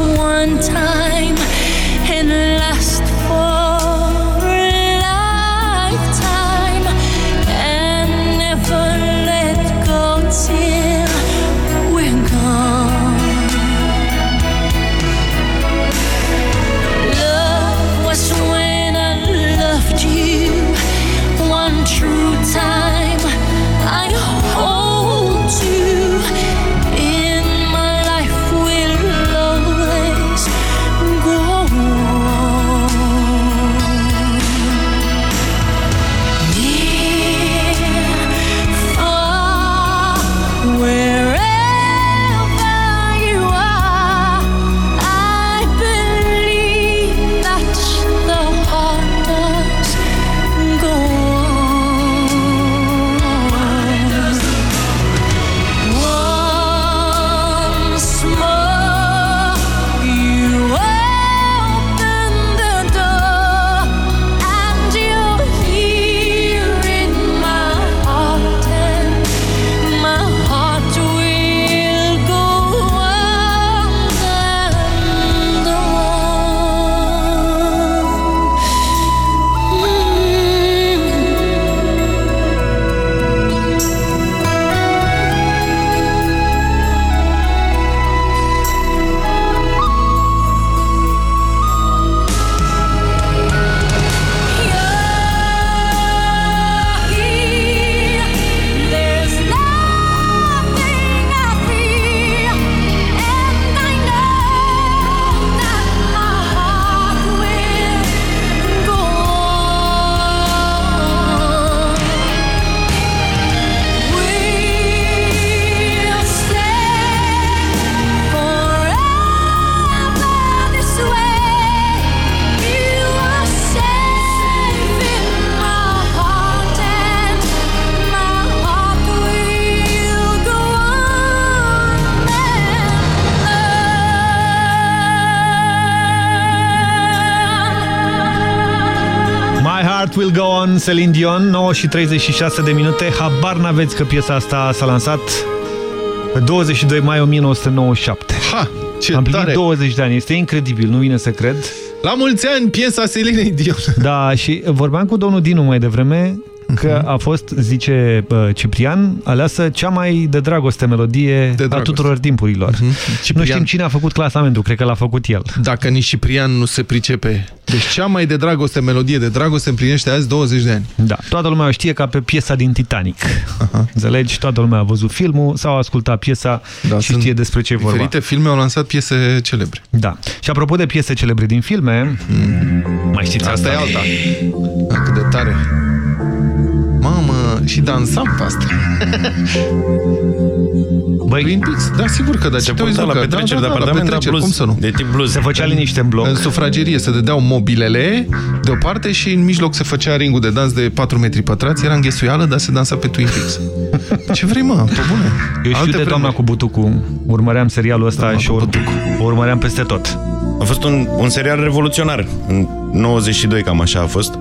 One time Heart Will Go On, Celine Dion, 9 și 36 de minute. Habar n-aveți că piesa asta s-a lansat pe 22 mai 1997. Ha, ce Am plinit tare! 20 de ani, este incredibil, nu vine să cred. La mulți ani, piesa Celine Dion. Da, și vorbeam cu domnul Dinu mai devreme că a fost, zice uh, Ciprian, aleasă cea mai de dragoste melodie de a tuturor timpurilor. Nu știm cine a făcut clasamentul, cred că l-a făcut el. Dacă nici Ciprian nu se pricepe. Deci cea mai de dragoste melodie de dragoste împlinește azi 20 de ani. Da, toată lumea o știe ca pe piesa din Titanic. Înțelegi? Toată lumea a văzut filmul sau a ascultat piesa Da, și știe despre ce e vorba. Diferite filme au lansat piese celebre. Da. Și apropo de piese celebre din filme, mai știți Asta asta? e alta. Da, cât de tare. Mamă, și dansam pe asta. Băi, Twin Peaks? Da, sigur că da. Se Ce te uiți, purta la Luca? petreceri da, de da, da, apartament, la da, petreceri, blues. cum să nu? De tip blues. Se făcea liniște în bloc. În sufragerie se dădeau mobilele deoparte și în mijloc se făcea ringul de dans de 4 metri pătrați. Era înghesuială, dar se dansa pe Twin Peaks. Ce vrei, mă? Pe bune. Eu știu Alte de doamna vremuri. cu butucu. Urmăream serialul ăsta și o, o urmăream peste tot. A fost un, un serial revoluționar. În 92 cam așa a fost.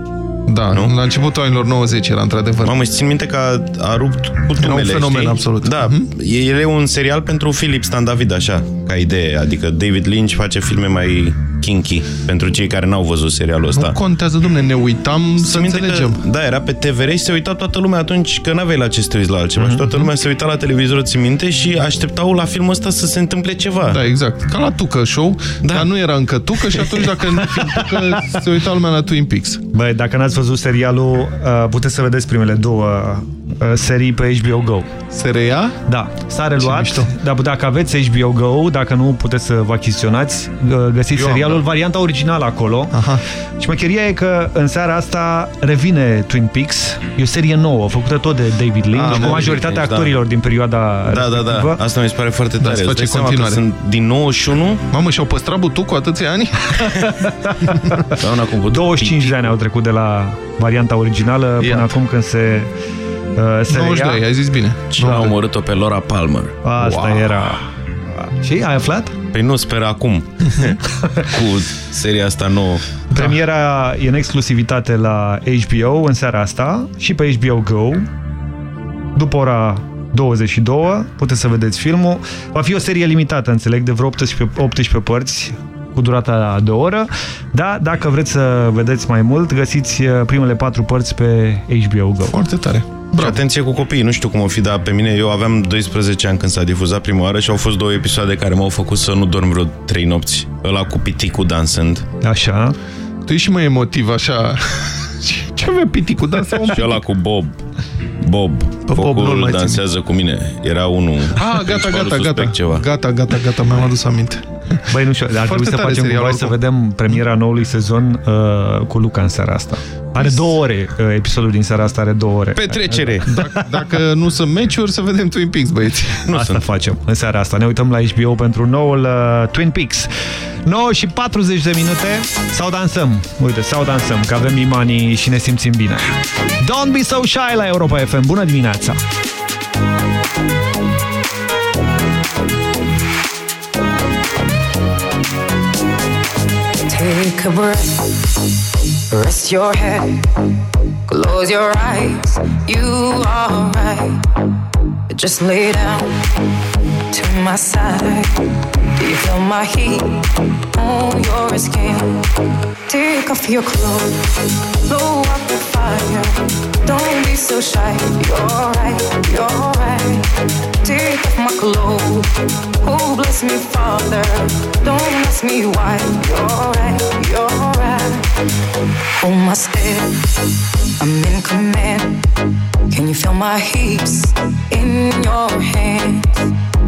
Da, nu? la începutul anilor 90 era într-adevăr. Mamă, și țin minte că a, a rupt cu Era un tumele, fenomen știi? absolut. Da, e, el e un serial pentru Philip Stan David, așa, ca idee. Adică David Lynch face filme mai kinky pentru cei care n-au văzut serialul ăsta. Nu contează, domne, ne uitam să Țin minte înțelegem. Că, da, era pe TVR și se uita toată lumea atunci, că n-aveai la ce să te uiți la altceva. Mhm. Și toată lumea se uita la televizor, ți minte, și așteptau la filmul ăsta să se întâmple ceva. Da, exact. Ca la Tucă Show, da. dar nu era încă Tucă și atunci dacă nu fi Tucă, se uita lumea la Twin Peaks. Băi, dacă n-ați văzut serialul, uh, puteți să vedeți primele două uh, serii pe HBO Go. Se reia? Da, s-a reluat, dar dacă aveți HBO Go, dacă nu puteți să vă achiziționați, uh, găsiți Eu am, serialul, da. varianta originală acolo. Aha. Șmecheria e că în seara asta revine Twin Peaks, e o serie nouă, făcută tot de David Lynch, Ah, cu David majoritatea Lynch, da. actorilor din perioada Da, da, respectivă. da. Asta mi se pare foarte Da, tare. se Îți face dai seama că continuare. sunt din 91? Mamă, și-au păstrat butucul atâția ani? Doamna cu butuc. 25 de ani au trecut de la varianta originală până Iată. acum când se, uh, se 92, reia. ai zis bine. Cine a omorât-o pe Laura Palmer? Asta Wow. era... Și ai aflat? Păi nu, sper acum. cu seria asta nouă. Premiera e în exclusivitate la HBO în seara asta și pe HBO Go. După ora 22 puteți să vedeți filmul. Va fi o serie limitată, înțeleg, de vreo 18, 18 părți cu durata de o oră, dar dacă vreți să vedeți mai mult, găsiți uh, primele patru părți pe HBO Go. Foarte tare. Și atenție cu copiii, nu știu cum o fi, dar pe mine eu aveam 12 ani când s-a difuzat prima oară și au fost două episoade care m-au făcut să nu dorm vreo 3 nopți. Ăla cu piticul dansând. Așa. Tu ești și mai emotiv, așa... Ce avea piticul? Dansa un Și ăla cu Bob. Bob. Bob nu-l Focul mai țin dansează cu mine. Era unul. Ah, gata, principalul gata, suspect gata. Ceva. Gata, gata, gata, mi-am adus aminte. Băi, nu știu, ar trebui să tare facem serialul cumva să oricum. vedem premiera noului sezon uh, cu Luca în seara asta. Are două ore, uh, episodul din seara asta are două ore. Petrecere. Dacă, dacă nu sunt meciuri, să vedem Twin Peaks, băieți. Nu asta sunt. facem în seara asta. Ne uităm la HBO pentru noul uh, Twin Peaks. 9 și 40 de minute sau dansăm. Uite, sau dansăm, că avem imanii și ne simțim bine. Don't be so shy la Europa FM. Bună dimineața! Take a breath, rest your head, close your eyes. You are right. Just lay down to my side. Do you feel my heat on your skin? Take off your clothes, blow up the. Don't be so shy. You're right, you're right. Take off my clothes. Oh, bless me, Father. Don't ask me why. You're right, you're right. Hold my step. I'm in command. Can you feel my hips in your hands?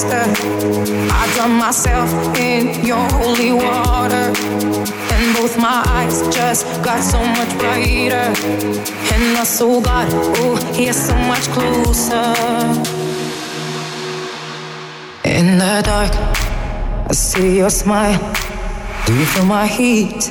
Sister. I drown myself in your holy water. And both my eyes just got so much brighter. And I saw God, oh, He is so much closer. In the dark, I see your smile. Do you feel my heat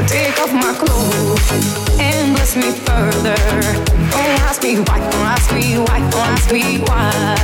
Take off my clothes and bless me further. Don't ask me why, don't ask me why, don't ask me why.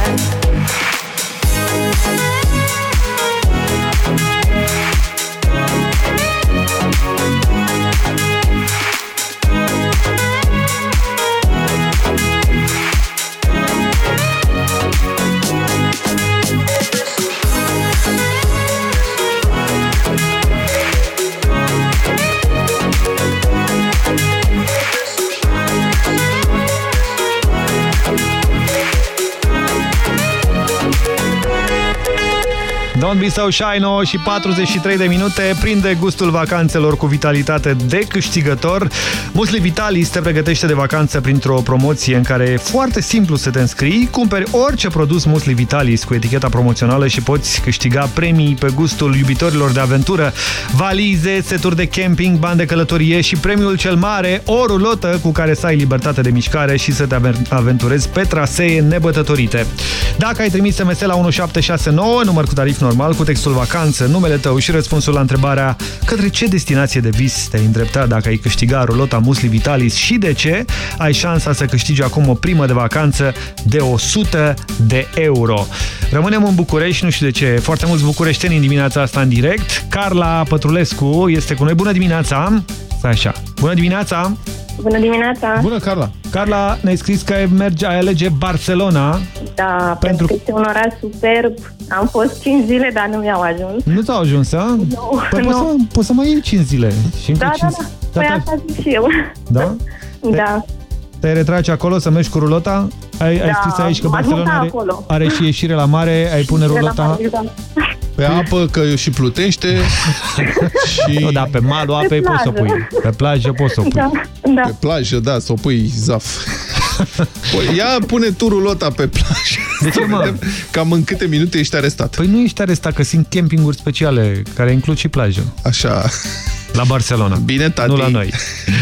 Don't be so shy, 9 și 43 de minute. Prinde gustul vacanțelor cu vitalitate de câștigător. Musli Vitalis te pregătește de vacanță printr-o promoție în care e foarte simplu să te înscrii. Cumperi orice produs Musli Vitalis cu eticheta promoțională și poți câștiga premii pe gustul iubitorilor de aventură. Valize, seturi de camping, bani de călătorie și premiul cel mare, o rulotă cu care să ai libertate de mișcare și să te aventurezi pe trasee nebătătorite. Dacă ai trimis SMS la 1769, număr cu tarif normal, cu textul vacanță, numele tău și răspunsul la întrebarea către ce destinație de vis te-ai îndrepta dacă ai câștiga rulota Musli Vitalis și de ce, ai șansa să câștigi acum o primă de vacanță de 100 de euro. Rămânem în București, nu știu de ce, foarte mulți bucureșteni în dimineața asta în direct. Carla Pătrulescu este cu noi. Bună dimineața! Stai așa. Bună dimineața! Bună dimineața! Bună, Carla! Carla, ne-ai scris că ai, merge, ai alege Barcelona. Da, pentru că este un oraș superb. Am fost 5 zile, dar nu mi-au ajuns. Nu ți-au ajuns, a? Nu, Păi nu. poți să, poți să mai iei 5 zile. Și încă Da, da, 5... da. Păi te- asta zic și eu. Da? Da. Te retragi acolo să mergi cu rulota? Ai, ai Da, scris aici că m-aș Barcelona muta are, acolo. are și ieșire la mare, ai pune De la rulota... Madrid, da. Pe apă, că și plutește. și... Nu, da, pe malul apei poți să o pui. Pe plajă poți să o pui. Da, da. Pe plajă, da, să o pui zaf. Păi, ia pune tu rulota pe plajă. De ce, mă? Vedem Cam în câte minute ești arestat. Păi nu ești arestat, că sunt campinguri speciale care includ și plajă. Așa. La Barcelona. Bine, tati. Nu la noi.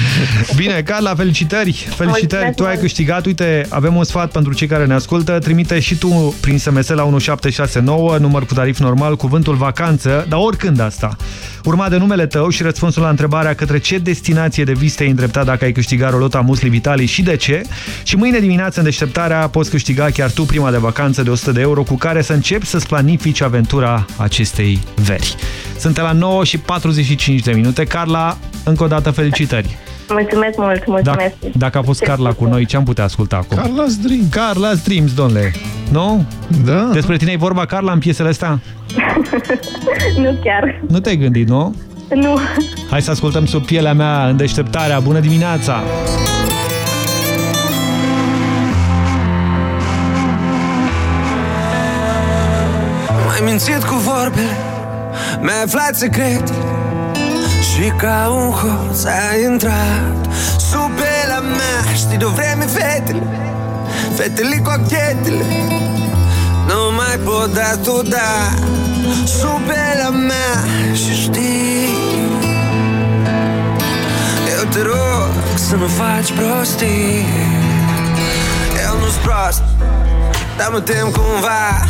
Bine, Carla, felicitări! Felicitări! Mulțumesc Tu ai mult. câștigat. Uite, avem un sfat pentru cei care ne ascultă. Trimite și tu prin SMS la 1769, număr cu tarif normal, cuvântul vacanță, dar oricând asta. Urma de numele tău și răspunsul la întrebarea către ce destinație de vis te-ai îndreptat dacă ai câștigat rolota Musli Vitali și de ce. Și mâine dimineață în deșteptarea poți câștiga chiar tu prima de vacanță de 100 de euro cu care să începi să-ți planifici aventura acestei veri. Suntem la 9 și 45 de minute. Carla, încă o dată felicitări! Mulțumesc mult, mulțumesc. Dacă, dacă a fost Carla cu noi, ce am putea asculta acum? Carla's Dream. Carla's Dreams, domnule. Nu? Da. Despre tine e vorba, Carla, în piesele astea? nu chiar. Nu te-ai gândit, nu? Nu. Hai să ascultăm sub pielea mea în deșteptarea. Bună dimineața! M-ai mințit cu vorbele Mi-ai aflat secret Și ca un hoț ai intrat Sub pielea mea. Știi de-o vreme fetele Fetele cu achetele Nu mai pot da tu da. Sub pielea mea. Și știi Eu te rog să nu faci prostii. Eu nu-s prost Dar mă tem cumva.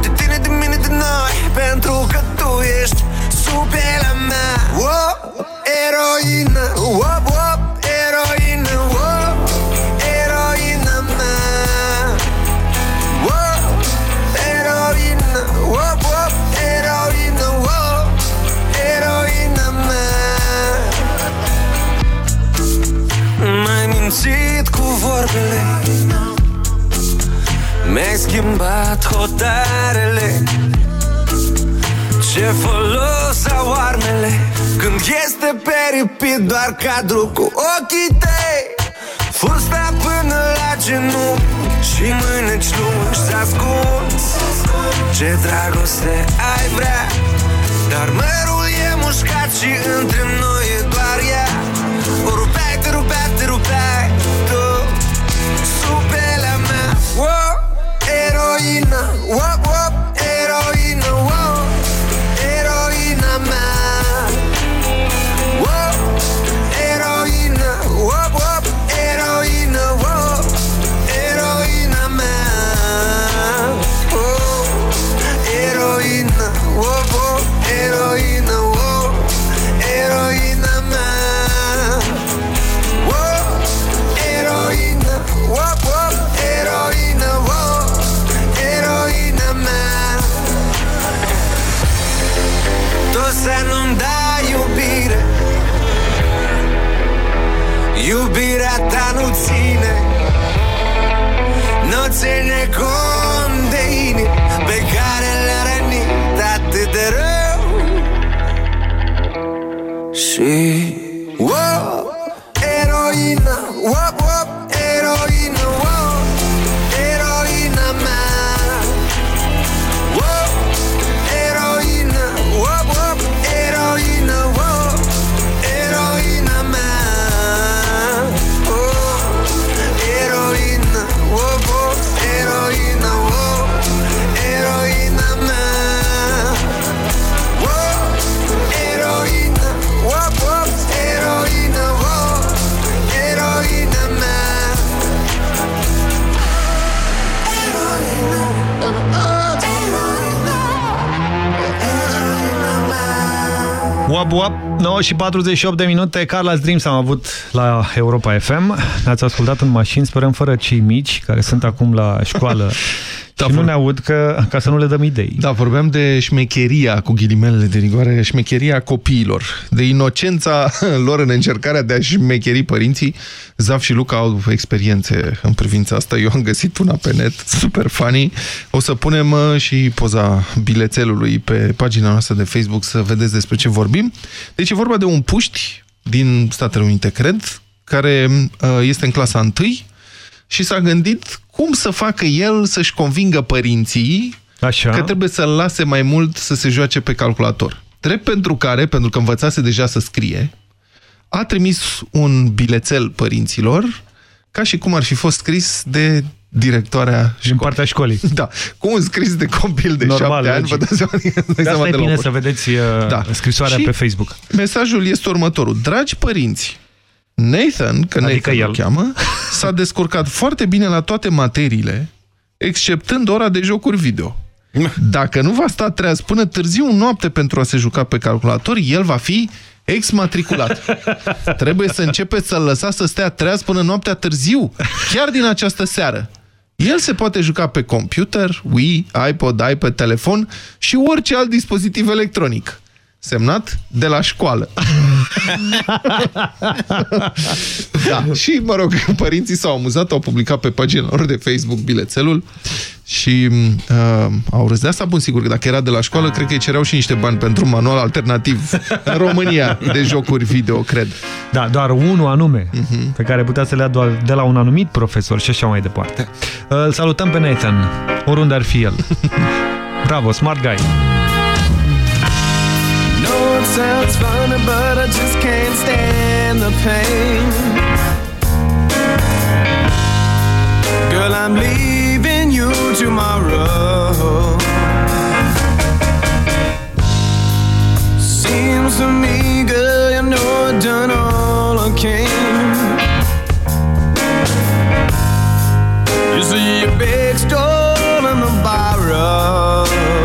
De tine, de mine, de noi Pentru că tu ești sub pielea mea oh, Eroină, oh, oh, eroină, oh, eroină mea oh, Eroină, oh, oh, eroină, oh, eroină mea M-ai mințit cu vorbele. Mi-ai schimbat hotarele Ce folos au armele Când este peripit doar cadru cu ochii tăi. Fusta până la genunchi Și mâneci lungi să ascunzi Ce dragoste ai vrea. Dar mărul e mușcat și între noi e doar ea. O rupeai, te rupeai, te rupeai Tu Sub pielea mea. Wow, Eroină wow, wow, Eroină wow, Eroina mea Iubirea ta nu ține Nu ține cont de inimi Pe care le-a rănit atât de rău. Și wow, Eroina wow, wow, Wap, wap, 9 și 48 de minute, Carla's Dreams am avut la Europa FM. Ne-ați ascultat în mașini, sperăm fără cei mici, care sunt acum la școală da, și nu ne aud că, ca să nu le dăm idei. Da, vorbeam de șmecheria, cu ghilimelele de rigoare, șmecheria copiilor, de inocența lor în încercarea de a șmecheri părinții. Zaf și Luca au experiențe în privința asta. Eu am găsit una pe net, super funny. O să punem uh, și poza bilețelului pe pagina noastră de Facebook să vedeți despre ce vorbim. Deci e vorba de un puști din Statele Unite, cred, care uh, este în clasa 1 și s-a gândit cum să facă el să-și convingă părinții Așa. că trebuie să-l lase mai mult să se joace pe calculator. Drept pentru care, pentru că învățase deja să scrie, a trimis un bilețel părinților ca și cum ar fi fost scris de directoarea școlii. Din partea școlii. Da, cu un scris de copil de Normal, șapte ani, logic. vă dați seama, De seama asta e de la bine un să vedeți uh, Da. scrisoarea Și pe Facebook. Mesajul este următorul. Dragi părinți, Nathan, că Adică Nathan el. îl cheamă, s-a descurcat foarte bine la toate materiile, exceptând ora de jocuri video. Dacă nu va sta treaz până târziu în noapte pentru a se juca pe calculator, el va fi exmatriculat. Trebuie să începeți să-l lăsați să stea treaz până noaptea târziu, chiar din această seară. El se poate juca pe computer, Wii, iPod, iPad, telefon și orice alt dispozitiv electronic. Semnat de la școală. da. Și, mă rog, părinții s-au amuzat, au publicat pe pagina lor de Facebook bilețelul și uh, au râs de asta. Bun, sigur că dacă era de la școală, cred că îi cereau și niște bani pentru un manual alternativ în România de jocuri video, cred. Da, doar unul anume, pe care putea să le ia doar de la un anumit profesor și așa mai departe. Îl salutăm pe Nathan, oriunde ar fi el. Bravo, smart guy! The pain. Girl, I'm leaving you tomorrow. Seems to me, girl, you know I've done all I can. You see your big stole in the borrow.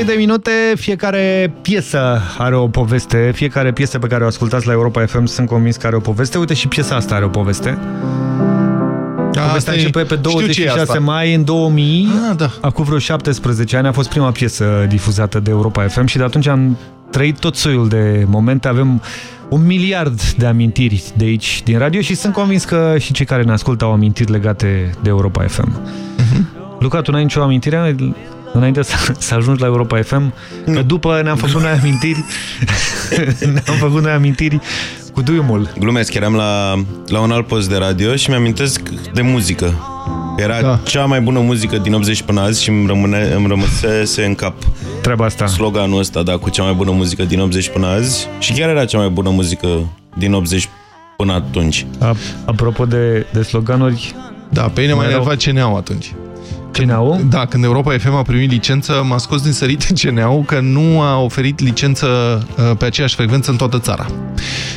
53 de minute. Fiecare piesă are o poveste. Fiecare piesă pe care o ascultați la Europa FM sunt convins că are o poveste. Uite, și piesa asta are o poveste. Da, Povestea asta e- începe pe știu ce e 26 asta. mai în 2000. Ah, da. Acum vreo 17 ani a fost prima piesă difuzată de Europa FM și de atunci am trăit tot soiul de momente. Avem un miliard de amintiri de aici, din radio și sunt convins că și cei care ne ascultă au amintiri legate de Europa FM. Luca, tu n-ai nicio amintire înainte să, să ajungi la Europa FM? Că după ne-am făcut noi amintiri ne-am făcut noi amintiri cu duiumul. Glumesc, eram la, la un alt post de radio și mi-amintesc de muzică. Era da. cea mai bună muzică din 80 până azi și îmi, rămâne, îmi rămăsese în cap treaba asta. Sloganul ăsta, da, cu cea mai bună muzică din 80 până azi. Și chiar era cea mai bună muzică din 80 până atunci. A, apropo de, de sloganuri... Da, pe mine mai erau- enerva CNA-ul atunci. CNA-ul? Da, când Europa FM a primit licență, m-a scos din sărite CNA-ul că nu a oferit licență uh, pe aceeași frecvență în toată țara.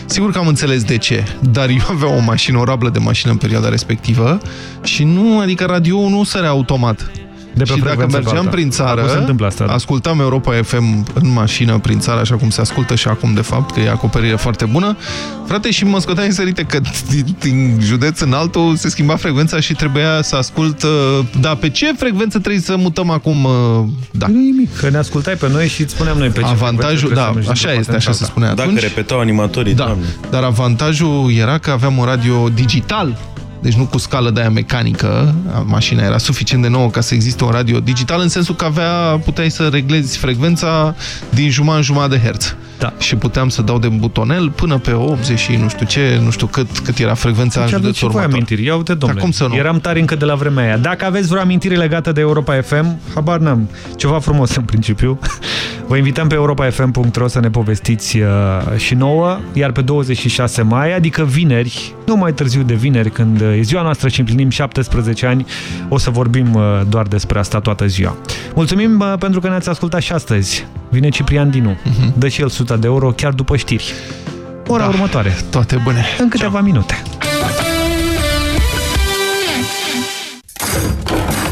Sigur că am înțeles de ce, dar eu aveam o mașină, o rablă de mașină în perioada respectivă și nu, adică radio nu sărea automat. De pe și dacă frecvență pe mergeam alta. prin țară, Acum se întâmplă asta, da. ascultam Europa FM în mașină prin țară, așa cum se ascultă și acum, de fapt, că e acoperire foarte bună. Frate, și mă scoteam în sărite că din, din județ în altul se schimba frecvența și trebuia să ascult... uh, Da, pe ce frecvență trebuie să mutăm acum? uh, Da. Nimic, că ne ascultai pe noi și îți spuneam noi pe ce Avantajul, frecvență da, trebuie să mergi așa după este, așa se patența spunea Dacă atunci. repetau animatorii, Da, doamne. dar avantajul era că aveam un radio digital, deci nu cu scală de aia mecanică, mașina era suficient de nouă ca să existe un radio digital, în sensul că avea, puteai să reglezi frecvența din jumătate în jumătate de herț. Da. Și puteam să dau de butonel până pe 80 și nu știu ce, nu știu cât, cât era frecvența în Ce aveți și județul voi următor. amintiri? Ia uite, domnule. Dar cum să nu? Eram tari încă de la vremea aia. Dacă aveți vreo amintire legată de Europa FM, habar n-am. Ceva frumos în principiu. Vă invităm pe europafm.ro să ne povestiți uh, și nouă, iar pe 26 mai, adică vineri, nu mai târziu de vineri, când uh, e ziua noastră și împlinim 17 ani, o să vorbim uh, doar despre asta toată ziua. Mulțumim uh, pentru că ne-ați ascultat și astăzi. Vine Ciprian Dinu. Dă și el 100 de euro chiar după știri. Ora Da. următoare. Toate bune. În câteva minute.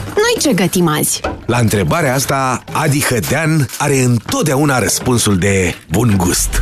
Noi ce gătim azi? La întrebarea asta, Adi Hădean are întotdeauna răspunsul de bun gust.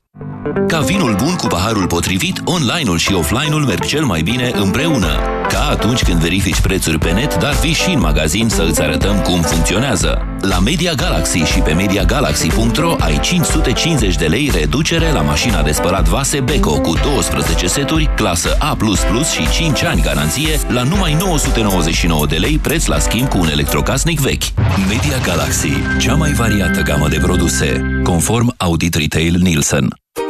Ca vinul bun cu paharul potrivit, online-ul și offline-ul merg cel mai bine împreună. Ca atunci când verifici prețuri pe net, dar vii și în magazin să îți arătăm cum funcționează. La Media Galaxy și pe MediaGalaxy.ro ai 550 de lei reducere la mașina de spălat vase Beko cu 12 seturi, clasă A++ și 5 ani garanție la numai 999 de lei preț la schimb cu un electrocasnic vechi. Media Galaxy, cea mai variată gamă de produse, conform Audit Retail Nielsen.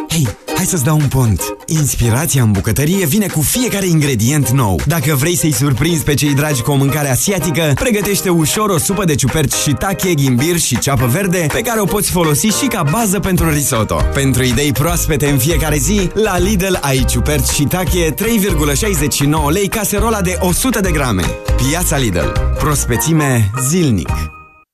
Hei, hai să-ți dau un pont. Inspirația în bucătărie vine cu fiecare ingredient nou. Dacă vrei să-i surprinzi pe cei dragi cu o mâncare asiatică, pregătește ușor o supă de ciuperci shiitake, ghimbir și ceapă verde, pe care o poți folosi și ca bază pentru risotto. Pentru idei proaspete în fiecare zi, la Lidl ai ciuperci shiitake 3,69 lei caserola de 100 de grame. Piața Lidl. Prospețime zilnic.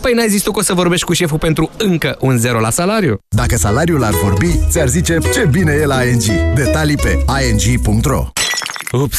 Păi n-ai zis tu că o să vorbești cu șeful pentru încă un zero la salariu? Dacă salariul ar vorbi, ți-ar zice ce bine e la ING. Detalii pe ing.ro Ups!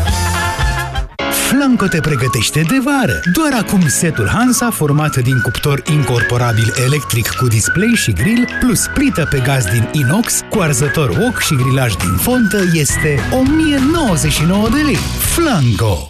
Flanco te pregătește de vară. Doar acum setul Hansa, format din cuptor incorporabil electric cu display și grill, plus plită pe gaz din inox, cu arzător wok și grilaj din fontă, este 1099 de lei. Flanco!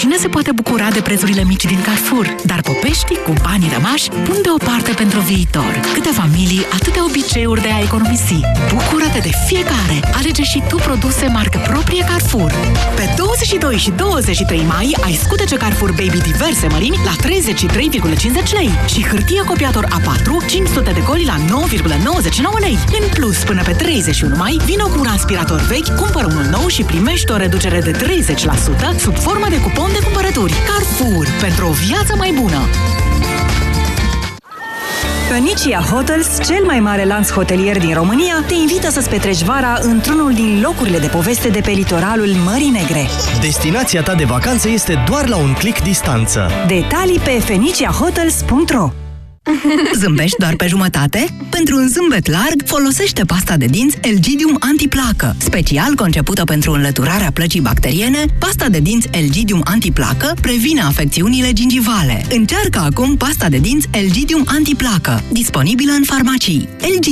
Oricine se poate bucura de prețurile mici din Carrefour, dar popeștii cu banii rămași pun deoparte pentru viitor. Câte familii, atâtea obiceiuri de a economisi. Bucură-te de fiecare! Alege și tu produse marcă proprie Carrefour. Pe 22 și 23 mai ai scutece Carrefour Baby diverse mărimi la 33,50 lei și hârtie copiator A4 500 de goli la 9,99 lei. În plus, până pe 31 mai, vină cu un aspirator vechi, cumpără unul nou și primești o reducere de 30% sub formă de cupon de cumpărături. Carrefour. Pentru o viață mai bună. Phoenicia Hotels, cel mai mare lanț hotelier din România, te invită să-ți petreci vara într-unul din locurile de poveste de pe litoralul Mării Negre. Destinația ta de vacanță este doar la un click distanță. Detalii pe feniciahotels.ro Zâmbești doar pe jumătate? Pentru un zâmbet larg, folosește pasta de dinți Elgidium Antiplacă. Special concepută pentru înlăturarea plăcii bacteriene, pasta de dinți Elgidium Antiplacă previne afecțiunile gingivale. Încearcă acum pasta de dinți Elgidium Antiplacă, disponibilă în farmacii. Elgidium